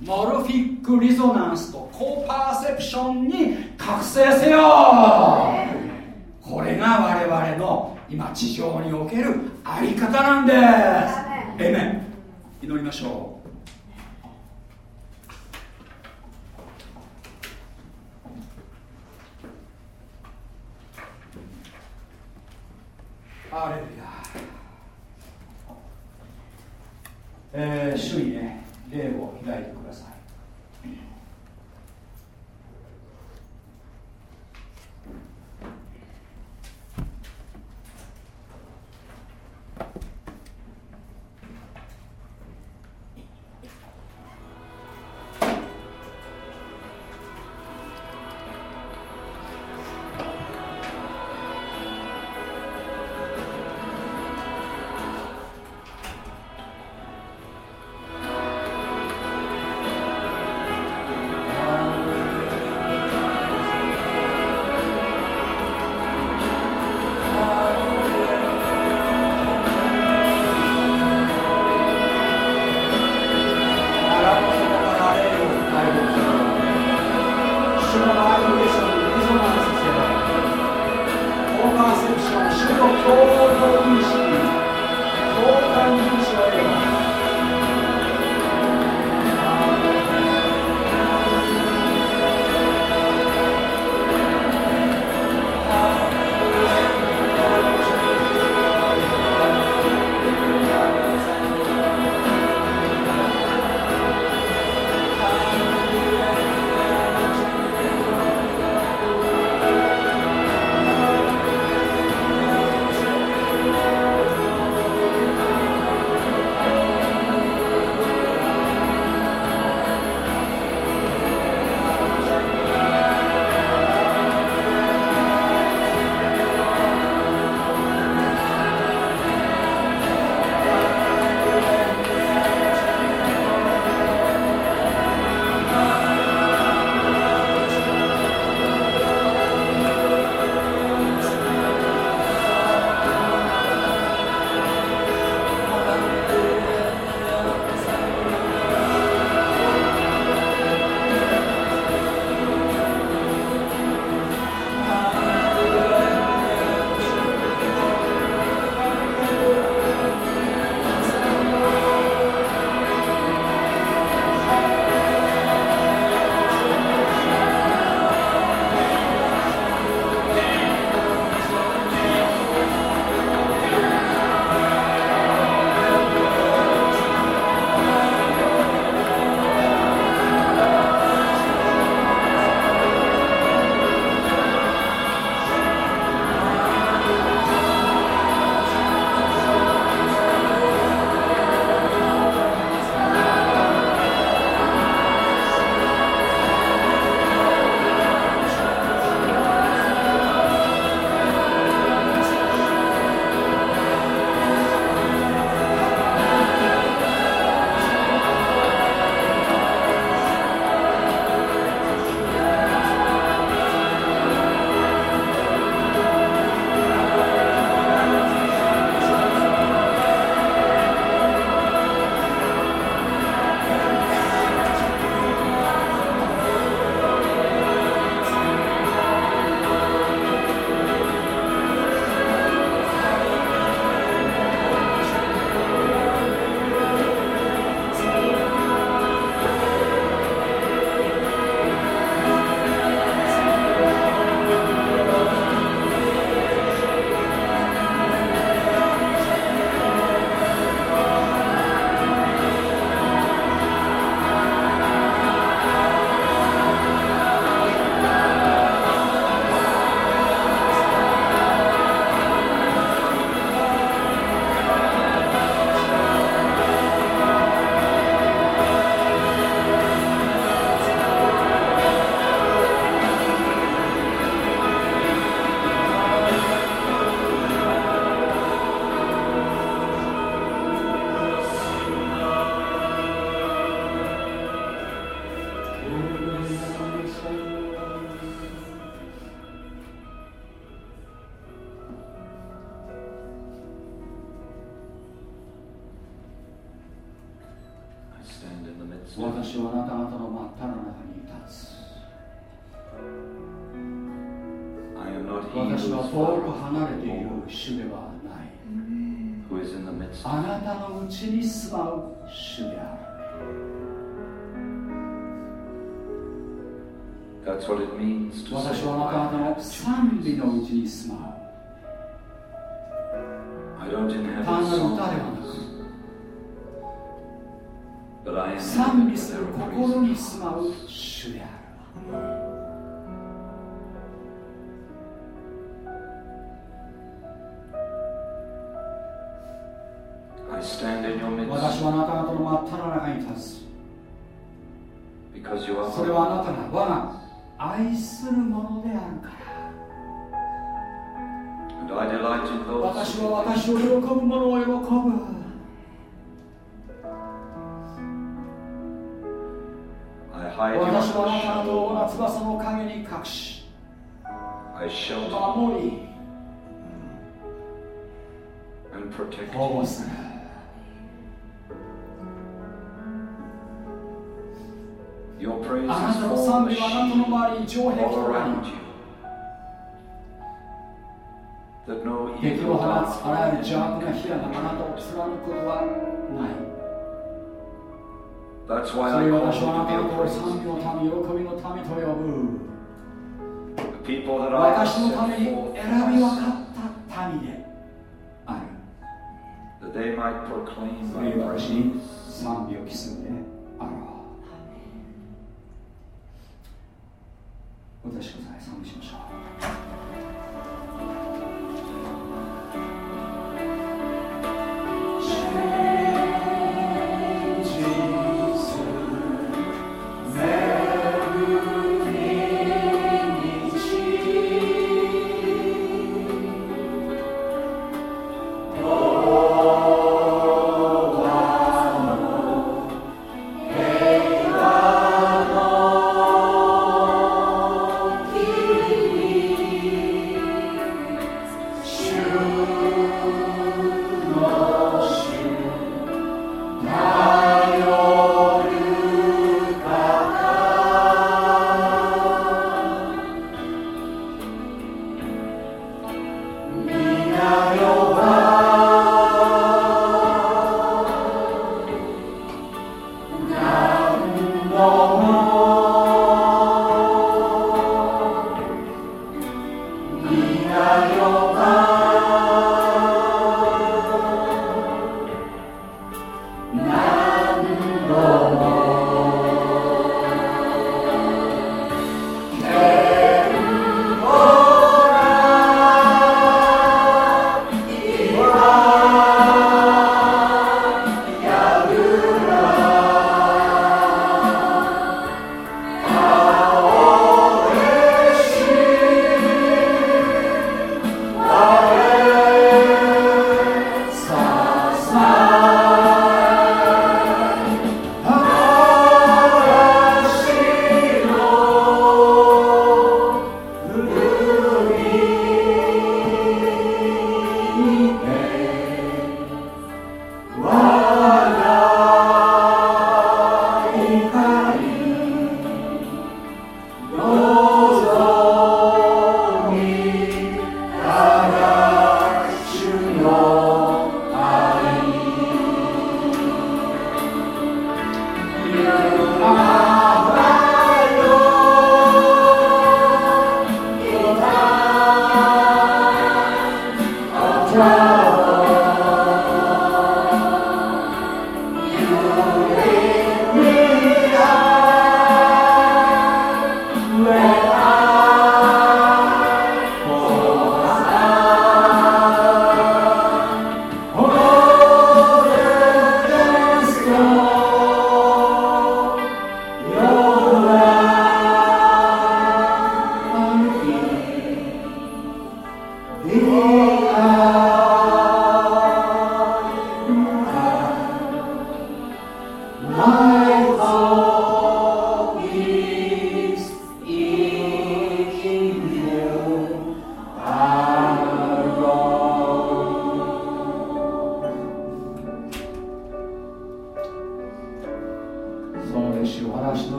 モルフィックリゾナンスとコーパーセプションに覚醒せよ。これが我々の今地上におけるあり方なんです。エメン。祈りましょう。アレルヤえー、主にね霊を開いて賛美する心に住まう主である。私はあなたの真っ只中に立つ。それはあなたが愛するものであるから。私は私を喜ぶもを喜ぶ。私はあなたの体は翼の影に隠し守り保護する。あなたの賛美はあなたの周りに城壁となり敵を放つあらゆる邪悪な火があなたを貫くことはない。That's why I call you to be a priest. The people that I have set forth. that they might proclaim my praise. 賛美を期すんであろう。私こそ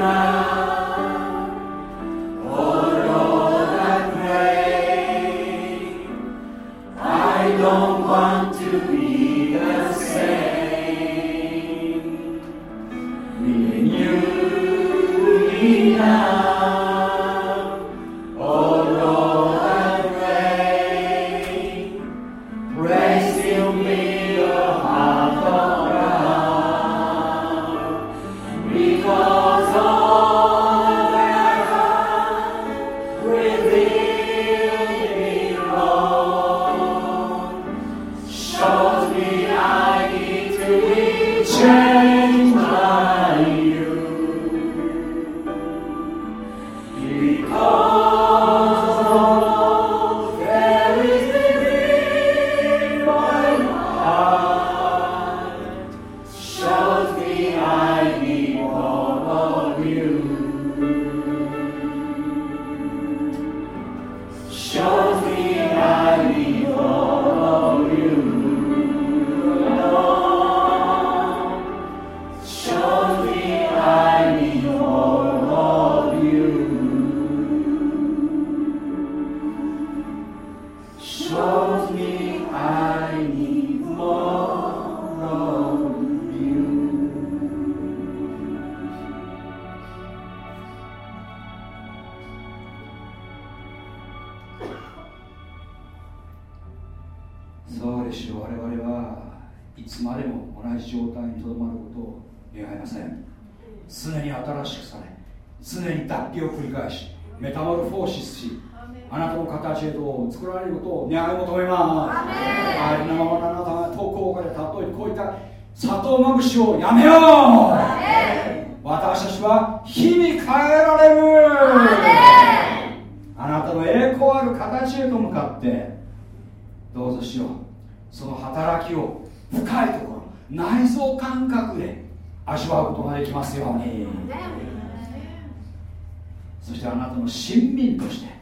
now. ますよ。うにそしてあなたの親民として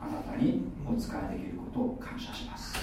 あなたにお仕えできることを感謝します。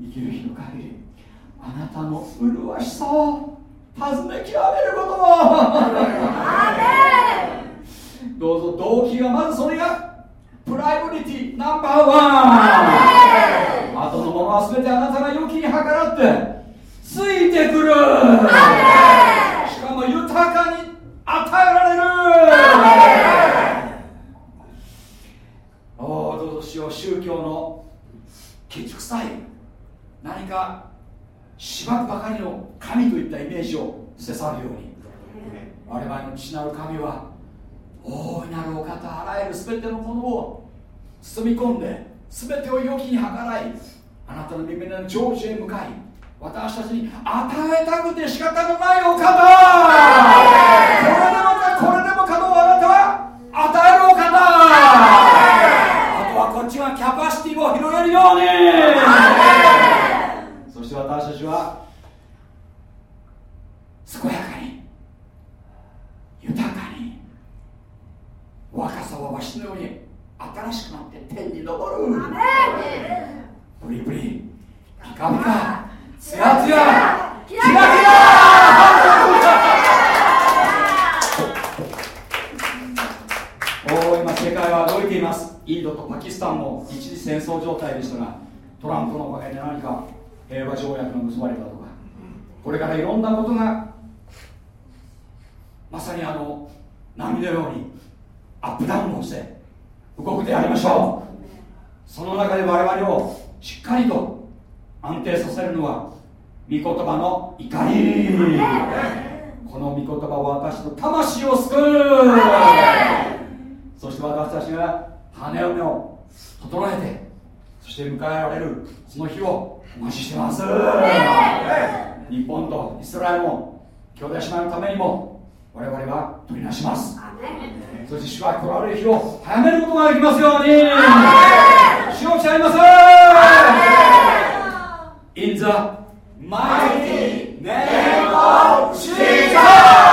生きる日の限りあなたの麗しさを尋ね極めることどうぞ動機がまずそれがプライオリティナンバーワン。後のものは全てあなたが良きに計らってついてくる。しかも豊かに与えられる。おおどうぞしよう宗教の建築さえ何かしばくばかりの神といったイメージを捨て去るように。我々の父なる神は大いなるお方あらゆる全てのものを包み込んで全てを良きに計らいあなたの耳の成就へ向かい私たちに与えたくて仕方のないお方。これでもかこれでもかとあなたは与えるお方。あとはこっちがキャパシティを広げるようにそして私たちは健やかに豊かに若さはわしのように新しくなって天に昇る。プリプリ。ピカピカ。ツヤツヤ。キラキラ。おお今世界は動いています。インドとパキスタンも一時戦争状態でしたがトランプのおかげで何か平和条約が結ばれたとかこれからいろんなことがまさにあの波のようにアップダウンをして動くでありましょう。その中で我々をしっかりと安定させるのは御言葉の怒り。この御言葉は私の魂を救う。そして私たちが羽を整えてそして迎えられるその日をお待ちしてます。日本とイスラエルも兄弟姉妹のためにも我々は取りなします。そして主は来られる日を早めることができますように。主を誓い。ます In the mighty name of Jesus!